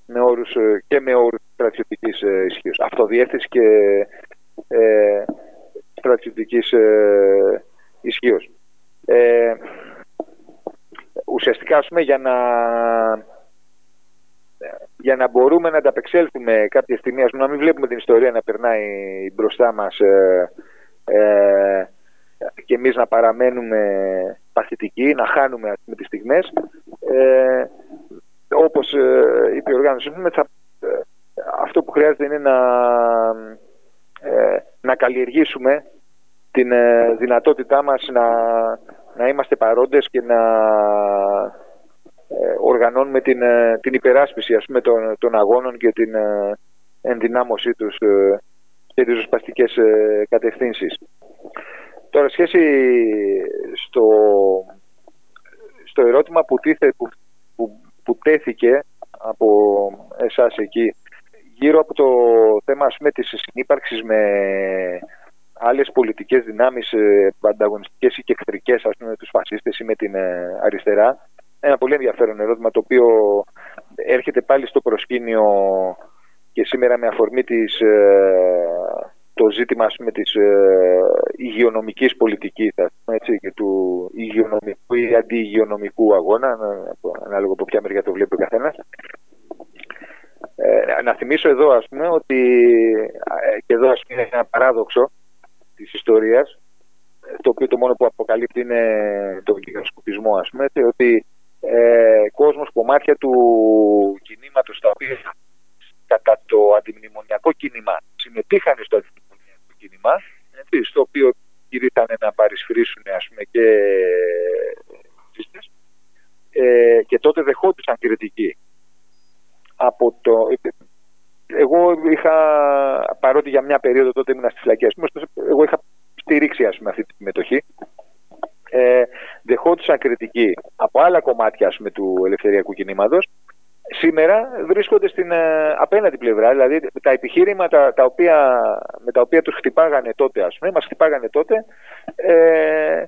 Με όρους, ε, και με όρους στρατιωτικής ε, ισχύως. Αυτοδιέθεση και ε, στρατιωτικής ε, ισχύως. Ε, ουσιαστικά, ας πούμε, για να για να μπορούμε να ανταπεξέλθουμε κάποια στιγμή, ας πούμε, να μην βλέπουμε την ιστορία να περνάει μπροστά μας ε, ε, και εμείς να παραμένουμε παθητικοί, να χάνουμε ας πούμε, τις στιγμές. Ε, όπως ε, είπε η οργάνωση, θα, ε, αυτό που χρειάζεται είναι να, ε, να καλλιεργήσουμε την δυνατότητά μας να, να είμαστε παρόντες και να ε, οργανώνουμε την, ε, την υπεράσπιση ας πούμε, των, των αγώνων και την ε, ενδυνάμωσή τους και τις ζωσπαστικές κατευθύνσεις. Τώρα, σχέση στο, στο ερώτημα που, τίθε, που, που, που τέθηκε από εσάς εκεί γύρω από το θέμα ας πούμε, της συνύπαρξης με άλλες πολιτικές δυνάμεις ανταγωνιστικές ή και εχθρικές ας πούμε, τους φασίστες ή με την αριστερά ένα πολύ ενδιαφέρον ερώτημα το οποίο έρχεται πάλι στο προσκήνιο και σήμερα με αφορμή της, ε, το ζήτημα ας πούμε, της ε, υγειονομικής πολιτικής έτσι, και του υγειονομικού ή αντιυγειονομικού αγώνα ανάλογα από ποια μεριά το βλέπει ο καθένας. Ε, να θυμίσω εδώ ας πούμε ότι και εδώ ας πούμε είναι ένα παράδοξο της ιστορίας το οποίο το μόνο που αποκαλύπτει είναι το γιγασκοπισμό ας πούμε ότι ε, κόσμος, κομμάτια του κινήματος τα οποία κατά το αντιμνημονιακό κίνημα συμμετείχαν στο αντιμνημονιακό κίνημα έτσι, στο οποίο κηρύττανε να παρισφρήσουν ας πούμε και ε, και τότε δεχόντουσαν κριτική. Από το... Εγώ είχα, παρότι για μια περίοδο τότε ήμουν στις φυλακές, εγώ είχα στηρίξει ας πούμε, αυτή τη συμμετοχή. Ε, δεχόντουσαν κριτική από άλλα κομμάτια πούμε, του ελευθεριακού κινήματος σήμερα βρίσκονται στην ε, απέναντι πλευρά. Δηλαδή τα επιχείρηματα τα οποία, με τα οποία τους χτυπάγανε τότε, ας πούμε, μας χτυπάγανε τότε, ε,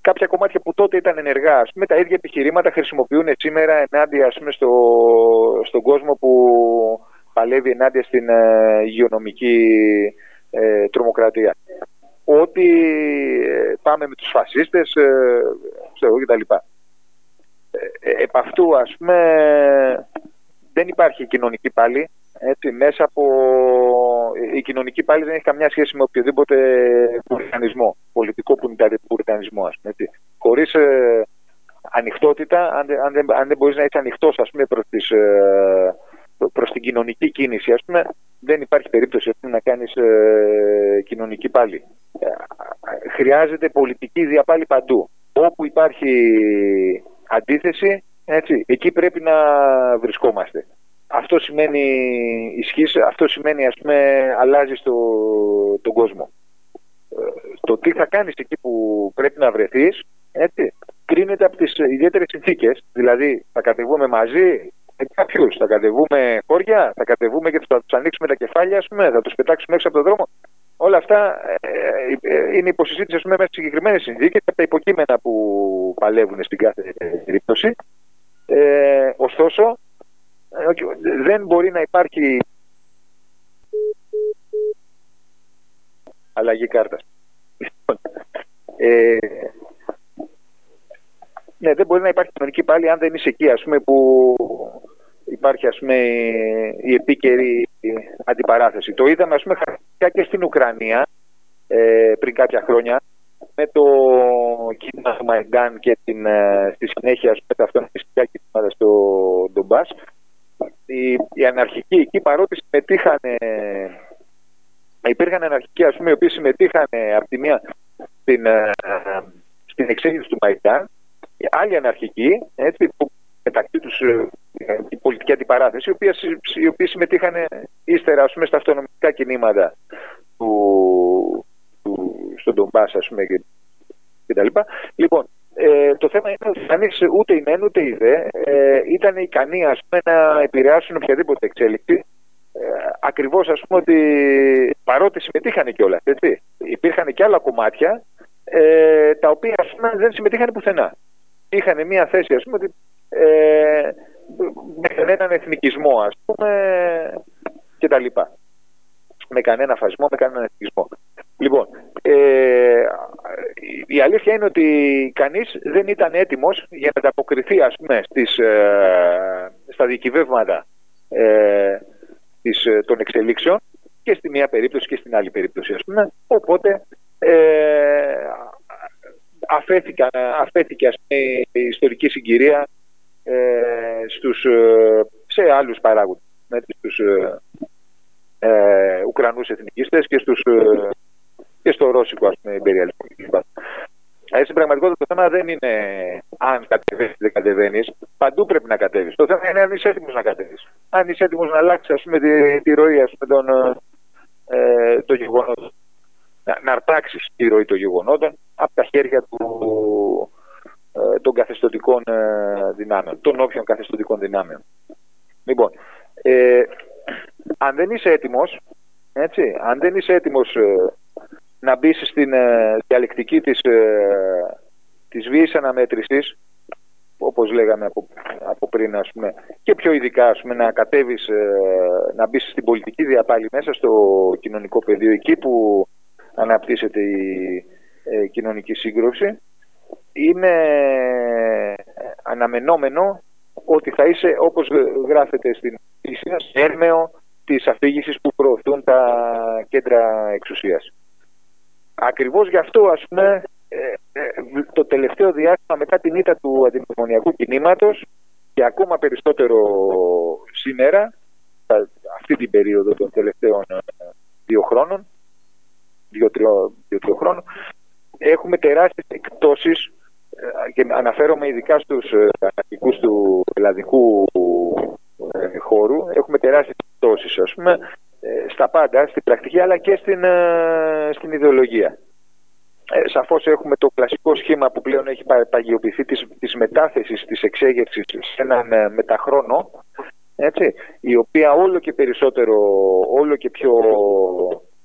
κάποια κομμάτια που τότε ήταν ενεργά, ας πούμε, τα ίδια επιχειρήματα χρησιμοποιούν σήμερα ενάντια ας πούμε, στο, στον κόσμο που παλεύει ενάντια στην ε, υγειονομική ε, τρομοκρατία ότι ε, πάμε με τους φασίστες, ε, ξέρω κτλ. Ε, επ' αυτού, ας πούμε, δεν υπάρχει κοινωνική πάλι. Έτσι, μέσα από... Η κοινωνική πάλι δεν έχει καμιά σχέση με οποιοδήποτε πουριτανισμό, πολιτικό πουριτανισμό, ας πούμε. Έτσι. Χωρίς ε, ανοιχτότητα, αν, αν, δεν, αν δεν μπορείς να είσαι ανοιχτός, ας πούμε, προς τις, προς την κοινωνική κίνηση, ας πούμε, δεν υπάρχει περίπτωση να κάνεις ε, κοινωνική πάλι. Ε, χρειάζεται πολιτική διαπάλη παντού. Όπου υπάρχει αντίθεση, έτσι, εκεί πρέπει να βρισκόμαστε. αυτό σημαίνει ισχύς, αυτό σημαίνει ας πούμε αλλάζεις το, τον κόσμο. Ε, το τι θα κάνεις εκεί που πρέπει να βρεθείς, έτσι, κρίνεται από τις ιδιαίτερες συνθήκες. Δηλαδή, θα κατεβούμε μαζί, με κάποιους, θα κατεβούμε χώρια, θα κατεβούμε και θα τους ανοίξουμε τα κεφάλια, ας πούμε, θα τους πετάξουμε έξω από τον δρόμο. Όλα αυτά ε, ε, είναι υποσυζήτηση πούμε, μέσα σε συγκεκριμένες συνθήκες από τα υποκείμενα που παλεύουν στην κάθε περίπτωση. Ε, ωστόσο, δεν μπορεί να υπάρχει αλλαγή κάρτας. Ε, ναι, δεν μπορεί να υπάρχει κοινωνική πάλι αν δεν είσαι εκεί, ας πούμε, που υπάρχει ας πούμε, η επίκαιρη αντιπαράθεση. Το είδαμε ας πούμε, και στην Ουκρανία ε, πριν κάποια χρόνια με το κίνημα του Μαϊντάν και την, ε, στη συνέχεια ας πούμε, τα αυτονομιστικά κίνηματα στο Ντομπάς οι, οι αναρχικοί εκεί παρότι συμμετείχαν υπήρχαν αναρχικοί ας πούμε οι οποίοι συμμετείχαν από τη μία στην, ε, στην εξέγερση του Μαϊντάν άλλοι αναρχικοί έτσι, που μεταξύ τους ε, η πολιτική αντιπαράθεση, οι οποίες, οι οποίες συμμετείχαν ύστερα ας πούμε, στα αυτονομικά κινήματα του, του, στον Ντομπάς ας πούμε, και, και τα λοιπά. Λοιπόν, ε, το θέμα είναι ότι κανείς ούτε η μεν ούτε η δε ε, ήταν ικανοί ας πούμε, να επηρεάσουν οποιαδήποτε εξέλιξη. Ε, Ακριβώς ας πούμε ότι παρότι συμμετείχαν κιόλας, έτσι. Υπήρχαν και άλλα κομμάτια ε, τα οποία ας πούμε, δεν συμμετείχαν πουθενά. Είχαν μια θέση ας πούμε ότι ε, με κανέναν εθνικισμό ας πούμε και τα λοιπά. Με κανένα φασισμό, με κανέναν εθνικισμό. Λοιπόν, ε, η αλήθεια είναι ότι κανείς δεν ήταν έτοιμος για να ανταποκριθεί ας πούμε στις, ε, στα δικηβεύματα ε, της, ε, των εξελίξεων και στη μία περίπτωση και στην άλλη περίπτωση ας πούμε. Οπότε ε, αφέθηκε ας πούμε, η ιστορική συγκυρία ε, στους, ε, σε άλλους παράγοντες, με στους ε, ε, Ουκρανούς εθνικιστές και, στους, ε, και στο Ρώσικο ας πούμε, imperialismo. Ε, στην πραγματικότητα το θέμα δεν είναι αν κατεβαίνεις ή δεν κατεβαίνεις. Παντού πρέπει να κατέβεις. Το θέμα είναι αν είσαι έτοιμος να κατέβεις. Αν είσαι έτοιμος να αλλάξεις ας πούμε, τη, τη ροή ας πούμε, των, ε, των γεγονότων. Να, να αρπάξεις τη ροή των γεγονότων από τα χέρια του, ε, των καθεστωτικών ε, δυνάμεων, των όποιων καθεστωτικών δυνάμεων. Λοιπόν, ε, αν δεν είσαι έτοιμος, έτσι, αν δεν είσαι έτοιμος ε, να μπεις στην διαλεκτική της, της βίης αναμέτρησης, όπως λέγαμε από, από πριν, ας πούμε, και πιο ειδικά ας πούμε, να κατέβεις, να μπεις στην πολιτική διαπάλη μέσα στο κοινωνικό πεδίο, εκεί που αναπτύσσεται η κοινωνική σύγκρουση, είναι αναμενόμενο ότι θα είσαι όπως γράφεται στην πίστη έρμεο της αφήγησης που προωθούν τα κέντρα εξουσίας. Ακριβώς γι' αυτό ας πούμε ε, ε, το τελευταίο διάστημα μετά την ήττα του αντιμνημονιακού κινήματος και ακόμα περισσότερο σήμερα αυτή την περίοδο των τελευταίων ε, δύο χρόνων δύο-τριών δύο, χρόνων έχουμε τεράστιες εκτόσεις ε, και αναφέρομαι ειδικά στους ε, αρχικούς του ελλαδικού ε, χώρου, έχουμε τεράστιες πτώσεις, ας πούμε, στα πάντα, στην πρακτική αλλά και στην, στην ιδεολογία. Ε, σαφώς έχουμε το κλασικό σχήμα που πλέον έχει παγιοποιηθεί της, της μετάθεσης της εξέγερσης σε έναν μεταχρόνο έτσι, η οποία όλο και περισσότερο, όλο και πιο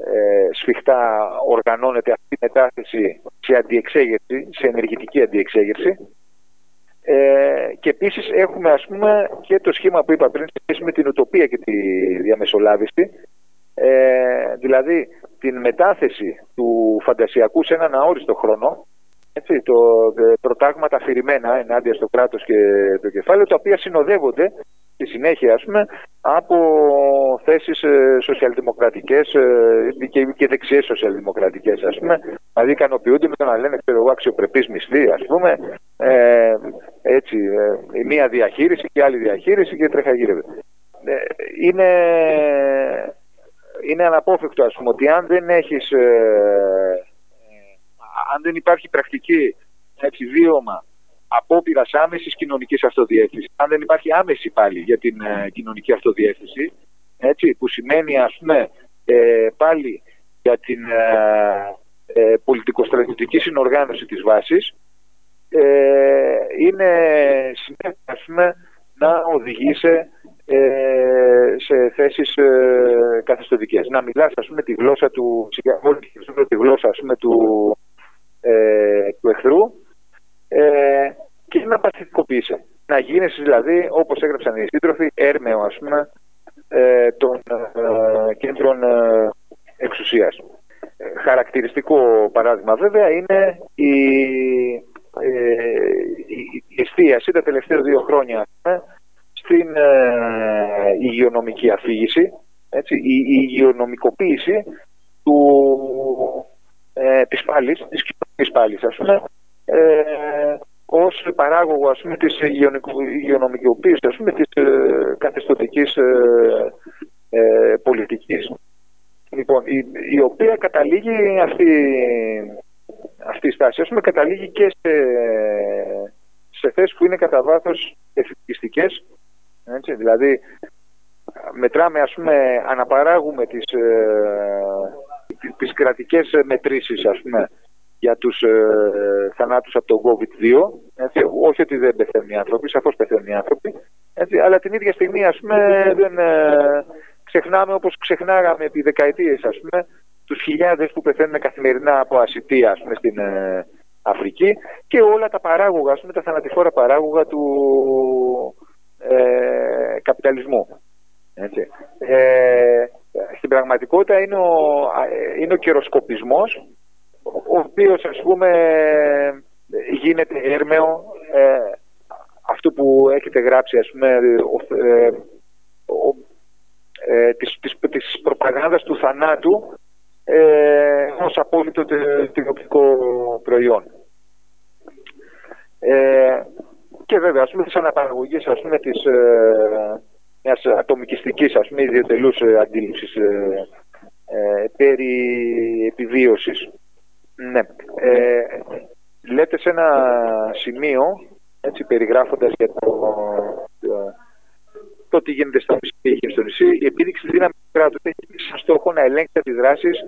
ε, σφιχτά οργανώνεται αυτή η μετάθεση σε αντιεξέγερση, σε ενεργητική αντιεξέγερση. Ε, και επίσης έχουμε ας πούμε και το σχήμα που είπα πριν σχέση με την ουτοπία και τη διαμεσολάβηση ε, δηλαδή την μετάθεση του φαντασιακού σε έναν αόριστο χρόνο έτσι, το, προτάγματα αφηρημένα ενάντια στο κράτος και το κεφάλαιο τα οποία συνοδεύονται στη συνέχεια ας πούμε, από θέσεις ε, σοσιαλδημοκρατικές ε, και, και δεξιές σοσιαλδημοκρατικές ας πούμε. Δηλαδή ικανοποιούνται με το να λένε ξέρω εγώ αξιοπρεπείς μισθοί ας πούμε ε, έτσι, ε, μία διαχείριση και άλλη διαχείριση και τρέχα γύρευε. Ε, είναι, είναι αναπόφευκτο ας πούμε ότι αν δεν έχεις αν δεν υπάρχει πρακτική έτσι, βίωμα απόπειρα άμεσης κοινωνικής αυτοδιεύθυνσης. Αν δεν υπάρχει άμεση πάλι για την ε, κοινωνική αυτοδιεύθυνση, έτσι, που σημαίνει ας πούμε ε, πάλι για την ε, ε, πολιτικοστρατιωτική συνοργάνωση της βάσης, ε, είναι σημαίνει να οδηγεί σε, ε, σε θέσεις ε, καθεστωτικές. Να μιλάς ας πούμε τη γλώσσα του, τη γλώσσα ας πούμε, του, ε, του εχθρού ε, και να παθητικοποιήσει. Να γίνεις δηλαδή, όπως έγραψαν οι σύντροφοι, έρμεο ας πούμε ε, των ε, κέντρων ε, εξουσίας. Χαρακτηριστικό παράδειγμα βέβαια είναι η, η εστίαση τα τελευταία δύο χρόνια στην υγειονομική αφήγηση, έτσι, η, η υγειονομικοποίηση του, ε, της πάλης, της κοινωνικής πάλης ας πούμε, ε, ως παράγωγο ας πούμε, της υγειονομικοποίησης ας πούμε, της ε, καθεστωτικής ε, ε, πολιτικής. Λοιπόν, η, η, οποία καταλήγει αυτή, αυτή η στάση, ας πούμε, καταλήγει και σε, σε θέσεις που είναι κατά βάθος εθνικιστικές. Έτσι, δηλαδή, μετράμε, ας πούμε, αναπαράγουμε τις, ε, τις κρατικές μετρήσεις, ας πούμε, για τους ε, θανάτους από το COVID-2. Έτσι, όχι ότι δεν πεθαίνουν οι άνθρωποι, σαφώς πεθαίνουν οι άνθρωποι. Έτσι, αλλά την ίδια στιγμή ας πούμε, δεν ε, ξεχνάμε όπως ξεχνάγαμε επί δεκαετίες ας πούμε, τους χιλιάδες που πεθαίνουν καθημερινά από ασυτεία ας πούμε, στην ε, Αφρική και όλα τα παράγωγα, ας πούμε, τα θανατηφόρα παράγωγα του ε, καπιταλισμού. Έτσι. Ε, στην πραγματικότητα είναι ο, ε, είναι ο καιροσκοπισμός ο οποίος ας πούμε γίνεται έρμεο ε, αυτό που έχετε γράψει ας πούμε ο, ε, ο, ε, της, της, της προπαγάνδας του θανάτου ε, ως απόλυτο τηλεοπτικό προϊόν. Ε, και βέβαια, ας πούμε, τις αναπαραγωγές, ας πούμε, της ε, μιας ατομικιστικής, ας πούμε, ιδιωτελούς αντίληψης περί επιβίωσης. Ναι. Ε, λέτε σε ένα σημείο, έτσι περιγράφοντας για το, το, τι γίνεται στα νησί στο νησί, η επίδειξη της δύναμης του κράτους έχει σαν στόχο να ελέγξει τις δράσεις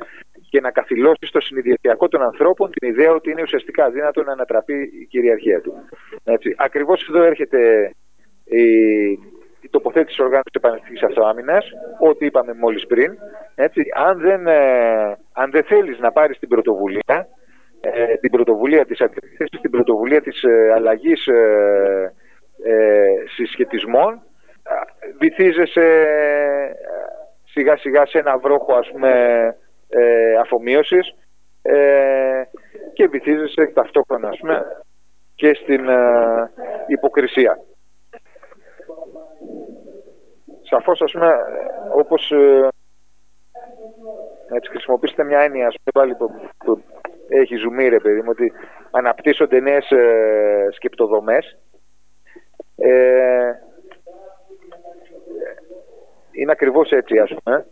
και να καθυλώσει στο συνειδητιακό των ανθρώπων την ιδέα ότι είναι ουσιαστικά δύνατο να ανατραπεί η κυριαρχία του. Έτσι. Ακριβώς εδώ έρχεται η, η τοποθέτηση της οργάνωσης επαναστικής αυτοάμυνας, ό,τι είπαμε μόλις πριν. Έτσι, αν, δεν, ε, αν δεν θέλεις να πάρεις την πρωτοβουλία, ε, την πρωτοβουλία της αντιθέσης, την πρωτοβουλία της ε, αλλαγής ε, ε, συσχετισμών, βυθίζεσαι σιγά σιγά σε ένα βρόχο ας πούμε ε, αφομοίωσης και βυθίζεσαι ταυτόχρονα ας πούμε και στην υποκρισία σαφώς ας πούμε όπως ε, έτσι χρησιμοποιήσετε μια έννοια ας πούμε πάλι που, που έχει ζουμί ρε παιδί μου ότι αναπτύσσονται νέες ε, σκεπτοδομές. Ε, είναι ακριβώς έτσι ας πούμε.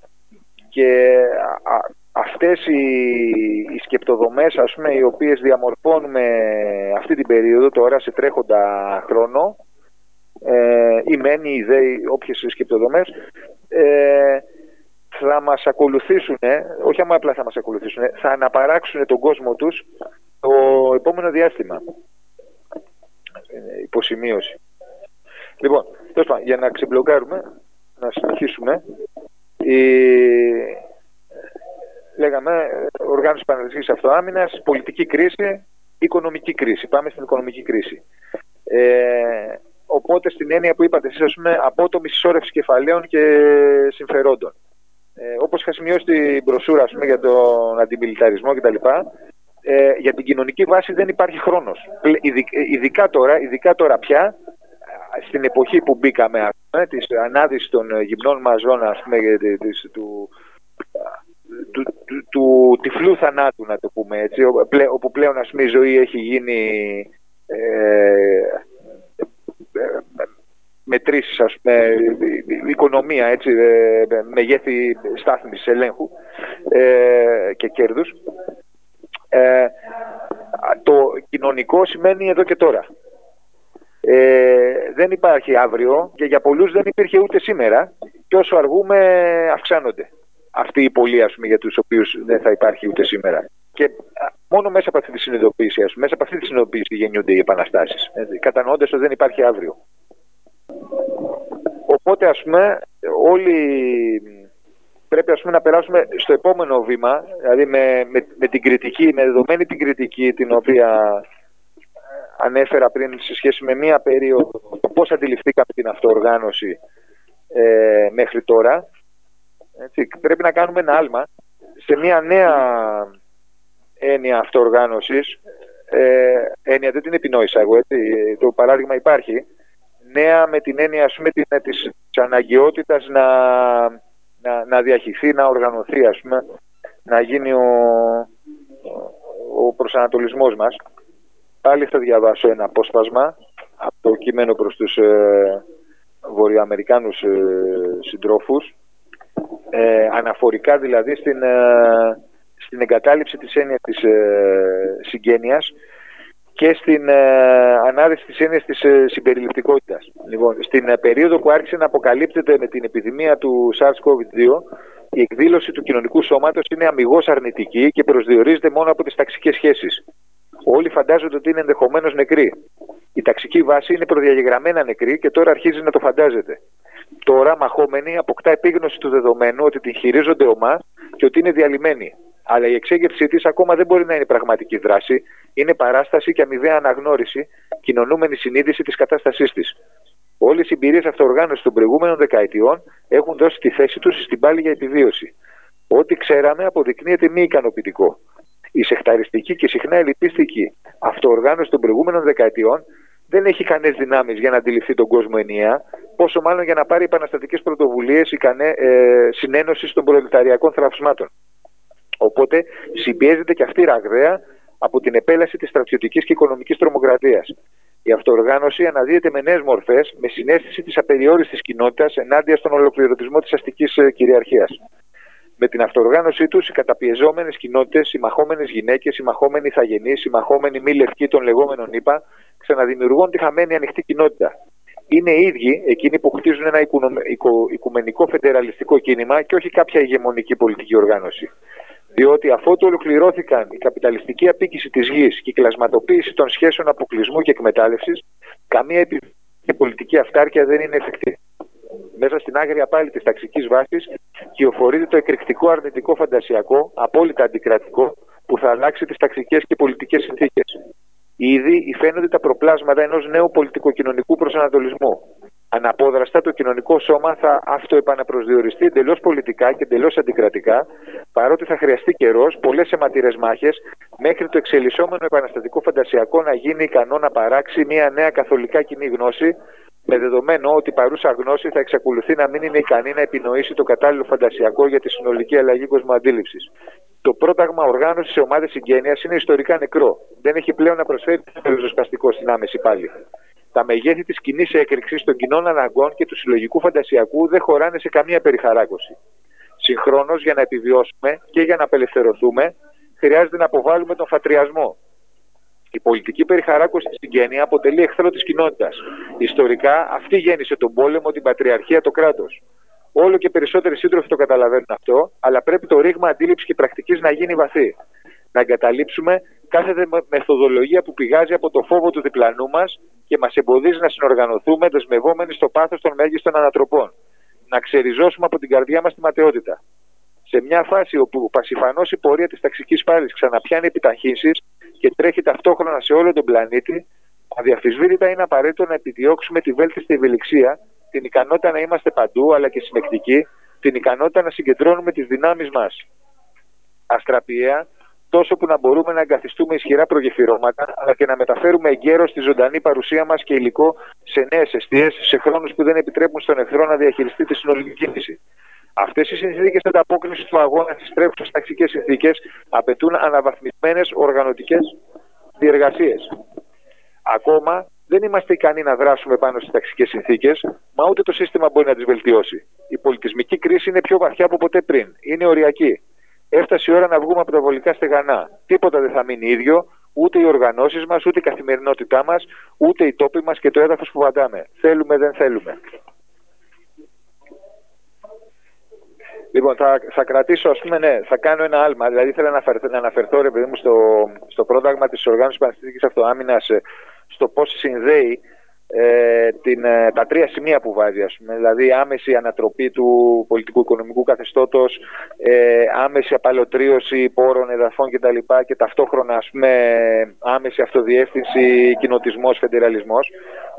Και α, αυτές οι, οι σκεπτοδομές ας πούμε οι οποίες διαμορφώνουμε αυτή την περίοδο τώρα σε τρέχοντα χρόνο ε, οι μένοι, οι ιδέοι, όποιες σκεπτοδομές ε, θα μας ακολουθήσουν, όχι άμα απλά θα μας ακολουθήσουν, θα αναπαράξουν τον κόσμο τους το επόμενο διάστημα. υποσημείωση. Λοιπόν, τόσο, για να ξεμπλοκάρουμε, να συνεχίσουμε, η... λέγαμε οργάνωση πανελληνικής αυτοάμυνας, πολιτική κρίση, οικονομική κρίση. Πάμε στην οικονομική κρίση. Ε, Οπότε στην έννοια που είπατε εσείς, ας πούμε, απότομη συσσόρευση κεφαλαίων και συμφερόντων. Ε, όπως είχα σημειώσει την προσούρα πούμε, για τον αντιμιλιταρισμό κτλ. Ε, για την κοινωνική βάση δεν υπάρχει χρόνος. Ειδικά τώρα, ειδικά τώρα πια, στην εποχή που μπήκαμε, ας πούμε, της ανάδυσης των γυμνών μαζών, ας πούμε, της, του, του, του, του, τυφλού θανάτου, να το πούμε έτσι, όπου πλέον ας πούμε, η ζωή έχει γίνει ε, μετρήσεις, ας πούμε, οικονομία, έτσι, μεγέθη στάθμισης ελέγχου ε, και κέρδους. Ε, το κοινωνικό σημαίνει εδώ και τώρα. Ε, δεν υπάρχει αύριο και για πολλούς δεν υπήρχε ούτε σήμερα και όσο αργούμε αυξάνονται αυτοί οι πολλοί ας πούμε, για τους οποίους δεν θα υπάρχει ούτε σήμερα. Και μόνο μέσα από αυτή τη συνειδητοποίηση, ας, μέσα από αυτή τη συνειδητοποίηση γεννιούνται οι επαναστάσεις, κατανοώντας ότι δεν υπάρχει αύριο. Οπότε ας πούμε όλοι πρέπει ας πούμε, να περάσουμε στο επόμενο βήμα, δηλαδή με, με, με την κριτική, με δεδομένη την κριτική την οποία ανέφερα πριν σε σχέση με μία περίοδο, πώς αντιληφθήκαμε την αυτοοργάνωση ε, μέχρι τώρα, έτσι, πρέπει να κάνουμε ένα άλμα σε μία νέα έννοια αυτοοργάνωσης, ε, έννοια δεν την επινόησα εγώ, έτσι, το παράδειγμα υπάρχει, νέα με την έννοια ας πούμε, της, της αναγκαιότητας να, να, να διαχυθεί, να οργανωθεί, ας πούμε, να γίνει ο, ο προσανατολισμός μας. Πάλι θα διαβάσω ένα απόσπασμα από το κείμενο προς τους ε, βορειοαμερικάνους ε, συντρόφους. Ε, αναφορικά δηλαδή στην, ε, στην εγκατάλειψη της έννοιας της ε, συγγένειας και στην ε, ανάδειξη της έννοιας της ε, συμπεριληπτικότητας. Λοιπόν, στην ε, περίοδο που άρχισε να αποκαλύπτεται με την επιδημία του SARS-CoV-2 η εκδήλωση του κοινωνικού σώματος είναι αμυγός αρνητική και προσδιορίζεται μόνο από τις ταξικές σχέσεις. Όλοι φαντάζονται ότι είναι ενδεχομένως νεκροί. Η ταξική βάση είναι προδιαγεγραμμένα νεκρή και τώρα αρχίζει να το φαντάζεται. Τώρα, μαχόμενοι, αποκτά επίγνωση του δεδομένου ότι την χειρίζονται ομά και ότι είναι διαλυμένοι. Αλλά η εξέγερσή της ακόμα δεν μπορεί να είναι πραγματική δράση. Είναι παράσταση και αμοιβαία αναγνώριση, κοινωνούμενη συνείδηση της κατάστασής της. Όλες οι εμπειρίες αυτοοργάνωσης των προηγούμενων δεκαετιών έχουν δώσει τη θέση τους στην πάλη για επιβίωση. Ό,τι ξέραμε αποδεικνύεται μη ικανοποιητικό. Η σεχταριστική και συχνά ελπιστική αυτοοργάνωση των προηγούμενων δεκαετιών δεν έχει ικανέ δυνάμεις για να αντιληφθεί τον κόσμο ενιαία, πόσο μάλλον για να πάρει επαναστατικές πρωτοβουλίες ικανέ ε, συνένωση των προλεταριακών θραυσμάτων. Οπότε συμπιέζεται και αυτή ραγδαία από την επέλαση της στρατιωτικής και οικονομικής τρομοκρατίας. Η αυτοοργάνωση αναδύεται με νέες μορφές, με συνέστηση της απεριόριστης κοινότητας ενάντια στον ολοκληρωτισμό της αστικής ε, κυριαρχίας. Με την αυτοοργάνωσή τους, οι καταπιεζόμενες κοινότητες, οι μαχόμενες γυναίκες, οι μαχόμενοι ηθαγενείς, οι μαχόμενοι μη λευκοί των λεγόμενων ΗΠΑ, ξαναδημιουργούν τη χαμένη ανοιχτή κοινότητα. Είναι οι ίδιοι εκείνοι που χτίζουν ένα οικουμενικό φεντεραλιστικό κίνημα και όχι κάποια ηγεμονική πολιτική οργάνωση. Διότι αφότου ολοκληρώθηκαν η καπιταλιστική απίκηση της γης και η κλασματοποίηση των σχέσεων αποκλεισμού και εκμετάλλευσης, καμία επιβεβαίωση πολιτική αυτάρκεια δεν είναι εφικτή. Μέσα στην άγρια πάλι της ταξικής βάσης κυοφορείται το εκρηκτικό αρνητικό φαντασιακό, απόλυτα αντικρατικό, που θα αλλάξει τις ταξικές και πολιτικές συνθήκες. Ήδη φαίνονται τα προπλάσματα ενός νέου πολιτικοκοινωνικού προσανατολισμού. Αναπόδραστα το κοινωνικό σώμα θα αυτοεπαναπροσδιοριστεί εντελώς πολιτικά και εντελώς αντικρατικά, παρότι θα χρειαστεί καιρός, πολλές αιματηρέ μάχες, μέχρι το εξελισσόμενο επαναστατικό φαντασιακό να γίνει ικανό να παράξει μια νέα καθολικά κοινή γνώση, με δεδομένο ότι η παρούσα γνώση θα εξακολουθεί να μην είναι ικανή να επινοήσει το κατάλληλο φαντασιακό για τη συνολική αλλαγή κοσμοαντίληψης. Το πρόταγμα οργάνωσης σε ομάδες συγγένειας είναι ιστορικά νεκρό. Δεν έχει πλέον να προσφέρει ριζοσπαστικό στην άμεση πάλι. Τα μεγέθη της κοινή έκρηξης των κοινών αναγκών και του συλλογικού φαντασιακού δεν χωράνε σε καμία περιχαράκωση. Συγχρόνως, για να επιβιώσουμε και για να απελευθερωθούμε, χρειάζεται να αποβάλουμε τον φατριασμό. Η πολιτική περιχαράκωση στη συγγένεια αποτελεί εχθρό της κοινότητας. Ιστορικά, αυτή γέννησε τον πόλεμο, την πατριαρχία, το κράτος. Όλο και περισσότεροι σύντροφοι το καταλαβαίνουν αυτό, αλλά πρέπει το ρήγμα αντίληψης και πρακτικής να γίνει βαθύ. Να εγκαταλείψουμε κάθε μεθοδολογία που πηγάζει από το φόβο του διπλανού μας και μας εμποδίζει να συνοργανωθούμε δεσμευόμενοι στο πάθος των μέγιστων ανατροπών. Να ξεριζώσουμε από την καρδιά μας τη ματαιότητα. Σε μια φάση όπου πασιφανώ η πορεία της ταξικής πάλης ξαναπιάνει επιταχύνσεις και τρέχει ταυτόχρονα σε όλο τον πλανήτη, αδιαφυσβήτητα είναι απαραίτητο να επιδιώξουμε τη βέλτιστη ευελιξία την ικανότητα να είμαστε παντού αλλά και συνεκτικοί, την ικανότητα να συγκεντρώνουμε τις δυνάμεις μας αστραπιαία, τόσο που να μπορούμε να εγκαθιστούμε ισχυρά προγεφυρώματα, αλλά και να μεταφέρουμε εγκαίρως τη ζωντανή παρουσία μας και υλικό σε νέες αιστείες, σε χρόνους που δεν επιτρέπουν στον εχθρό να διαχειριστεί τη συνολική κίνηση. Αυτές οι συνθήκες ανταπόκρισης του αγώνα στις τρέχουσες ταξικέ συνθήκες απαιτούν αναβαθμισμένες οργανωτικές διεργασίες. Ακόμα δεν είμαστε ικανοί να δράσουμε πάνω στις ταξικέ συνθήκες, μα ούτε το σύστημα μπορεί να τις βελτιώσει. Η πολιτισμική κρίση είναι πιο βαθιά από ποτέ πριν. Είναι οριακή. Έφτασε η ώρα να βγούμε από τα βολικά στεγανά. Τίποτα δεν θα μείνει ίδιο, ούτε οι οργανώσεις μας, ούτε η καθημερινότητά μας, ούτε οι τόποι μας και το έδαφος που βαντάμε. Θέλουμε, δεν θέλουμε. Λοιπόν, θα, θα κρατήσω, ας πούμε, ναι, θα κάνω ένα άλμα. Δηλαδή, ήθελα να αναφερθώ, να αναφερθώ ρε παιδί μου, στο, στο πρόταγμα της Οργάνωσης Πανεπιστημιακής Αυτοάμυνας, ε, στο πώς συνδέει ε, την, ε, τα τρία σημεία που βάζει, ας πούμε, δηλαδή άμεση ανατροπή του πολιτικού οικονομικού καθεστώτος, ε, άμεση απαλωτρίωση πόρων, εδαφών κτλ. και ταυτόχρονα ας πούμε, άμεση αυτοδιεύθυνση, κοινοτισμός, φεντεραλισμός.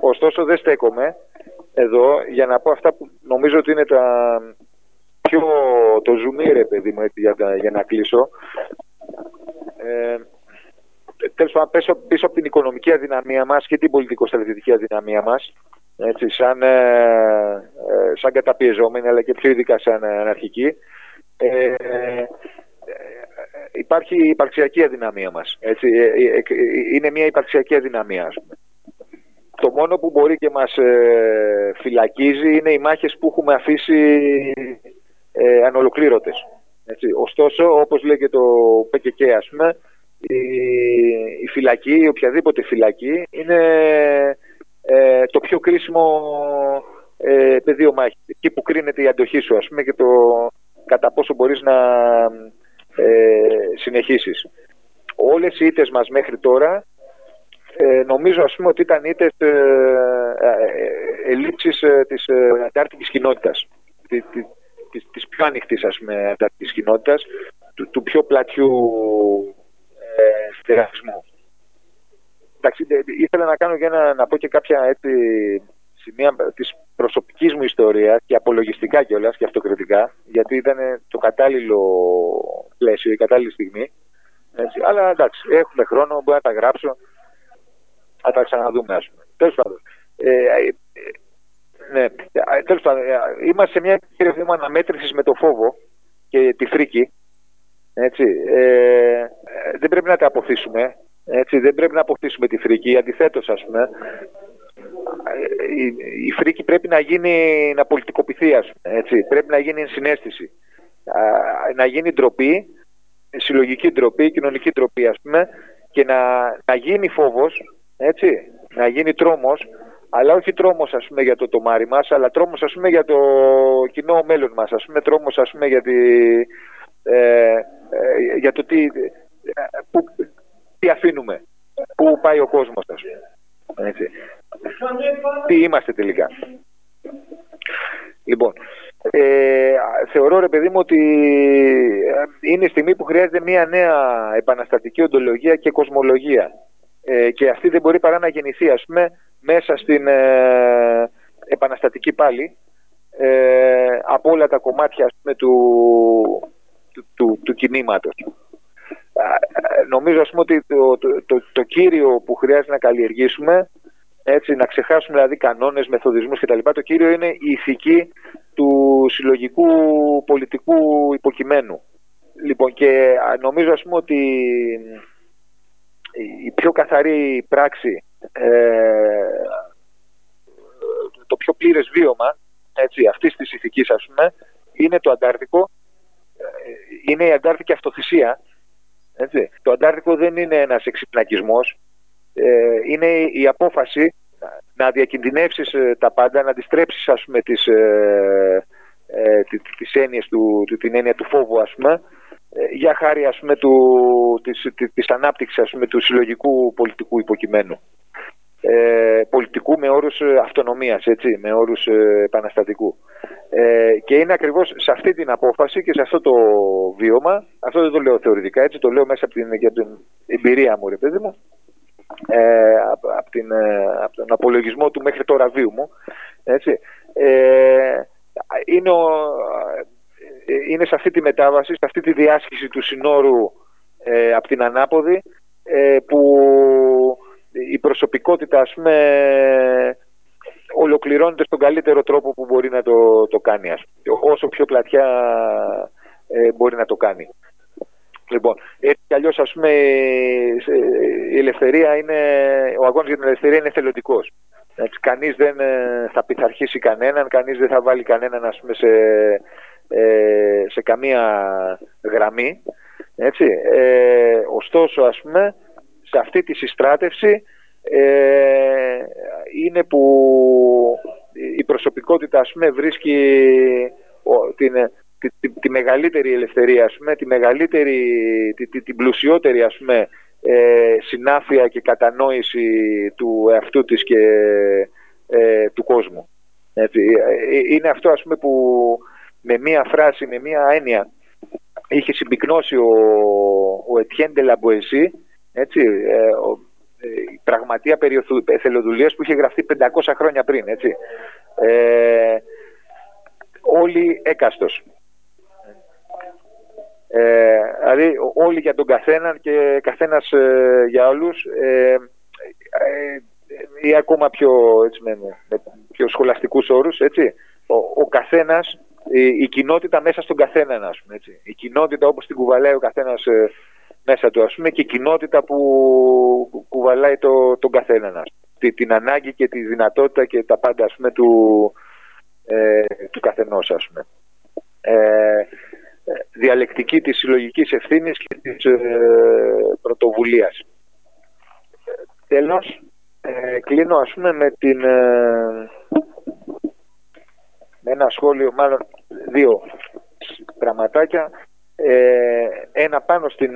Ωστόσο δεν στέκομαι εδώ για να πω αυτά που νομίζω ότι είναι τα πιο το ζουμί ρε παιδί μου για, για να κλείσω. Ε, τέλος πάντων πίσω, πίσω από την οικονομική αδυναμία μας και την πολιτικο-στρατιωτική αδυναμία μας έτσι, σαν, ε, ε, σαν καταπιεζόμενοι αλλά και πιο ειδικά σαν αναρχικοί ε, ε, υπάρχει η υπαρξιακή αδυναμία μας έτσι, είναι μια υπαρξιακή αδυναμία ας πούμε. Το μόνο που μπορεί και μας φυλακίζει είναι οι μάχες που έχουμε αφήσει ε, ανολοκλήρωτες. Έτσι. Ωστόσο, όπως λέει και το ΠΚΚ, ας πούμε, η, η φυλακή, η οποιαδήποτε φυλακή, είναι ε, το πιο κρίσιμο ε, πεδίο μάχη. Εκεί που κρίνεται η αντοχή σου, ας πούμε, και το κατά πόσο μπορείς να ε, συνεχίσεις. Όλες οι ήττες μας μέχρι τώρα ε, νομίζω ας πούμε ότι ήταν ήττες ε, ε, ελλείψεις ε, της ε, αντάρτικης κοινότητας της, της πιο ανοιχτής ας πούμε της κοινότητας του, του πιο πλατιού ε, Εντάξει, ήθελα να κάνω για να, να πω και κάποια έτσι, σημεία της προσωπικής μου ιστορίας και απολογιστικά κιόλας και αυτοκριτικά γιατί ήταν το κατάλληλο πλαίσιο, η κατάλληλη στιγμή έτσι, αλλά εντάξει, έχουμε χρόνο, μπορώ να τα γράψω. Να τα ξαναδούμε ας πούμε. Τέλος πάντων, ε, ε ναι, τέλος πάντων, ε, είμαστε σε μια κύριε αναμέτρησης με το φόβο και τη φρίκη. Έτσι. Ε, δεν πρέπει να τα αποθήσουμε. Έτσι, δεν πρέπει να αποθήσουμε τη φρίκη. Αντιθέτως, ας πούμε, η, η φρίκη πρέπει να γίνει να πολιτικοποιηθεί, ας πούμε, έτσι. Πρέπει να γίνει συνέστηση. Να γίνει ντροπή, συλλογική ντροπή, κοινωνική ντροπή, ας πούμε, και να, να γίνει φόβος, έτσι, να γίνει τρόμος, αλλά όχι τρόμος ας πούμε για το τομάρι μας, αλλά τρόμος ας πούμε για το κοινό μέλλον μας, ας πούμε τρόμος ας πούμε για, τη, ε, ε, για το τι, που, τι αφήνουμε, πού πάει ο κόσμος ας πούμε. Έτσι. Τι είμαστε τελικά. Λοιπόν, ε, θεωρώ ρε παιδί μου ότι είναι η στιγμή που χρειάζεται μια νέα επαναστατική οντολογία και κοσμολογία. Ε, και αυτή δεν μπορεί παρά να γεννηθεί ας πούμε μέσα στην ε, επαναστατική πάλι ε, από όλα τα κομμάτια πούμε, του, του, του, του κινήματος. Ε, νομίζω ας πούμε, ότι το, το, το, κύριο που χρειάζεται να καλλιεργήσουμε έτσι, να ξεχάσουμε δηλαδή κανόνες, μεθοδισμούς κτλ. Το κύριο είναι η ηθική του συλλογικού πολιτικού υποκειμένου. Λοιπόν και νομίζω ας πούμε ότι η πιο καθαρή πράξη ε, το πιο πλήρες βίωμα έτσι, αυτής της ηθικής ας πούμε είναι το Αντάρτικο ε, είναι η Αντάρτικη αυτοθυσία έτσι. το Αντάρτικο δεν είναι ένας εξυπνακισμός ε, είναι η απόφαση να διακινδυνεύσεις τα πάντα να αντιστρέψεις ας πούμε τις, τις έννοιες του, την έννοια του φόβου ας πούμε για χάρη ας πούμε, του, της, της ανάπτυξης ας πούμε, του συλλογικού πολιτικού υποκειμένου ε, πολιτικού με όρους ε, αυτονομίας, έτσι, με όρους ε, επαναστατικού. Ε, και είναι ακριβώς σε αυτή την απόφαση και σε αυτό το βίωμα, αυτό δεν το λέω θεωρητικά, έτσι, το λέω μέσα από την, την εμπειρία μου, ρε παιδί μου, ε, από, την, ε, από τον απολογισμό του μέχρι τώρα βίου μου, έτσι, ε, είναι, ο, είναι σε αυτή τη μετάβαση, σε αυτή τη διάσχιση του συνόρου ε, από την ανάποδη, που η προσωπικότητα ας πούμε ολοκληρώνεται στον καλύτερο τρόπο που μπορεί να το, το κάνει ας πούμε. όσο πιο πλατιά ε, μπορεί να το κάνει λοιπόν έτσι κι αλλιώς ας πούμε η ελευθερία είναι ο αγώνας για την ελευθερία είναι θελοντικός έτσι, κανείς δεν ε, θα πειθαρχήσει κανέναν κανείς δεν θα βάλει κανέναν ας πούμε σε, ε, σε καμία γραμμή έτσι. Ε, ωστόσο ας πούμε σε αυτή τη συστράτευση είναι που η προσωπικότητα ας πούμε βρίσκει την, τη, τη, μεγαλύτερη ελευθερία, ας πούμε, τη μεγαλύτερη, τη, την πλουσιότερη ας πούμε, ε, συνάφεια και κατανόηση του εαυτού της και ε, του κόσμου. Έτσι. Ε, είναι αυτό ας πούμε, που με μία φράση, με μία έννοια είχε συμπυκνώσει ο, ο Ετιέν Ντελαμποεζή έτσι, ε, ο, ε, η πραγματεία περί εθελοδουλίας που είχε γραφτεί 500 χρόνια πριν. Έτσι. Ε, όλοι έκαστος. Ε, δηλαδή όλοι για τον καθέναν και καθένας ε, για όλους ε, ε, ή ακόμα πιο, έτσι, με, πιο σχολαστικούς όρους, έτσι. Ο, ο καθένας, η, κοινότητα μέσα στον καθέναν, ας πούμε, έτσι. Η κοινότητα όπως την κουβαλάει ο καθένας ε, μέσα του, ας πούμε, και η κοινότητα που κουβαλάει το, τον καθέναν, ας πούμε. Την ανάγκη και τη δυνατότητα και τα πάντα, ας πούμε, του, ε, του καθενός, ας πούμε. Ε, διαλεκτική της συλλογικής ευθύνης και της ε, πρωτοβουλίας. Τέλος, ε, κλείνω ας πούμε με, την, ε, με ένα σχόλιο, μάλλον δύο πραγματάκια. Ε, ένα πάνω στην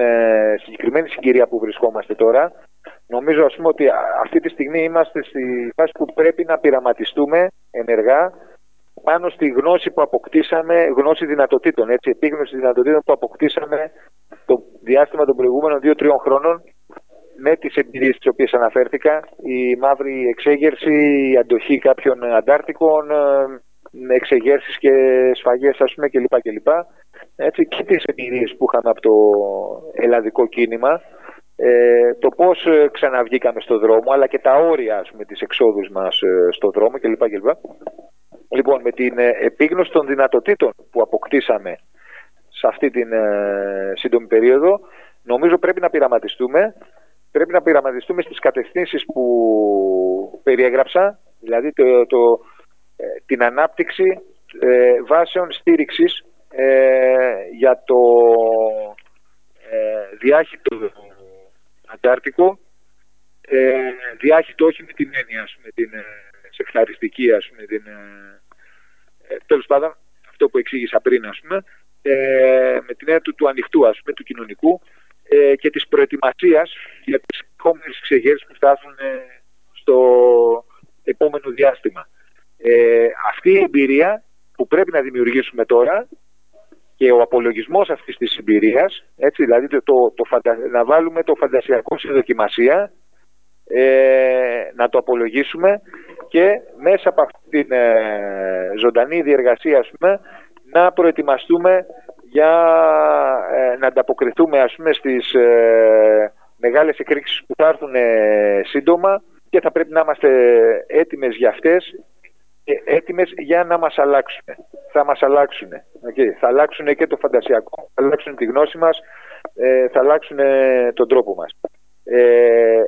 συγκεκριμένη συγκυρία που βρισκόμαστε τώρα. Νομίζω ας πούμε ότι αυτή τη στιγμή είμαστε στη φάση που πρέπει να πειραματιστούμε ενεργά πάνω στη γνώση που αποκτήσαμε, γνώση δυνατοτήτων, έτσι, επίγνωση δυνατοτήτων που αποκτήσαμε το διάστημα των προηγούμενων δύο-τριών χρόνων με τις εμπειρίες τις οποίες αναφέρθηκα, η μαύρη εξέγερση, η αντοχή κάποιων αντάρτικων, ε, εξεγέρσεις και σφαγές ας πούμε κλπ. κλπ. Έτσι, και τις εμπειρίες που είχαμε από το ελλαδικό κίνημα, ε, το πώς ε, ξαναβγήκαμε στο δρόμο, αλλά και τα όρια ας πούμε, της εξόδους μας ε, στο δρόμο κλπ. κλπ. Λοιπόν, με την ε, επίγνωση των δυνατοτήτων που αποκτήσαμε σε αυτή την ε, σύντομη περίοδο, νομίζω πρέπει να πειραματιστούμε. Πρέπει να πειραματιστούμε στις κατευθύνσεις που περιέγραψα, δηλαδή το, το, ε, την ανάπτυξη ε, βάσεων στήριξης για το διάχυτο Αντάρτικο, διάχυτο όχι με την έννοια, με την σεξαριστική, ας πούμε, την, ε, τέλος πάντων, αυτό που εξήγησα πριν, ας πούμε, ε, με την έννοια του, του ανοιχτού, ας πούμε, του κοινωνικού ε, και της προετοιμασίας για τις επόμενες εξεγέρσεις που φτάσουν ε, στο επόμενο διάστημα. Ε, αυτή η εμπειρία που πρέπει να δημιουργήσουμε τώρα και ο απολογισμός αυτής της εμπειρίας, έτσι, δηλαδή το, το, το να βάλουμε το φαντασιακό σε δοκιμασία, ε, να το απολογίσουμε και μέσα από αυτή την ε, ζωντανή διεργασία ας πούμε, να προετοιμαστούμε για ε, να ανταποκριθούμε ας πούμε, στις ε, μεγάλες εκρήξεις που θα έρθουν ε, σύντομα και θα πρέπει να είμαστε έτοιμες για αυτές και έτοιμες για να μας αλλάξουν. Θα μας αλλάξουν. Okay. Θα αλλάξουν και το φαντασιακό, θα αλλάξουν τη γνώση μας, θα αλλάξουν τον τρόπο μας.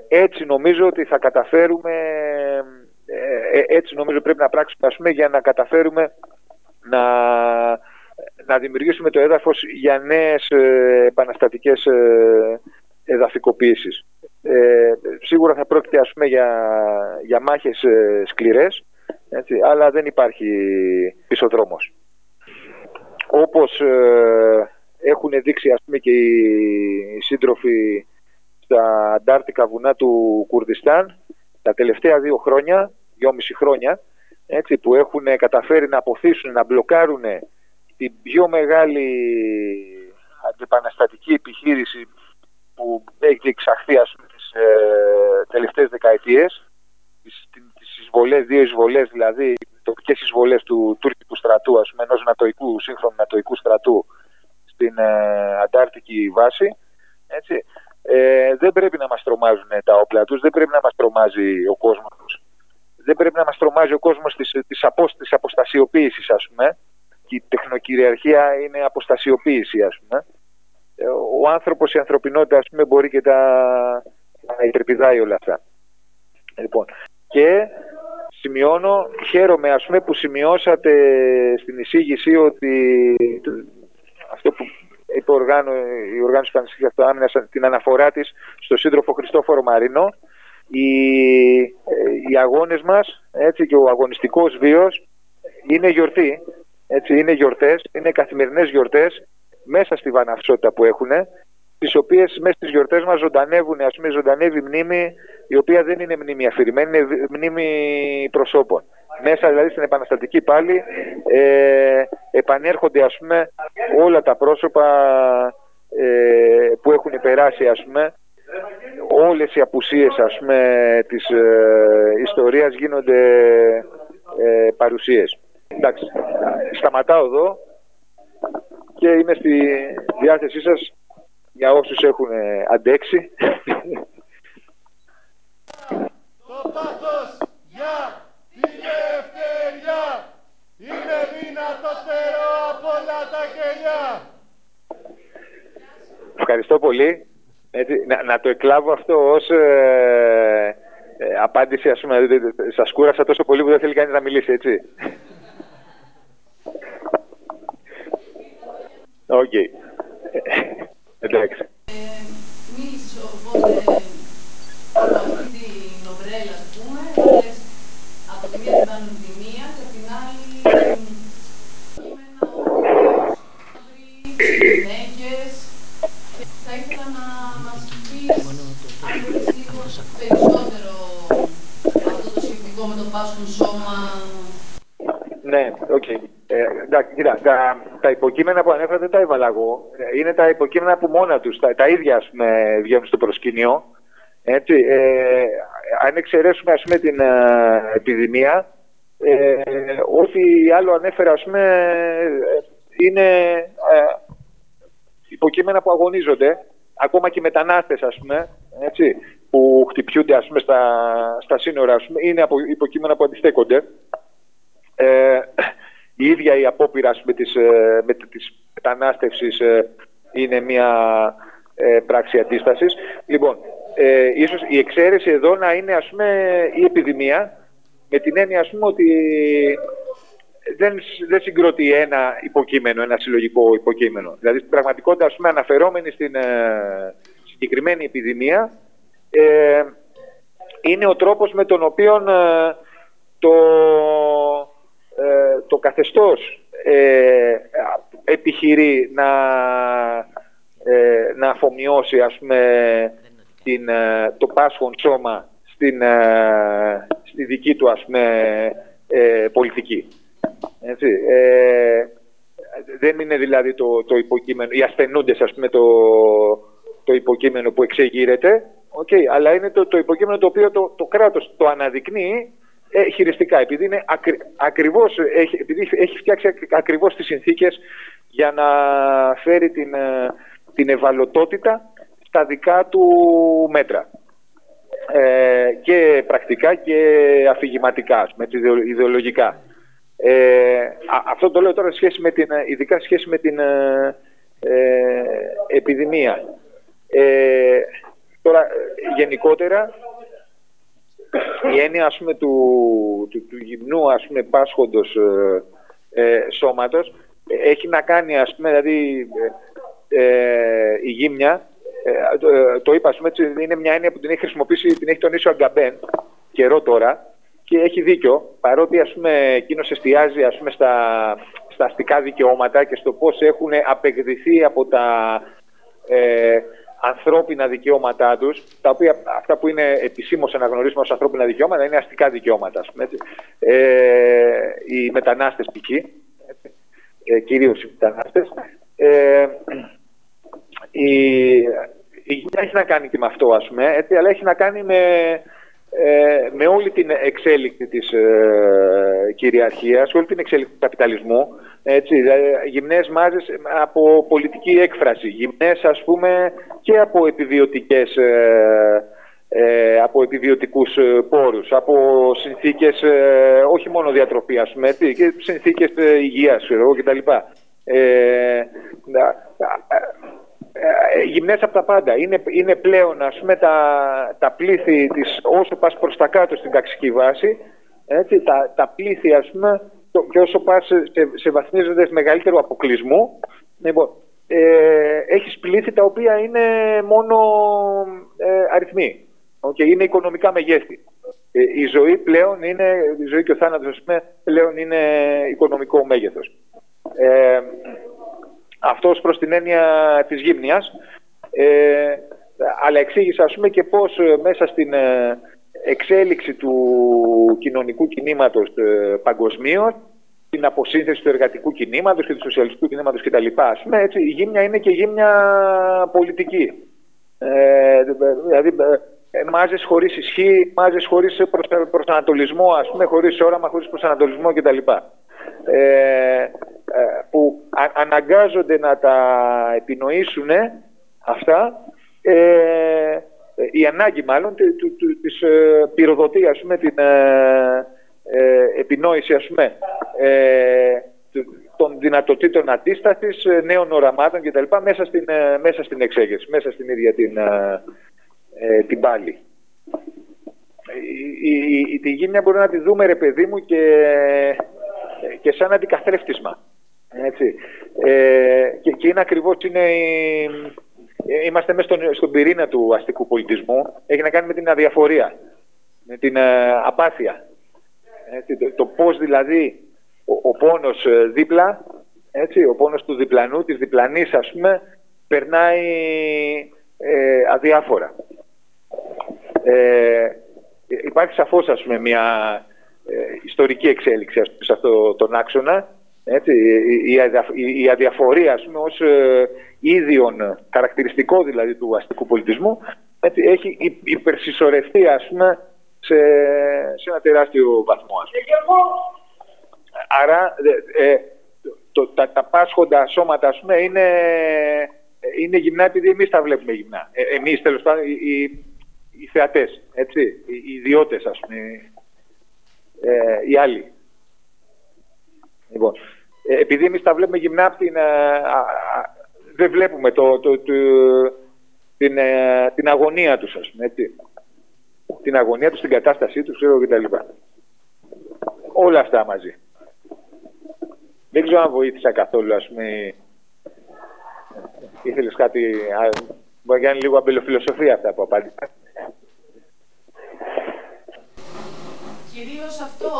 έτσι νομίζω ότι θα καταφέρουμε ε, ε, έτσι νομίζω πρέπει να πράξουμε πούμε, για να καταφέρουμε να, να δημιουργήσουμε το έδαφος για νέες ε, επαναστατικές ε, εδαφικοποίησεις. Ε, σίγουρα θα πρόκειται ας πούμε, για, για μάχες ε, σκληρές, έτσι, αλλά δεν υπάρχει πίσω δρόμος. Όπως έχουν δείξει ας πούμε, και οι σύντροφοι στα αντάρτικα βουνά του Κουρδιστάν, τα τελευταία δύο χρόνια δυόμιση χρόνια έτσι, που έχουν καταφέρει να αποθήσουν, να μπλοκάρουν την πιο μεγάλη αντιπαναστατική επιχείρηση που έχει εξαχθεί ας πούμε, τις ε, τελευταίες δεκαετίες τις, τις εισβολές, δύο εισβολές δηλαδή τοπικές εισβολές του τουρκικού στρατού ας πούμε, ενός νατοικού, σύγχρονου νατοικού στρατού στην ε, αντάρτικη βάση έτσι, ε, δεν πρέπει να μας τρομάζουν τα όπλα τους, δεν πρέπει να μας τρομάζει ο κόσμος τους. Δεν πρέπει να μας τρομάζει ο κόσμος της, της, απο, της αποστασιοποίησης ας πούμε. Και η τεχνοκυριαρχία είναι αποστασιοποίηση ας πούμε. Ε, ο άνθρωπος, η ανθρωπινότητα ας πούμε μπορεί και τα, να υπερπηδάει όλα αυτά. Λοιπόν και σημειώνω, χαίρομαι ας πούμε που σημειώσατε στην εισήγηση ότι αυτό που είπε η Οργάνωση Πανεπιστημίου Αυτοάμυνας την αναφορά της στο σύντροφο Χριστόφορο Μαρίνο. Οι, οι αγώνες μας έτσι, και ο αγωνιστικός βίος είναι γιορτή. Έτσι, είναι γιορτές, είναι καθημερινές γιορτές μέσα στη βαναυσότητα που έχουν τις οποίες μέσα στις γιορτές μας ζωντανεύουν, ας πούμε ζωντανεύει μνήμη η οποία δεν είναι μνήμη αφηρημένη, είναι μνήμη προσώπων. Μέσα δηλαδή στην επαναστατική πάλι ε, επανέρχονται ας πούμε όλα τα πρόσωπα ε, που έχουν περάσει ας πούμε όλες οι απουσίες ας πούμε της ε, ιστορίας γίνονται ε, παρουσίες. Εντάξει, σταματάω εδώ και είμαι στη διάθεσή σας για όσους έχουν αντέξει. Το πάθος για την ελευθερία είναι δυνατότερο από όλα τα κελιά. Ευχαριστώ πολύ. Έτσι, να, να, το εκλάβω αυτό ως ε, ε, απάντηση, ας πούμε, σας κούρασα τόσο πολύ που δεν θέλει κανείς να μιλήσει, έτσι. OK. Okay. Εντάξει. Ε, μίλησε οπότε από αυτή την ομπρέλα, ας πούμε, λες από τη μία την πανδημία και από την άλλη υποκείμενα όπως γυναίκες. Θα ήθελα να μας πεις αν μπορείς λίγο περισσότερο αυτό το σχετικό με το πάσχον σώμα. Ναι, OK. Okay. Ε, εντάξει, κοίτα, τα, τα υποκείμενα που ανέφερα δεν τα έβαλα εγώ. Ε, είναι τα υποκείμενα που μόνα τους, τα, τα ίδια ας πούμε, βγαίνουν στο προσκήνιο. Έτσι, ε, αν εξαιρέσουμε ας πούμε, την ε, επιδημία, ε, ό,τι άλλο ανέφερα ας πούμε, είναι ε, υποκείμενα που αγωνίζονται, ακόμα και οι μετανάστες ας πούμε, έτσι, που χτυπιούνται ας πούμε, στα, στα σύνορα, ας πούμε, είναι από, υποκείμενα που αντιστέκονται. Ε, η ίδια η απόπειρα με της, ε, με της μετανάστευσης ε, είναι μια ε, πράξη αντίστασης. Λοιπόν, ε, ίσως η εξαίρεση εδώ να είναι ας πούμε η επιδημία με την έννοια ας πούμε ότι δεν, δεν συγκροτεί ένα υποκείμενο, ένα συλλογικό υποκείμενο. Δηλαδή στην πραγματικότητα ας πούμε αναφερόμενοι στην συγκεκριμένη επιδημία ε, είναι ο τρόπος με τον οποίο το ε, το καθεστώς ε, επιχειρεί να, ε, να αφομοιώσει ας πούμε, την, ε, το πάσχον σώμα στην, στη δική του ας πούμε, πολιτική. Έτσι. δεν είναι δηλαδή το, το υποκείμενο, οι ασθενούντες ας πούμε το, το υποκείμενο που εξεγείρεται, okay, αλλά είναι το, το υποκείμενο το οποίο το, το κράτος το αναδεικνύει ε, χειριστικά, επειδή, είναι ακρι, ακριβώς, έχει, επειδή έχει φτιάξει ακριβώς τις συνθήκες για να φέρει την, ε, την ευαλωτότητα στα δικά του μέτρα. Ε, και πρακτικά και αφηγηματικά, με ιδεολογικά. Ε, αυτό το λέω τώρα σχέση με την, ειδικά σχέση με την ε, επιδημία. Ε, τώρα, γενικότερα, η έννοια ας πούμε, του, του, του γυμνού ας πούμε, πάσχοντος ε, ε σώματος έχει να κάνει, ας πούμε, δηλαδή ε, ε η γύμνια, το, το, είπα, ας πούμε, είναι μια έννοια που την έχει χρησιμοποιήσει, την έχει τονίσει ο Αγκαμπέν καιρό τώρα και έχει δίκιο, παρότι ας πούμε, εκείνος εστιάζει ας πούμε, στα, στα αστικά δικαιώματα και στο πώς έχουν απεκδηθεί από τα ανθρώπινα δικαιώματά τους, τα οποία αυτά που είναι επισήμως αναγνωρίσιμα ως ανθρώπινα δικαιώματα είναι αστικά δικαιώματα. Ας πούμε, έτσι. Ε, οι μετανάστες π.χ. Ε, Κυρίως οι μετανάστες. Ε, η, η έχει να κάνει και με αυτό, ας πούμε, έτσι, αλλά έχει να κάνει με, ε, με όλη την εξέλιξη της ε, κυριαρχίας, όλη την εξέλιξη του καπιταλισμού, έτσι, δηλαδή, γυμνές μάζες από πολιτική έκφραση, γυμνές ας πούμε και από επιβιωτικές ε, ε, από επιβιωτικούς ε, πόρους, από συνθήκες ε, όχι μόνο διατροφής ας πούμε, και συνθήκες υγείας κτλ. Ε, γυμνές από τα πάντα. Είναι, είναι πλέον ας πούμε, τα, τα πλήθη της, όσο πας προς τα κάτω στην ταξική βάση, έτσι, τα, τα πλήθη ας πούμε, και όσο πας σε, σε, σε βαθμίζονται μεγαλύτερου αποκλεισμού, λοιπόν, ε, έχεις πλήθη τα οποία είναι μόνο ε, αριθμοί. Okay, είναι οικονομικά μεγέθη. Ε, η ζωή πλέον είναι, η ζωή και ο θάνατος ας πούμε, πλέον είναι οικονομικό μέγεθος. Ε, αυτός προς την έννοια της γύμνιας. Ε, αλλά εξήγησα ας πούμε και πώς ε, μέσα στην ε, εξέλιξη του κοινωνικού κινήματος ε, παγκοσμίω, την αποσύνθεση του εργατικού κινήματος και του σοσιαλιστικού κινήματος κτλ. πούμε, έτσι, η γύμνια είναι και γύμνια πολιτική. Ε, δηλαδή ε, μάζες χωρίς ισχύ, μάζες χωρίς προσανατολισμό, ας πούμε, χωρίς όραμα, χωρίς προσανατολισμό κτλ. Ε, που αναγκάζονται να τα επινοήσουν αυτά ε, η ανάγκη μάλλον της ε, πυροδοτεί ας πούμε την ε, ε, επινόηση ας πούμε των δυνατοτήτων αντίστασης, νέων οραμάτων κτλ. μέσα στην, μέσα στην εξέγερση, μέσα στην ίδια την, την πάλη. Η, η, η, τη γύμνια μπορεί να τη δούμε ρε παιδί μου και, και σαν αντικαθρέφτισμα. Έτσι. και, και είναι ακριβώς είναι η, ε, είμαστε μέσα στον, στον πυρήνα του αστικού πολιτισμού. Έχει να κάνει με την αδιαφορία, με την ε, απάθεια. Έτσι, το, το πώς δηλαδή ο, ο πόνος ε, δίπλα, έτσι, ο πόνος του διπλανού, της διπλανής ας πούμε, περνάει αδιάφορα. Ε, υπάρχει σαφώς ας πούμε μια ιστορική εξέλιξη ας πούμε, σε αυτό τον άξονα έτσι, η, η, αδιαφορία ας πούμε, ως ε, ίδιον χαρακτηριστικό δηλαδή του αστικού πολιτισμού έτσι, έχει υπερσυσσωρευτεί ας πούμε, σε, σε ένα τεράστιο βαθμό. Ας πούμε. Άρα ε, το, τα, τα πάσχοντα σώματα ας πούμε, είναι, είναι γυμνά επειδή εμείς τα βλέπουμε γυμνά. Ε, εμείς τέλος πάντων οι, οι, οι θεατές, έτσι, οι, οι ιδιώτες ας πούμε, ε, οι άλλοι. Λοιπόν, ε, επειδή εμείς τα βλέπουμε γυμνά την, ε, δεν βλέπουμε το, το, το, την, ε, την αγωνία τους, ας πούμε, έτσι. Την αγωνία τους, την κατάστασή τους, ξέρω κτλ. Όλα αυτά μαζί. Δεν ξέρω αν βοήθησα καθόλου, ας πούμε, ήθελες κάτι, μπορεί να είναι λίγο αμπελοφιλοσοφία αυτά που απάντησα. Κυρίως αυτό,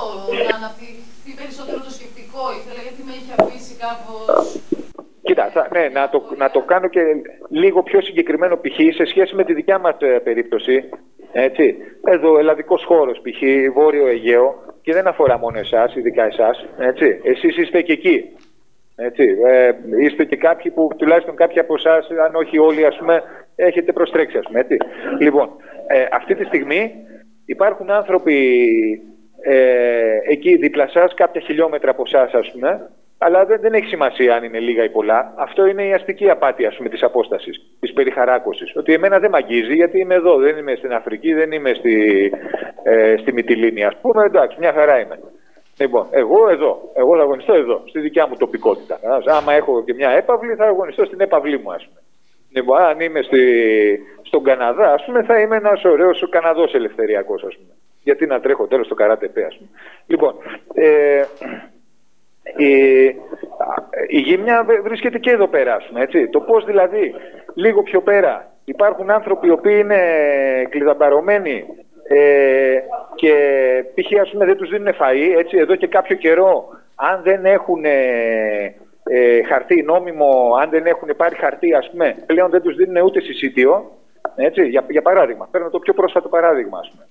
να αναπτυχθεί περισσότερο το σκεπτικό, ήθελα γιατί με είχε αφήσει κάπως... Κοίτα, θα, ναι, να το, να το κάνω και λίγο πιο συγκεκριμένο π.χ. σε σχέση με τη δικιά μας ε, περίπτωση. Έτσι. Εδώ ο ελλαδικός χώρος π.χ. Βόρειο Αιγαίο και δεν αφορά μόνο εσάς, ειδικά εσάς. Έτσι. Εσείς είστε και εκεί. Έτσι. Ε, είστε και κάποιοι που τουλάχιστον κάποιοι από εσάς, αν όχι όλοι, ας πούμε, έχετε προστρέξει. Ας πούμε, έτσι. Λοιπόν, ε, αυτή τη στιγμή Υπάρχουν άνθρωποι ε, εκεί δίπλα σας, κάποια χιλιόμετρα από εσάς, ας πούμε, αλλά δεν, δεν έχει σημασία αν είναι λίγα ή πολλά. Αυτό είναι η αστική απάτη ας πούμε, της απόστασης, της περιχαράκωσης. Ότι εμένα δεν μ' αγγίζει γιατί είμαι εδώ, δεν είμαι στην Αφρική, δεν είμαι στη, ε, στη Μυτιλίνη, ας πούμε. Εντάξει, μια χαρά είμαι. Λοιπόν, εγώ εδώ, εγώ θα αγωνιστώ εδώ, στη δικιά μου τοπικότητα. Άμα έχω και μια έπαυλη, θα αγωνιστώ στην έπαυλή μου, ας πούμε. Λοιπόν, αν είμαι στη, στον Καναδά, ας πούμε, θα είμαι ένας ωραίος Καναδός ελευθεριακός, ας πούμε. Γιατί να τρέχω τέλος στο καράτεπέ, ας πούμε. Λοιπόν, ε, η, η γύμνια βρίσκεται και εδώ πέρα, ας πούμε, έτσι. Το πώς δηλαδή, λίγο πιο πέρα, υπάρχουν άνθρωποι οι οποίοι είναι κλειδαμπαρωμένοι ε, και π.χ. ας πούμε δεν τους δίνουν φαΐ, έτσι, εδώ και κάποιο καιρό, αν δεν έχουν ε, χαρτί νόμιμο, αν δεν έχουν πάρει χαρτί, ας πούμε, πλέον δεν τους δίνουν ούτε συσίτιο, έτσι, για, για παράδειγμα. Παίρνω το πιο πρόσφατο παράδειγμα, ας πούμε.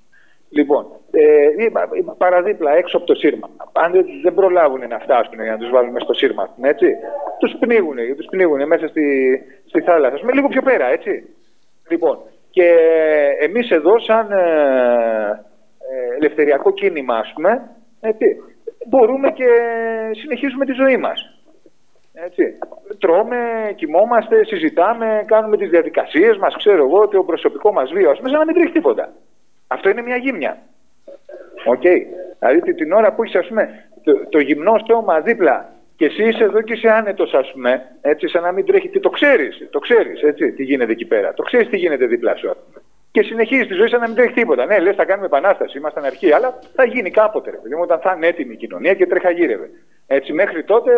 Λοιπόν, ε, παραδίπλα, έξω από το σύρμα. Αν δεν, δεν προλάβουν να φτάσουν για να τους βάλουν μέσα στο σύρμα, έτσι, τους πνίγουν, τους πνίγουν μέσα στη, στη θάλασσα. Ας πούμε, λίγο πιο πέρα, έτσι. Λοιπόν, και εμείς εδώ, σαν ε, ε, ελευθεριακό κίνημα, ας πούμε, έτσι, μπορούμε και συνεχίζουμε τη ζωή μας. Έτσι. Τρώμε, κοιμόμαστε, συζητάμε, κάνουμε τις διαδικασίες μας, ξέρω εγώ, το προσωπικό μας βίο, ας να μην τρέχει τίποτα. Αυτό είναι μια γύμνια. OK. Okay. Δηλαδή την ώρα που έχει το, το γυμνό σώμα δίπλα και εσύ είσαι εδώ και είσαι άνετος, ας πούμε, έτσι, σαν να μην τρέχει. Το ξέρεις, το ξέρεις, έτσι, τι γίνεται εκεί πέρα. Το ξέρεις τι γίνεται δίπλα σου, ας πούμε. Και συνεχίζεις τη ζωή σαν να μην τρέχει τίποτα. Ναι, λες, θα κάνουμε επανάσταση, ήμασταν αρχή, αλλά θα γίνει κάποτε, ρε όταν θα είναι έτοιμη η κοινωνία και τρέχα γύρευε. Έτσι, μέχρι τότε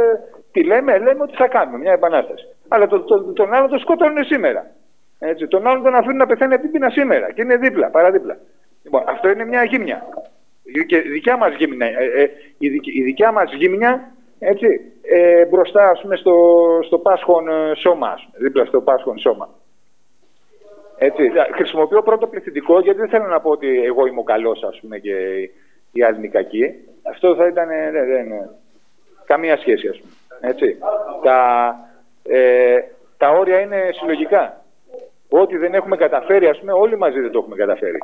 τι λέμε, λέμε ότι θα κάνουμε μια επανάσταση. Αλλά το, το, τον άλλο τον σκοτώνουν σήμερα. Έτσι, τον άλλον τον αφήνουν να πεθαίνει από την πείνα σήμερα και είναι δίπλα, παραδίπλα. Λοιπόν, αυτό είναι μια γύμνια. Και η δικιά μας γύμνια, ε, ε, η, δικ, η δικιά μας γύμνια έτσι, ε, μπροστά ας πούμε, στο, στο Πάσχον ε, σώμα, ας πούμε, δίπλα στο Πάσχον σώμα. Έτσι, χρησιμοποιώ πρώτο πληθυντικό γιατί δεν θέλω να πω ότι εγώ είμαι ο καλός ας πούμε και οι άλλοι είναι οι κακοί. Αυτό θα ήταν, ε, δεν, δεν, καμία σχέση ας πούμε. Έτσι. Τα, ε, τα όρια είναι συλλογικά. Ό,τι δεν έχουμε καταφέρει, ας πούμε, όλοι μαζί δεν το έχουμε καταφέρει.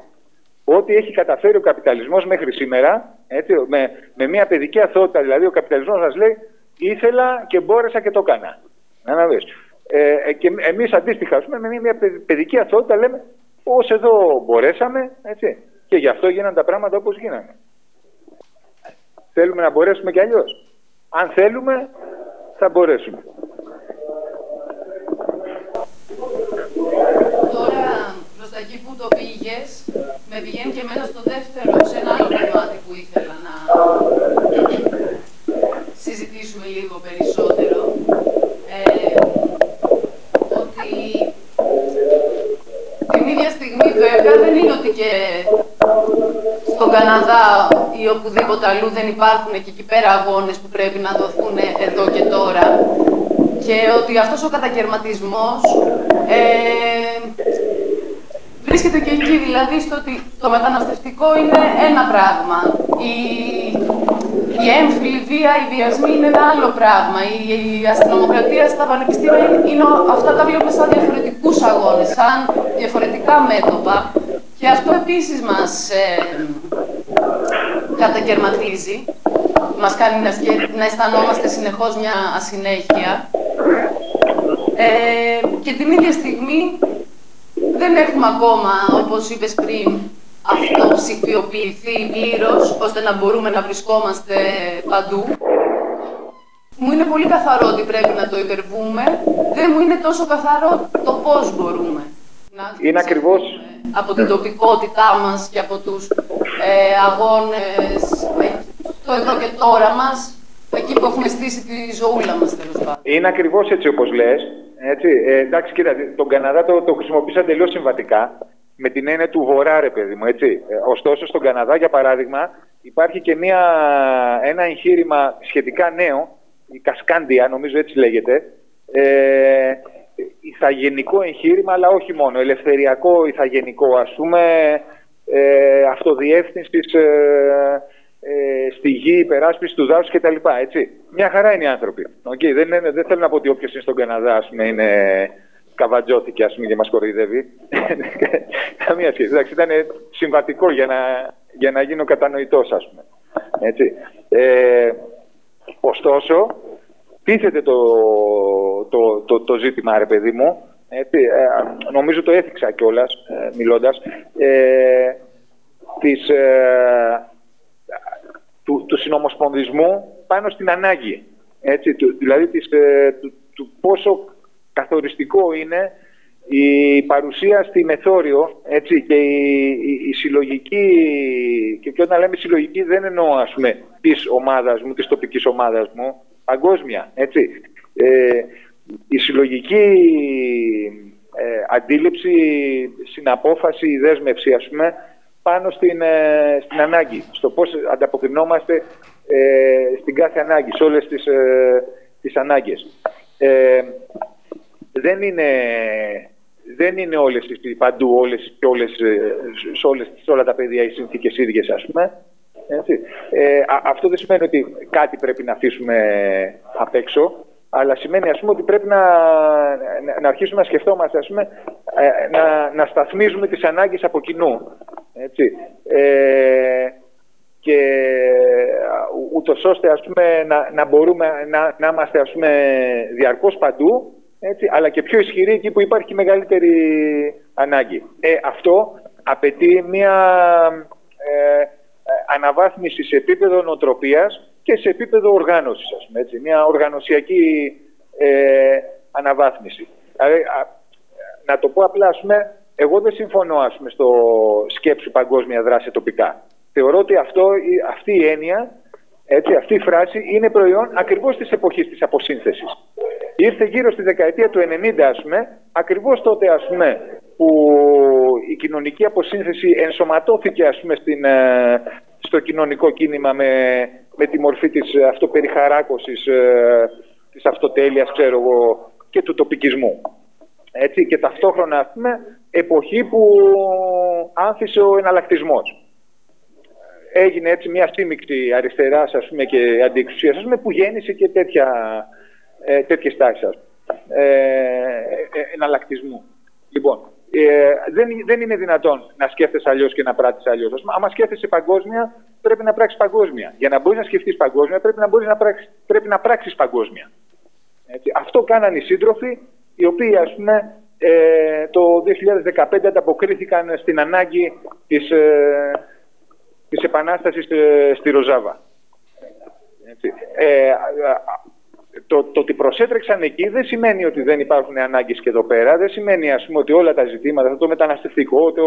Ό,τι έχει καταφέρει ο καπιταλισμός μέχρι σήμερα, έτσι, με, με μια παιδική αθότητα, δηλαδή ο καπιταλισμός μας λέει ήθελα και μπόρεσα και το έκανα. Να δεις. Ε, και εμείς αντίστοιχα, ας πούμε, με μια παιδική αθότητα λέμε ως εδώ μπορέσαμε, έτσι, και γι' αυτό γίνανε τα πράγματα όπως γίνανε. Θέλουμε να μπορέσουμε κι αλλιώς. Αν θέλουμε, θα μπορέσουμε. Τώρα, προς τα εκεί που το πήγες, με πηγαίνει και εμένα στο δεύτερο, σε ένα άλλο κομμάτι που ήθελα να συζητήσουμε λίγο περισσότερο. Ε, ότι την ίδια στιγμή βέβαια δεν είναι ότι και στον Καναδά ή οπουδήποτε αλλού δεν υπάρχουν και εκεί πέρα αγώνες που πρέπει να δοθούν εδώ και τώρα και ότι αυτός ο κατακαιρματισμός ε, βρίσκεται και εκεί, δηλαδή στο ότι το μεταναστευτικό είναι ένα πράγμα. Η, η έμφυλη βία, οι βιασμοί είναι ένα άλλο πράγμα. Η, η αστυνομοκρατία στα πανεπιστήμια είναι, αυτά τα βλέπουμε σαν διαφορετικούς αγώνες, σαν διαφορετικά μέτωπα. Και αυτό επίσης μας ε, κατακαιρματίζει, μας κάνει να, να αισθανόμαστε συνεχώς μια ασυνέχεια. Ε, και την ίδια στιγμή δεν έχουμε ακόμα, όπως είπες πριν, αυτό ψηφιοποιηθεί πλήρως ώστε να μπορούμε να βρισκόμαστε παντού. Μου είναι πολύ καθαρό ότι πρέπει να το υπερβούμε. Δεν μου είναι τόσο καθαρό το πώς μπορούμε. Να είναι ακριβώς... Από την τοπικότητά μας και από τους ε, αγώνες, το εδώ και τώρα μας, εκεί που έχουμε στήσει τη ζωούλα μας τέλος πάντων. Είναι ακριβώς έτσι όπως λες. Έτσι, ε, εντάξει, κοίτα, τον Καναδά το, το χρησιμοποίησα τελείως συμβατικά με την έννοια του βορρά, ρε παιδί μου. Έτσι. Ε, ωστόσο, στον Καναδά, για παράδειγμα, υπάρχει και μια, ένα εγχείρημα σχετικά νέο, η Κασκάντια, νομίζω έτσι λέγεται. Ε, ηθαγενικό εγχείρημα, αλλά όχι μόνο. Ελευθεριακό ηθαγενικό, ας πούμε, ε, αυτοδιεύθυνσης ε, ε, στη γη, υπεράσπιση του δάσους κτλ. Έτσι. Μια χαρά είναι οι άνθρωποι. Okay, δεν, είναι, δεν θέλω να πω ότι όποιος είναι στον Καναδά ας πούμε, είναι καβατζώθηκε ας πούμε, και μας κοροϊδεύει. Καμία σχέση. Εντάξει, ήταν συμβατικό για να, για να γίνω κατανοητός, ας πούμε. Έτσι. Ε, ωστόσο, τίθεται το, το, το, το, ζήτημα, ρε παιδί μου. Έτσι, ε, νομίζω το έθιξα κιόλας, ε, μιλώντας. Ε, της, ε, του, του συνομοσπονδισμού πάνω στην ανάγκη. Έτσι, του, δηλαδή της, ε, του, πόσο καθοριστικό είναι η παρουσία στη Μεθόριο έτσι, και η, η, συλλογική, και, και όταν λέμε συλλογική δεν εννοώ ας πούμε της ομάδας μου, της τοπικής ομάδας μου, παγκόσμια, έτσι. Ε, η συλλογική ε, αντίληψη, συναπόφαση, δέσμευση ας πούμε πάνω στην, ε, στην ανάγκη, στο πώς ανταποκρινόμαστε ε, στην κάθε ανάγκη, σε όλες τις, ε, τις ανάγκες. Ε, δεν είναι, δεν είναι όλες, παντού όλες, και όλες, σε, όλες, σε όλα τα παιδιά οι συνθήκες ίδιες, ας πούμε. Έτσι. Ε, αυτό δεν σημαίνει ότι κάτι πρέπει να αφήσουμε απ' έξω αλλά σημαίνει ας πούμε ότι πρέπει να, να, αρχίσουμε να σκεφτόμαστε, ας πούμε, ε, να, να σταθμίζουμε τις ανάγκες από κοινού. Έτσι. Ε, και ούτως ώστε ας πούμε, να, να μπορούμε να, να είμαστε ας πούμε, διαρκώς παντού, έτσι, αλλά και πιο ισχυροί εκεί που υπάρχει μεγαλύτερη ανάγκη. Ε, αυτό απαιτεί μια ε, αναβάθμιση σε επίπεδο νοοτροπίας και σε επίπεδο οργάνωσης, ας πούμε, έτσι, μια οργανωσιακή ε, αναβάθμιση. Δηλαδή, να το πω απλά, ας πούμε, εγώ δεν συμφωνώ ας πούμε, στο σκέψη παγκόσμια δράση τοπικά. Θεωρώ ότι αυτό, αυτή η έννοια, έτσι, αυτή η φράση είναι προϊόν ακριβώς της εποχής της αποσύνθεσης. Ήρθε γύρω στη δεκαετία του 90, ας πούμε, ακριβώς τότε, ας πούμε, που η κοινωνική αποσύνθεση ενσωματώθηκε, ας πούμε, στην, ε, στο κοινωνικό κίνημα με, με τη μορφή της αυτοπεριχαράκωσης, ε, της αυτοτέλειας, ξέρω εγώ, και του τοπικισμού. Έτσι, και ταυτόχρονα, ας πούμε, εποχή που άνθησε ο εναλλακτισμός έγινε έτσι μια σύμμικτη αριστεράς ας πούμε, και αντιεξουσίας που γέννησε και τέτοια, ε, τέτοιες τάσεις ε, ε, εναλλακτισμού. Λοιπόν, ε, δεν, δεν είναι δυνατόν να σκέφτεσαι αλλιώς και να πράττεις αλλιώς. Αν σκέφτεσαι παγκόσμια, πρέπει να πράξεις παγκόσμια. Για να μπορείς να σκεφτείς παγκόσμια, πρέπει να, μπορείς να, πράξεις, πρέπει να πράξεις παγκόσμια. Έτσι. Αυτό κάνανε οι σύντροφοι, οι οποίοι ας πούμε, ε, το 2015 ανταποκρίθηκαν στην ανάγκη της, ε, της επανάστασης ε, στη Ροζάβα. Ε, το, το ότι προσέτρεξαν εκεί δεν σημαίνει ότι δεν υπάρχουν ανάγκες και εδώ πέρα. Δεν σημαίνει ας πούμε, ότι όλα τα ζητήματα, το μεταναστευτικό, το,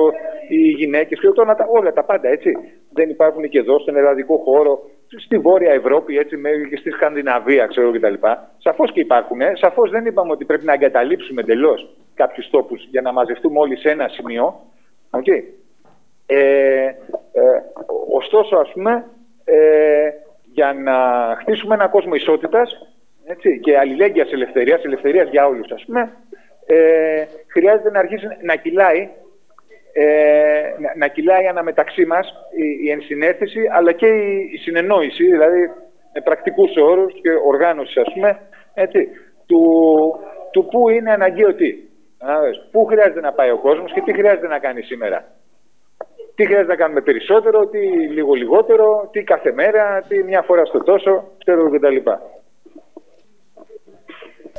οι γυναίκες, το, όλα τα πάντα έτσι. Δεν υπάρχουν και εδώ στον ελλαδικό χώρο, στη Βόρεια Ευρώπη, έτσι, και στη Σκανδιναβία, ξέρω κτλ. Σαφώς και υπάρχουν. Σαφώς δεν είπαμε ότι πρέπει να εγκαταλείψουμε εντελώς κάποιους τόπους για να μαζευτούμε όλοι σε ένα σημείο. Okay. Ε, ε, ωστόσο, ας πούμε, ε, για να χτίσουμε ένα κόσμο ισότητας έτσι, και αλληλέγγυας ελευθερίας, ελευθερίας για όλους, ας πούμε, ε, χρειάζεται να αρχίσει να κυλάει ε, να, να κυλάει αναμεταξύ μας η, η ενσυναίσθηση αλλά και η, η συνεννόηση, δηλαδή με πρακτικούς όρους και οργάνωσης, ας πούμε, έτσι, του, του πού είναι αναγκαίο τι. Πού χρειάζεται να πάει ο κόσμος και τι χρειάζεται να κάνει σήμερα τι χρειάζεται να κάνουμε περισσότερο, τι λίγο λιγότερο, τι κάθε μέρα, τι μια φορά στο τόσο, ξέρω κτλ.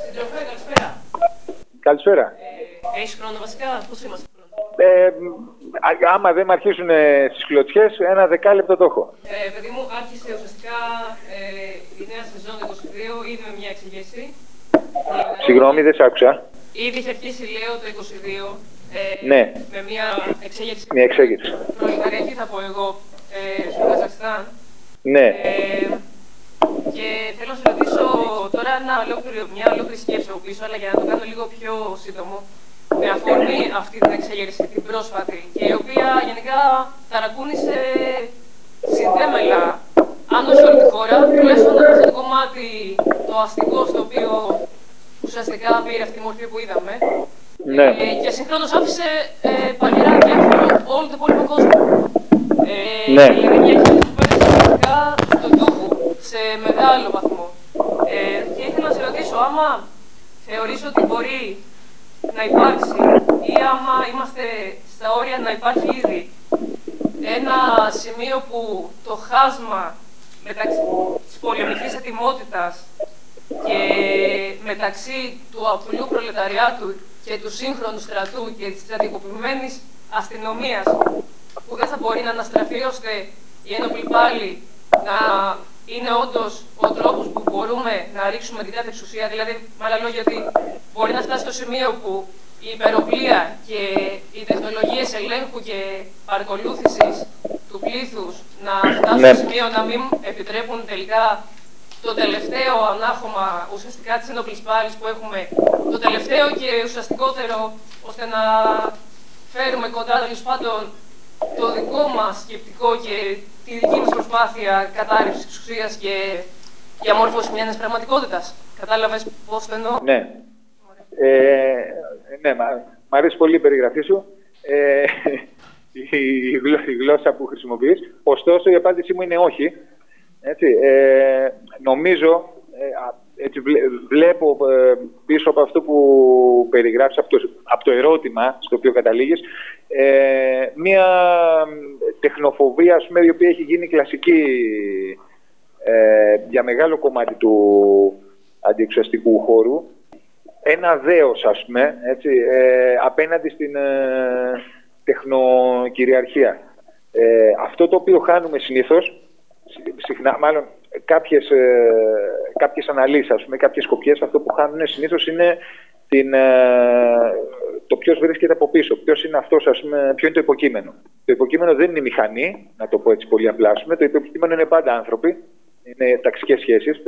Συντροφέ, καλησπέρα. Καλησπέρα. Ε, έχεις χρόνο βασικά, πώς είμαστε χρόνο. Ε, άμα δεν με αρχίσουν στις κλωτσιές, ένα δεκάλεπτο το έχω. Ε, παιδί μου, άρχισε ουσιαστικά ε, η νέα σεζόν 22 ήδη με μια εξηγήση. Συγγνώμη, δεν σ' άκουσα. Ήδη είχε αρχίσει, λέω, το 22 ε, ναι. με μια εξέγερση. Μια εξέγερση. Προλεταριακή θα πω εγώ, ε, στο Καζακστάν. Ναι. Ε, και θέλω να σα ρωτήσω τώρα ένα ολόκληρο, μια ολόκληρη σκέψη από πίσω, αλλά για να το κάνω λίγο πιο σύντομο. Με αφορμή αυτή την εξέγερση, την πρόσφατη, και η οποία γενικά ταρακούνησε συνδέμελα, αν όχι όλη τη χώρα, τουλάχιστον αυτό το κομμάτι το αστικό, στο οποίο ουσιαστικά πήρε αυτή τη μορφή που είδαμε. Ναι. Ε, και συγχρόνως άφησε ε, παλιά και όλο το υπόλοιπο κόσμο. Ε, ναι. Δηλαδή μια που πραγματικά στον τούχο σε μεγάλο βαθμό. Ε, και ήθελα να σε ρωτήσω, άμα θεωρείς ότι μπορεί να υπάρξει ή άμα είμαστε στα όρια να υπάρχει ήδη ένα σημείο που το χάσμα μεταξύ της πολεμικής ετοιμότητας και μεταξύ του απλού προλεταριάτου και του σύγχρονου στρατού και της στρατικοποιημένης αστυνομίας που δεν θα μπορεί να αναστραφεί ώστε οι ένοπλοι πάλι να είναι όντως ο τρόπος που μπορούμε να ρίξουμε την κάθε εξουσία. Δηλαδή, με άλλα λόγια, ότι μπορεί να φτάσει στο σημείο που η υπεροπλία και οι τεχνολογίες ελέγχου και παρακολούθησης του πλήθους να φτάσουν ναι. στο σημείο να μην επιτρέπουν τελικά το τελευταίο ανάχωμα ουσιαστικά της ένοπλης πάλης που έχουμε, το τελευταίο και ουσιαστικότερο ώστε να φέρουμε κοντά τέλος πάντων το δικό μας σκεπτικό και τη δική μας προσπάθεια κατάρρευσης εξουσία και διαμόρφωση μιας νέα πραγματικότητας. Κατάλαβες πώς το εννοώ; Ναι. Ε, ναι, μ' αρέσει πολύ η περιγραφή σου. Ε, η, γλώσσα που χρησιμοποιείς. Ωστόσο, η απάντησή μου είναι όχι. Έτσι, ε, νομίζω, ε, έτσι βλέπω ε, πίσω από αυτό που περιγράφεις, από το, από το ερώτημα στο οποίο καταλήγεις, ε, μια τεχνοφοβία, ας πούμε, η οποία έχει γίνει κλασική για μεγάλο κομμάτι του αντιεξουαστικού χώρου. Ένα δέος, ας πούμε, έτσι, απέναντι στην τεχνοκυριαρχία. αυτό το οποίο χάνουμε συνήθως συχνά, μάλλον κάποιες, ε, κάποιες αναλύσεις, ας πούμε, κάποιες σκοπιές, αυτό που χάνουν συνήθως είναι την, ε, το ποιος βρίσκεται από πίσω, ποιος είναι αυτός, ας πούμε, ποιο είναι το υποκείμενο. Το υποκείμενο δεν είναι μηχανή, να το πω έτσι πολύ απλά, πούμε, το υποκείμενο είναι πάντα άνθρωποι, είναι ταξικές σχέσεις.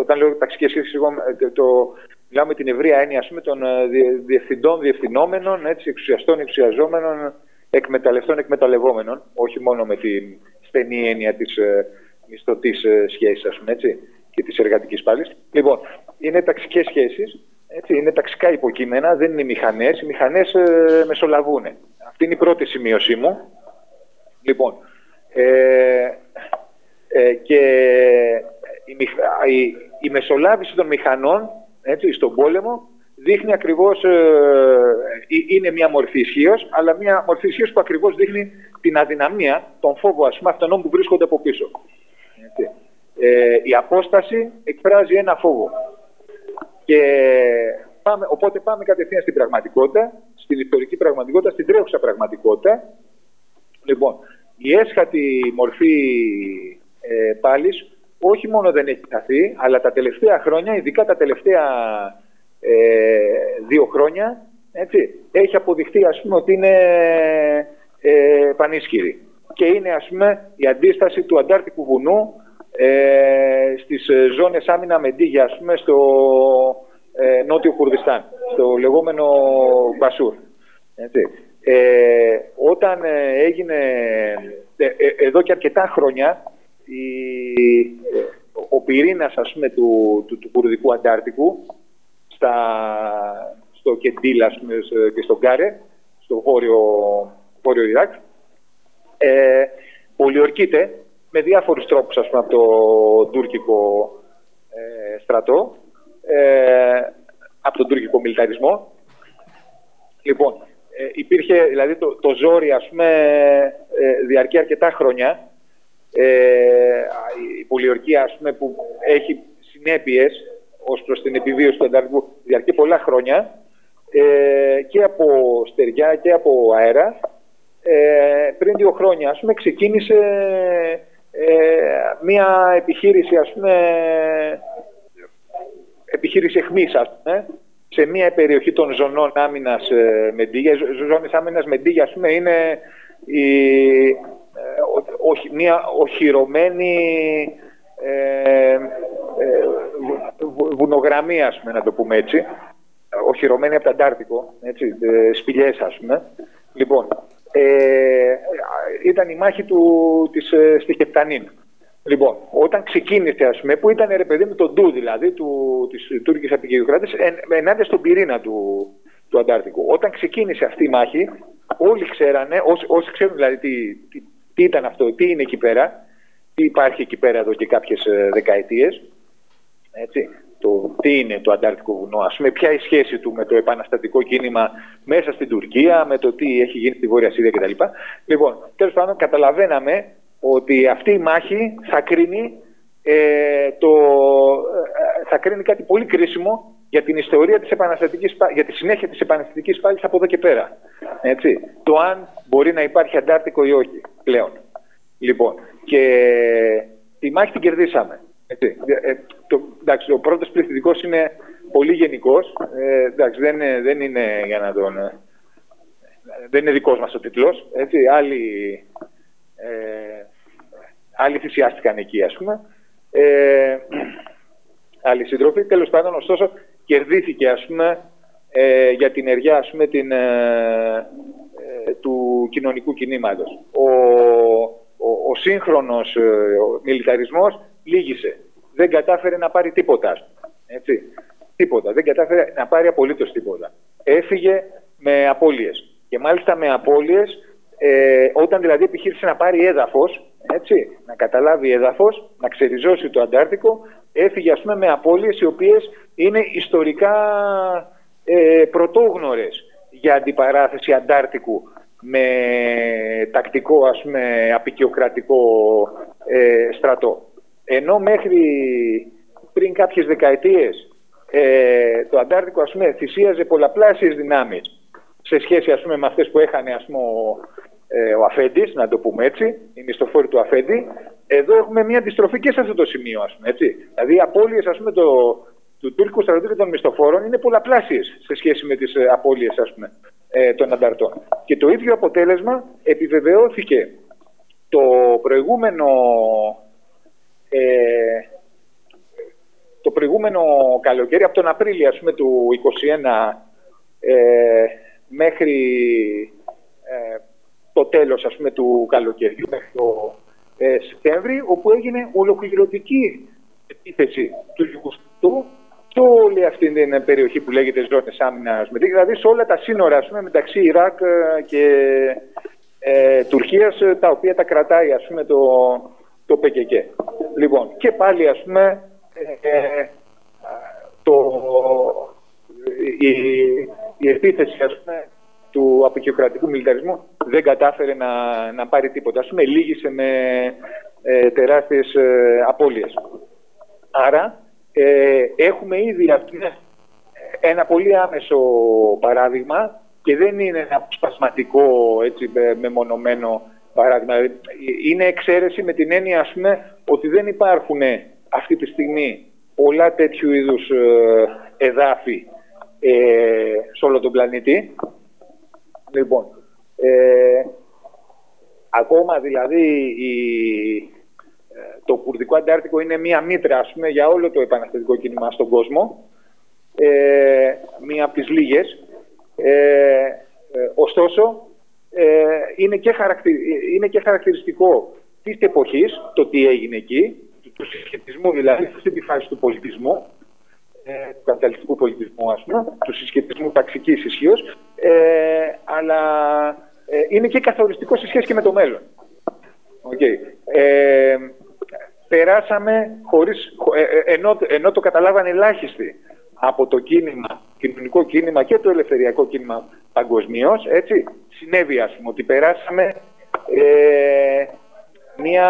όταν λέω ταξικές σχέσεις, εγώ, το, Μιλάμε την ευρεία έννοια ας πούμε, των ε, διε- διευθυντών, διευθυνόμενων, έτσι, εξουσιαστών, εξουσιαζόμενων, εκμεταλλευτών, εκμεταλλευόμενων, όχι μόνο με την στενή έννοια της ε, μισθωτής ε, σχέσης, ας πούμε, έτσι, και της εργατικής πάλης. Λοιπόν, είναι ταξικές σχέσεις, έτσι, είναι ταξικά υποκείμενα, δεν είναι μηχανές. Οι μηχανές ε, μεσολαβούν. Αυτή είναι η πρώτη σημείωσή μου. Λοιπόν, ε, ε, και η, μηχ- η, η μεσολάβηση των μηχανών έτσι, στον πόλεμο δείχνει ακριβώς, ε, ε, είναι μια μορφή ισχύως, αλλά μια μορφή ισχύως που ακριβώς δείχνει την αδυναμία, τον φόβο ας πούμε, αυτών που βρίσκονται από πίσω. Έτσι. Ε, η απόσταση εκφράζει ένα φόβο. Και πάμε, οπότε πάμε κατευθείαν στην πραγματικότητα, στην ιστορική πραγματικότητα, στην τρέχουσα πραγματικότητα. Λοιπόν, η έσχατη μορφή ε, πάλης όχι μόνο δεν έχει χαθεί, αλλά τα τελευταία χρόνια, ειδικά τα τελευταία ε, δύο χρόνια, έτσι, έχει αποδειχθεί ας πούμε ότι είναι ε, πανίσχυρη. Και είναι ας πούμε η αντίσταση του Αντάρτικου βουνού ε, στις ε, ζώνες άμυνα Μεντίγια ας πούμε στο ε, νότιο Κουρδιστάν, στο λεγόμενο Μπασούρ. Έτσι. Ε, όταν ε, έγινε ε, ε, εδώ και αρκετά χρόνια η, ε, ο πυρήνας ας πούμε, του, του, του κουρδικού Αντάρτικου στα, στο Κεντήλ ας πούμε, σε- και στον Κάρε, στο βόρειο, βόρειο Ιράκ, ε, πολιορκείται με διάφορους τρόπους ας πούμε, από το τουρκικό ε, στρατό, ε, από τον τουρκικό μιλιταρισμό. Λοιπόν, ε, υπήρχε δηλαδή το, το ζόρι ας πούμε ε, διαρκεί αρκετά χρόνια. Ε, η πολιορκία ας πούμε που έχει συνέπειες ως προς την επιβίωση του Ανταρκτικού διαρκεί πολλά χρόνια ε, και από στεριά και από αέρα. Ε, πριν δύο χρόνια ας πούμε ξεκίνησε ε, μια επιχείρηση ας πούμε επιχείρηση εχμής, ας πούμε, σε μια περιοχή των ζωνών άμυνας ε, Μεντίγια. Οι ζω- ζώνες άμυνας Μεντίγια, ας πούμε, είναι η, ε, ο- οχι- μια οχυρωμένη ε, ε, βου- βου- βουνογραμμή, ας πούμε, να το πούμε έτσι. Οχυρωμένη από το Αντάρτικο, έτσι, ε, σπηλιές, ας πούμε. Λοιπόν, ε, ήταν η μάχη του, της, ε, στη Χεπτανίν. Λοιπόν, όταν ξεκίνησε, ας πούμε, που ήταν ρε παιδί με τον Ντου δηλαδή, του, της Τούρκης Απικιοκράτης, εν, ενάντια στον πυρήνα του, του Αντάρτικου. Όταν ξεκίνησε αυτή η μάχη, όλοι ξέρανε, όσοι, όσοι ξέρουν δηλαδή τι, τι, τι ήταν αυτό, τι είναι εκεί πέρα, τι υπάρχει εκεί πέρα εδώ και κάποιες ε, δεκαετίες, έτσι, το τι είναι το Αντάρτικο βουνό, ας πούμε, ποια η σχέση του με το επαναστατικό κίνημα μέσα στην Τουρκία, με το τι έχει γίνει στη Βόρεια Συρία κτλ. Λοιπόν, τέλος πάντων, καταλαβαίναμε ότι αυτή η μάχη θα κρίνει, ε, το, ε, θα κρίνει κάτι πολύ κρίσιμο για την ιστορία της επαναστατικής, πα- για τη συνέχεια της επαναστατικής πάλης από εδώ και πέρα. Έτσι. Το αν μπορεί να υπάρχει Αντάρτικο ή όχι πλέον. Λοιπόν, και τη μάχη την κερδίσαμε. Έτσι. Ε, ε, το, εντάξει, ο πρώτος πληθυντικός είναι πολύ γενικός. Ε, εντάξει, δεν, είναι- δεν είναι για να τον... ε, δεν είναι δικός μας ο τίτλος. Έτσι. Άλλοι, ε, άλλοι θυσιάστηκαν εκεί, ας πούμε. Ε, άλλοι σύντροφοι. Τέλος πάντων, ωστόσο, κερδίθηκε, ας πούμε, ε, για την ενεργιά, ας πούμε, την, ε, ε, του κοινωνικού κινήματος. Ο, ο, ο σύγχρονος ε, ο μιλιταρισμός λύγησε. Δεν κατάφερε να πάρει τίποτα, ας πούμε. Έτσι. Τίποτα. Δεν κατάφερε να πάρει απολύτως τίποτα. Έφυγε με απώλειες. Και μάλιστα με απώλειες, ε, όταν δηλαδή επιχείρησε να πάρει έδαφος, έτσι, να καταλάβει έδαφος, να ξεριζώσει το Αντάρτικο, έφυγε ας πούμε με απώλειες οι οποίες είναι ιστορικά ε, πρωτόγνωρες για αντιπαράθεση Αντάρτικου με τακτικό ας πούμε απεικιοκρατικό ε, στρατό. Ενώ μέχρι πριν κάποιες δεκαετίες ε, το Αντάρτικο ας πούμε θυσίαζε πολλαπλάσιες δυνάμεις σε σχέση ας πούμε με αυτές που έχανε ας πούμε ο, ε, ο Αφέντης, να το πούμε έτσι, οι μισθοφόροι του Αφέντη, εδώ έχουμε μια αντιστροφή και σε αυτό το σημείο ας πούμε έτσι. Δηλαδή οι απώλειες ας πούμε το, του τουρκικού στρατού και των μισθοφόρων είναι πολλαπλάσιες σε σχέση με τις ε, απώλειες ας πούμε ε, των ανταρτών. Και το ίδιο αποτέλεσμα επιβεβαιώθηκε το προηγούμενο ε, το, προ- προηγούμενο καλοκαίρι, από τον Απρίλιο ας πούμε, του 2021 ε, μέχρι ε, το τέλος ας πούμε, του καλοκαιριού, μέχρι το ε, Σεπτέμβρη, όπου έγινε ολοκληρωτική επίθεση του Ιουγκοσλαβικού σε όλη αυτή την περιοχή που λέγεται ζώνες άμυνας, δηλαδή σε όλα τα σύνορα ας πούμε, μεταξύ Ιράκ ε, και ε, Τουρκίας, ε, τα οποία τα κρατάει ας πούμε, το, το ΠΚΚ. Λοιπόν, και πάλι ας πούμε, ε, το, η, η επίθεση ας πούμε, του απεικιοκρατικού μιλιταρισμού δεν κατάφερε να, να πάρει τίποτα. Ας πούμε, λύγησε με ε, τεράστιες ε, απώλειες. Άρα, ε, έχουμε ήδη ένα πολύ άμεσο παράδειγμα και δεν είναι ένα σπασματικό έτσι, μεμονωμένο παράδειγμα. Είναι εξαίρεση με την έννοια ας πούμε, ότι δεν υπάρχουν αυτή τη στιγμή πολλά τέτοιου είδους ε, εδάφη ε, σε όλο τον πλανήτη. Λοιπόν, ε, ακόμα δηλαδή η, ε, το κουρδικό αντάρτικο είναι μία μήτρα ας πούμε, για όλο το επαναστατικό κίνημα στον κόσμο. Ε, μία από τις λίγες. Ε, ωστόσο, είναι, και είναι και χαρακτηριστικό της εποχής, το τι έγινε εκεί, του συσχετισμού δηλαδή, σε αυτή της φάση του πολιτισμού, ε, του καπιταλιστικού πολιτισμού, ας πούμε, του συσχετισμού ταξικής ισχύως, ε, αλλά ε, είναι και καθοριστικό σε σχέση και με το μέλλον. Okay. Ε, περάσαμε χωρίς, ε, ενώ, ενώ το καταλάβανε ελάχιστοι από το κίνημα, κοινωνικό κίνημα και το ελευθεριακό κίνημα παγκοσμίως, έτσι, συνέβη ας πούμε ότι περάσαμε μια,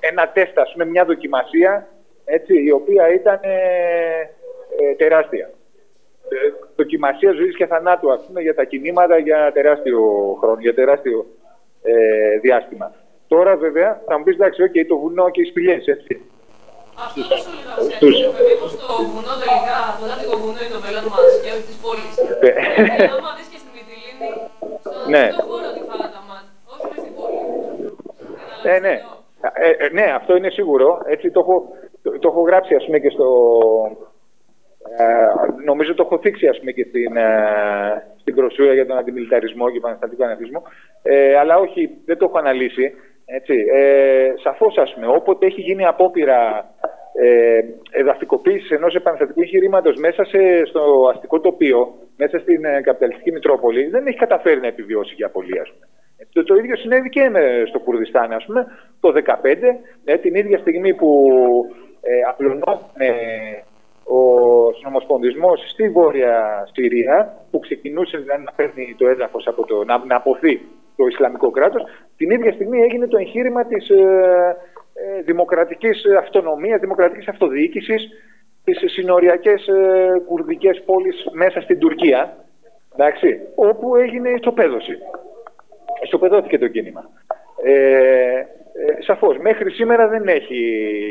ένα τεστ, ας πούμε, μια δοκιμασία έτσι, η οποία ήταν ε, ε, τεράστια. Ε, δοκιμασία ζωής και θανάτου, ας πούμε, για τα κινήματα για τεράστιο χρόνο, για τεράστιο ε, διάστημα. Τώρα, βέβαια, θα μου πεις, εντάξει, okay, το βουνό και οι σπηλιές, Τους... Μήπως το βουνό τελικά, το δάτικο βουνό είναι το μέλλον μας και όχι της πόλης. Ε, άμα δεις και στη Μυτιλίνη, στο ναι. χώρο τη φάγα τα μάτια, όχι μες στην πόλη. Ε, ναι. Ε, ε, ναι, αυτό είναι σίγουρο. Έτσι το έχω, το, το έχω γράψει ας πούμε και στο... Ε, νομίζω το έχω θίξει ας πούμε και στην, ε, στην προσούρα για τον αντιμιλιταρισμό και επαναστατικό αναρχισμό. Ε, αλλά όχι, δεν το έχω αναλύσει. Έτσι. Ε, σαφώς ας πούμε, όποτε έχει γίνει απόπειρα ε, εδαφικοποίησης ενός επαναστατικού εγχειρήματος μέσα σε, στο αστικό τοπίο, μέσα στην ε, καπιταλιστική Μητρόπολη, δεν έχει καταφέρει να επιβιώσει για πολύ, ας πούμε. Το, το ίδιο συνέβη και στο Κουρδιστάν, ας πούμε, το 2015, ε, την ίδια στιγμή που ε, ο συνομοσπονδισμός στη Βόρεια Συρία, που ξεκινούσε δηλαδή, να παίρνει το έδαφος από το, να, να αποθεί το Ισλαμικό κράτος, την ίδια στιγμή έγινε το εγχείρημα της ε, ε, δημοκρατικής αυτονομίας, δημοκρατικής αυτοδιοίκησης στις συνοριακές ε, κουρδικές πόλεις μέσα στην Τουρκία, εντάξει, όπου έγινε ισοπαίδωση ισοπεδώθηκε το κίνημα. Ε, ε, σαφώς, μέχρι σήμερα δεν έχει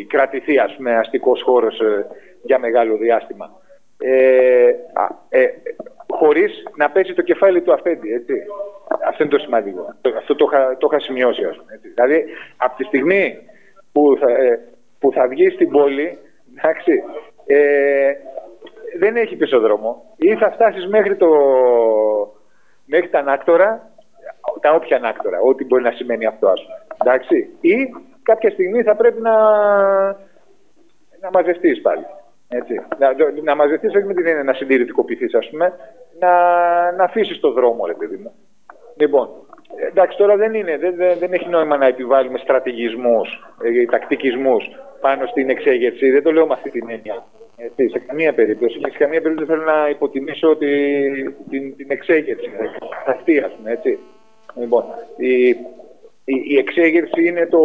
κρατηθεί ας πούμε, αστικός χώρος ε, για μεγάλο διάστημα. Ε, ε, χωρίς να πέσει το κεφάλι του αφέντη, έτσι. Αυτό είναι το σημαντικό. Αυτό το, το είχα σημειώσει, ας πούμε. Έτσι. Δηλαδή, από τη στιγμή που θα, ε, που θα βγει στην πόλη, εντάξει, ε, δεν έχει πίσω δρόμο. Ή θα φτάσεις μέχρι, το, μέχρι τα ανάκτορα τα όποια ανάκτορα, ό,τι μπορεί να σημαίνει αυτό, ας πούμε. Εντάξει. Ή κάποια στιγμή θα πρέπει να, να μαζευτείς πάλι. Έτσι. Να, να μαζευτείς όχι με την έννοια να συντηρητικοποιηθείς, ας πούμε, να, να αφήσεις το δρόμο, ρε παιδί μου. Λοιπόν, εντάξει, τώρα δεν είναι, δεν, δεν, έχει νόημα να επιβάλλουμε στρατηγισμούς, ε, τακτικισμούς πάνω στην εξέγερση. Δεν το λέω με αυτή την έννοια. Έτσι, σε καμία περίπτωση. Και σε καμία περίπτωση θέλω να υποτιμήσω τη, την, την εξέγερση. Αυτή, ας πούμε, έτσι. Λοιπόν, η, η, η εξέγερση είναι το,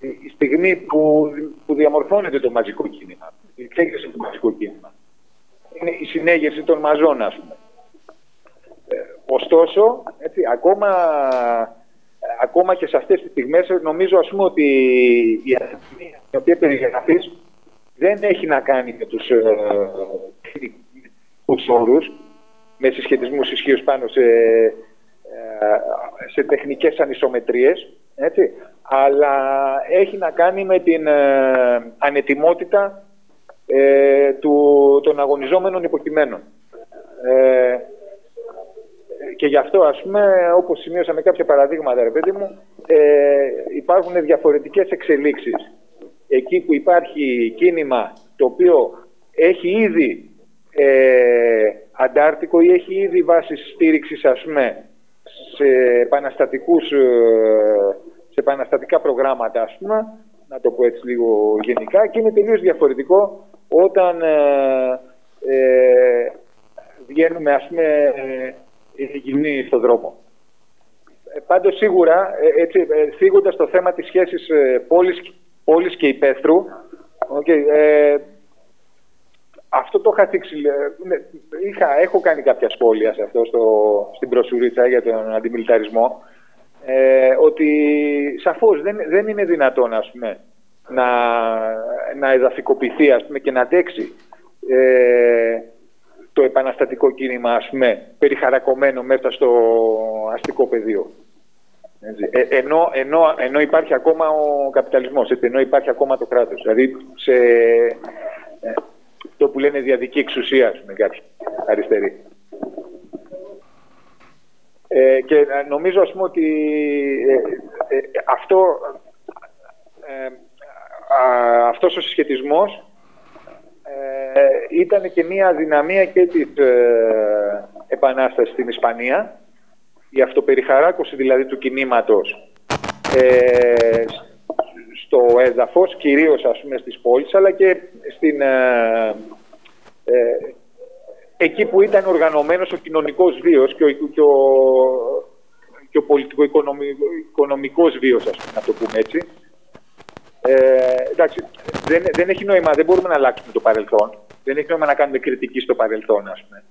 η στιγμή που, που διαμορφώνεται το μαζικό κίνημα. Η εξέγερση του μαζικού κίνημα. Είναι η συνέγερση των μαζών, ας πούμε. Ε, ωστόσο, έτσι, ακόμα, ακόμα και σε αυτές τις στιγμές νομίζω ας πούμε ότι η αστυνομία η οποία περιγραφείς δεν έχει να κάνει με τους, ε, τους όρους, με συσχετισμούς ισχύως πάνω σε σε τεχνικές ανισομετρίες, έτσι, αλλά έχει να κάνει με την ε, ανετοιμότητα ε, του, των αγωνιζόμενων υποκειμένων. Ε, και γι' αυτό, ας πούμε, όπως σημείωσαμε κάποια παραδείγματα, ρε παιδί μου, ε, υπάρχουν διαφορετικές εξελίξεις. Εκεί που υπάρχει κίνημα το οποίο έχει ήδη ε, αντάρτικο ή έχει ήδη βάσει στήριξης, ας πούμε, σε, επαναστατικούς, ε, σε επαναστατικά προγράμματα, ας πούμε, να το πω έτσι λίγο γενικά, και είναι τελείως διαφορετικό όταν ε, ε, βγαίνουμε, ας πούμε, ε, γυμνοί στον δρόμο. Ε, πάντως σίγουρα, ε, έτσι, ε, θίγοντας το θέμα της σχέσης ε, πόλης, πόλης και υπαίθρου, okay, ε, αυτό το είχα θίξει, ναι, είχα, έχω κάνει κάποια σχόλια σε αυτό στο, στην προσουρίτσα για τον αντιμιλιταρισμό, ε, ότι σαφώς δεν, δεν είναι δυνατόν ας πούμε, να, να εδαφικοποιηθεί ας πούμε, και να αντέξει ε, το επαναστατικό κίνημα ας πούμε, περιχαρακωμένο μέσα στο αστικό πεδίο. Ε, ενώ, ενώ, ενώ υπάρχει ακόμα ο καπιταλισμός, έτσι, ενώ υπάρχει ακόμα το κράτος. Δηλαδή σε, ε, το που λένε διαδική εξουσία με κάποιοι αριστεροί. Ε, και νομίζω ας πούμε ότι ε, ε, αυτό, ε, αυτός ο συσχετισμός ήταν και μια δυναμία και της επανάστασης στην Ισπανία η αυτοπεριχαράκωση δηλαδή του κινήματος στο έδαφος, κυρίως ας πούμε στις πόλεις, αλλά και στην, ε, ε, εκεί που ήταν οργανωμένος ο κοινωνικός βίος και ο, και ο, και ο πολιτικο-οικονομικός βίος, ας πούμε, να το πούμε έτσι. Ε, εντάξει, δεν, δεν έχει νόημα, δεν μπορούμε να αλλάξουμε το παρελθόν. Δεν έχει νόημα να κάνουμε κριτική στο παρελθόν, ας πούμε.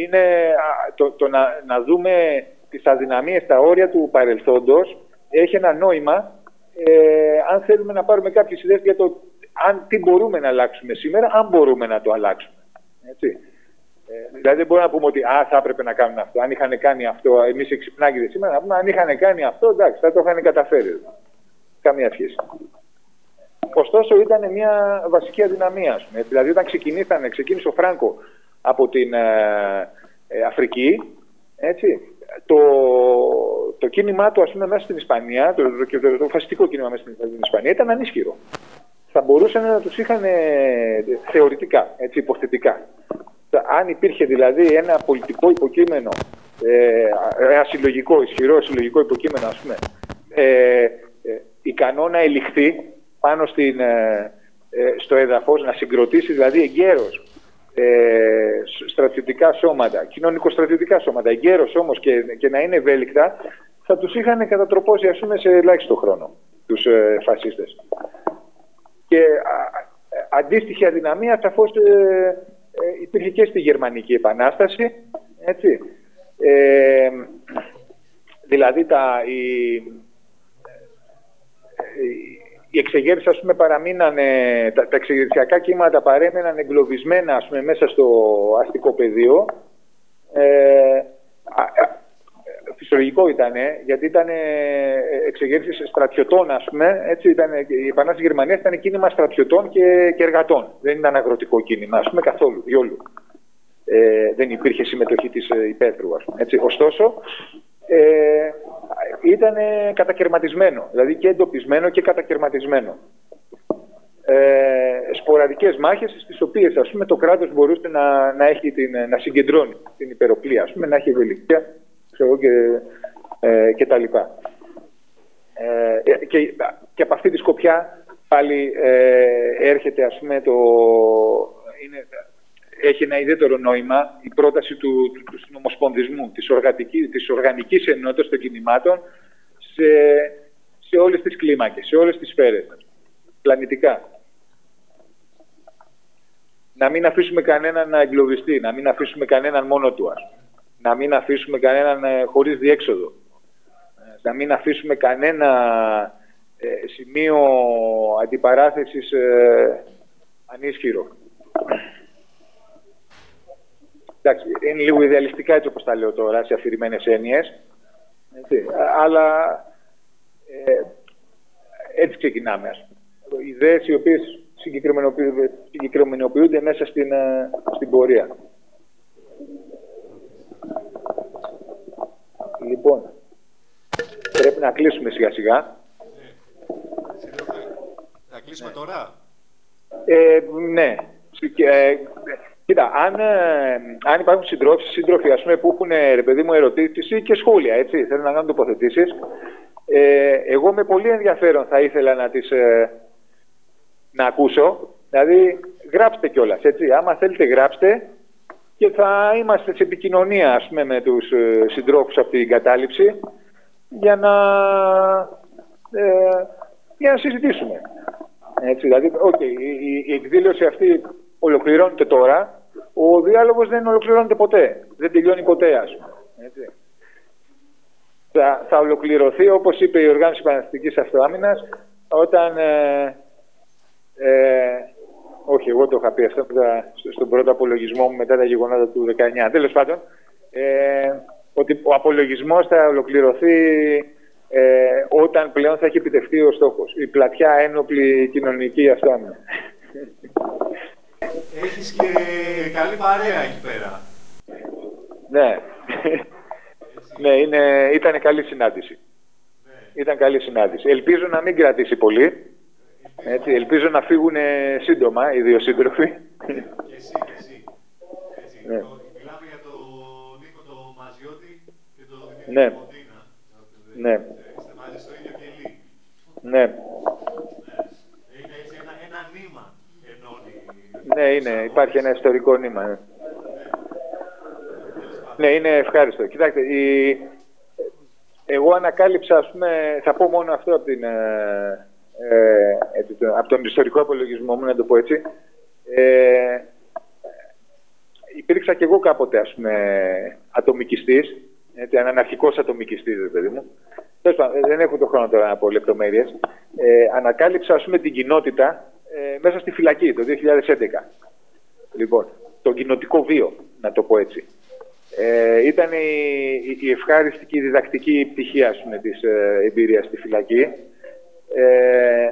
Είναι το, το να, να δούμε τις αδυναμίες, τα όρια του παρελθόντος, έχει ένα νόημα ε, αν θέλουμε να πάρουμε κάποιες ιδέες για το αν, τι μπορούμε να αλλάξουμε σήμερα, αν μπορούμε να το αλλάξουμε. Έτσι. Ε, δηλαδή δεν μπορούμε να πούμε ότι α, θα έπρεπε να κάνουν αυτό. Αν είχαν κάνει αυτό, εμείς εξυπνάγιδε σήμερα, να πούμε αν είχαν κάνει αυτό, εντάξει, θα το είχαν καταφέρει. Καμία σχέση. Ωστόσο ήταν μια βασική αδυναμία. Πούμε. Δηλαδή όταν ξεκινήσανε, ξεκίνησε ο Φράγκο από την ε, ε Αφρική, έτσι, το, το κίνημά του, ας πούμε, μέσα στην Ισπανία, το, το, το, το φασιστικό κίνημα μέσα στην, Ισπανία ήταν ανίσχυρο. Θα μπορούσαν να τους είχαν θεωρητικά, έτσι, υποθετικά. Αν υπήρχε δηλαδή ένα πολιτικό υποκείμενο, ε, ένα συλλογικό, ισχυρό συλλογικό υποκείμενο, ας πούμε, ε, ε, ικανό να ελιχθεί πάνω στην, ε, ε, στο έδαφος, να συγκροτήσει δηλαδή εγκαίρως ε, στρατιωτικά σώματα, κοινωνικο-στρατιωτικά σώματα, εγκαίρως όμως και, και να είναι ευέλικτα, θα τους είχαν κατατροπώσει ας πούμε σε ελάχιστο χρόνο τους ε, φασίστες. Και α, αντίστοιχη αδυναμία σαφώς ε, ε, υπήρχε και στη Γερμανική Επανάσταση, έτσι. Ε, δηλαδή τα, η, οι εξεγέρσεις ας πούμε παραμείνανε, τα, τα εξεγερσιακά κύματα παρέμεναν εγκλωβισμένα ας πούμε μέσα στο αστικό πεδίο. Ε, φυσιολογικό ήταν, γιατί ήταν εξεγέρσεις στρατιωτών, ας πούμε, έτσι ήταν, η Επανάσταση της Γερμανίας ήταν κίνημα στρατιωτών και, και εργατών. Δεν ήταν αγροτικό κίνημα, ας πούμε, καθόλου, διόλου. Ε, δεν υπήρχε συμμετοχή της ε, υπαίθρου, ας πούμε. Έτσι. Ωστόσο, ε, ήταν κατακαιρματισμένο, δηλαδή και εντοπισμένο και κατακαιρματισμένο. Ε, σποραδικές μάχες στις οποίες ας πούμε, το κράτος μπορούσε να, να, έχει την, να συγκεντρώνει την υπεροπλία, ας πούμε, να έχει ευελιξία και, ε, και τα λοιπά. Ε, και, και από αυτή τη σκοπιά πάλι ε, έρχεται ας πούμε το, είναι, έχει ένα ιδιαίτερο νόημα η πρόταση του, του, του συνομοσπονδισμού, της, οργανική, της οργανικής ενότητας των κινημάτων σε, σε όλες τις κλίμακες, σε όλες τις σφαίρες, πλανητικά. Να μην αφήσουμε κανέναν να εγκλωβιστεί, να μην αφήσουμε κανέναν μόνο του, ας. να μην αφήσουμε κανέναν ε, χωρίς διέξοδο, να μην αφήσουμε κανένα ε, σημείο αντιπαράθεσης ε, ανίσχυρο. Εντάξει, είναι λίγο ιδεαλιστικά έτσι όπως τα λέω τώρα, σε αφηρημένες έννοιες. Έτσι, αλλά ε, έτσι ξεκινάμε, ας πούμε. Ιδέες οι οποίες συγκεκριμενοποιούνται, συγκεκριμενοποιούνται μέσα στην, ε, στην πορεία. Λοιπόν, πρέπει να κλείσουμε σιγά σιγά. Θα κλείσουμε τώρα; Ε, ναι. Και, ε, κοίτα, αν, ε, αν υπάρχουν συντρόφοι, σύντροφοι ας πούμε, που έχουν ε, ρε παιδί μου ερωτήσεις ή και σχόλια, έτσι, θέλουν να κάνουν τοποθετήσεις, ε, εγώ με πολύ ενδιαφέρον θα ήθελα να τις ε, να ακούσω. Δηλαδή, γράψτε κιόλας, έτσι. Άμα θέλετε, γράψτε και θα είμαστε σε επικοινωνία, ας πούμε, με τους ε, συντρόφους από την κατάληψη για να, ε, για να συζητήσουμε. Έτσι, δηλαδή, okay, η, η εκδήλωση αυτή ολοκληρώνεται τώρα, ο διάλογος δεν ολοκληρώνεται ποτέ, δεν τελειώνει ποτέ, ας πούμε. Έτσι. Θα, θα ολοκληρωθεί, όπως είπε η Οργάνωση Παναστικής Αυτοάμυνας, όταν... Ε, ε, όχι, εγώ το είχα πει αυτό στον πρώτο απολογισμό μου μετά τα γεγονότα του 19. Τέλος πάντων, ε, ότι ο απολογισμός θα ολοκληρωθεί ε, όταν πλέον θα έχει επιτευχθεί ο στόχος. Η πλατιά ένοπλη κοινωνική αυτοάμυνα. Έχεις και καλή παρέα εκεί πέρα. ναι. ναι, είναι, ήταν καλή συνάντηση. Ήταν καλή συνάντηση. Ελπίζω να μην κρατήσει πολύ. Έτσι, ελπίζω να φύγουν σύντομα οι δύο σύντροφοι. Και εσύ, και εσύ. Έτσι, Ναι. το, μιλάμε για τον Νίκο το Μαζιώτη και τον Δημήτρη Ναι. Μοντίνα. Ναι, Είστε μαζί στο ίδιο κελί. ναι. Είναι έτσι ένα, ένα νήμα ενώνει. Ναι, είναι. Υπάρχει ένα ιστορικό νήμα. Ναι, ναι είναι ευχάριστο. Κοιτάξτε, η... εγώ ανακάλυψα, ας πούμε, θα πω μόνο αυτό από, την, ε, ε, έτσι, το- από τον ιστορικό απολογισμό μου, να το πω έτσι. Ε, υπήρξα κι εγώ κάποτε, ας πούμε, ατομικιστής, έτσι, αναρχικός ατομικιστής, ρε παιδί μου. Τέλος πάντων, δεν έχω το χρόνο τώρα να πω λεπτομέρειες. Ε, ανακάλυψα, ας πούμε, την κοινότητα ε, μέσα στη φυλακή το 2011. Λοιπόν, τον κοινοτικό βίο, να το πω έτσι. Ε, ήταν η, η, η ευχάριστη και η διδακτική πτυχή, ας πούμε, της ε, εμπειρίας στη φυλακή. Ε,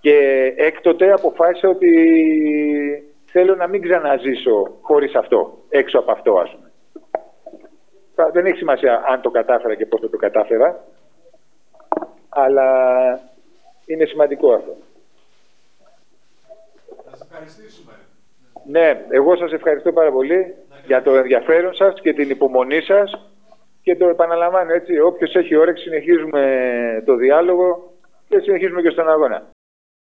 και έκτοτε αποφάσισα ότι θέλω να μην ξαναζήσω χωρίς αυτό, έξω από αυτό, ας πούμε. Τώρα, Δεν έχει σημασία αν το κατάφερα και πώς θα το κατάφερα, αλλά είναι σημαντικό αυτό. Να σε ευχαριστήσουμε. Ναι, εγώ σας ευχαριστώ πάρα πολύ για το ενδιαφέρον σας και την υπομονή σας και το επαναλαμβάνω έτσι, όποιος έχει όρεξη συνεχίζουμε το διάλογο και συνεχίζουμε και στον αγώνα.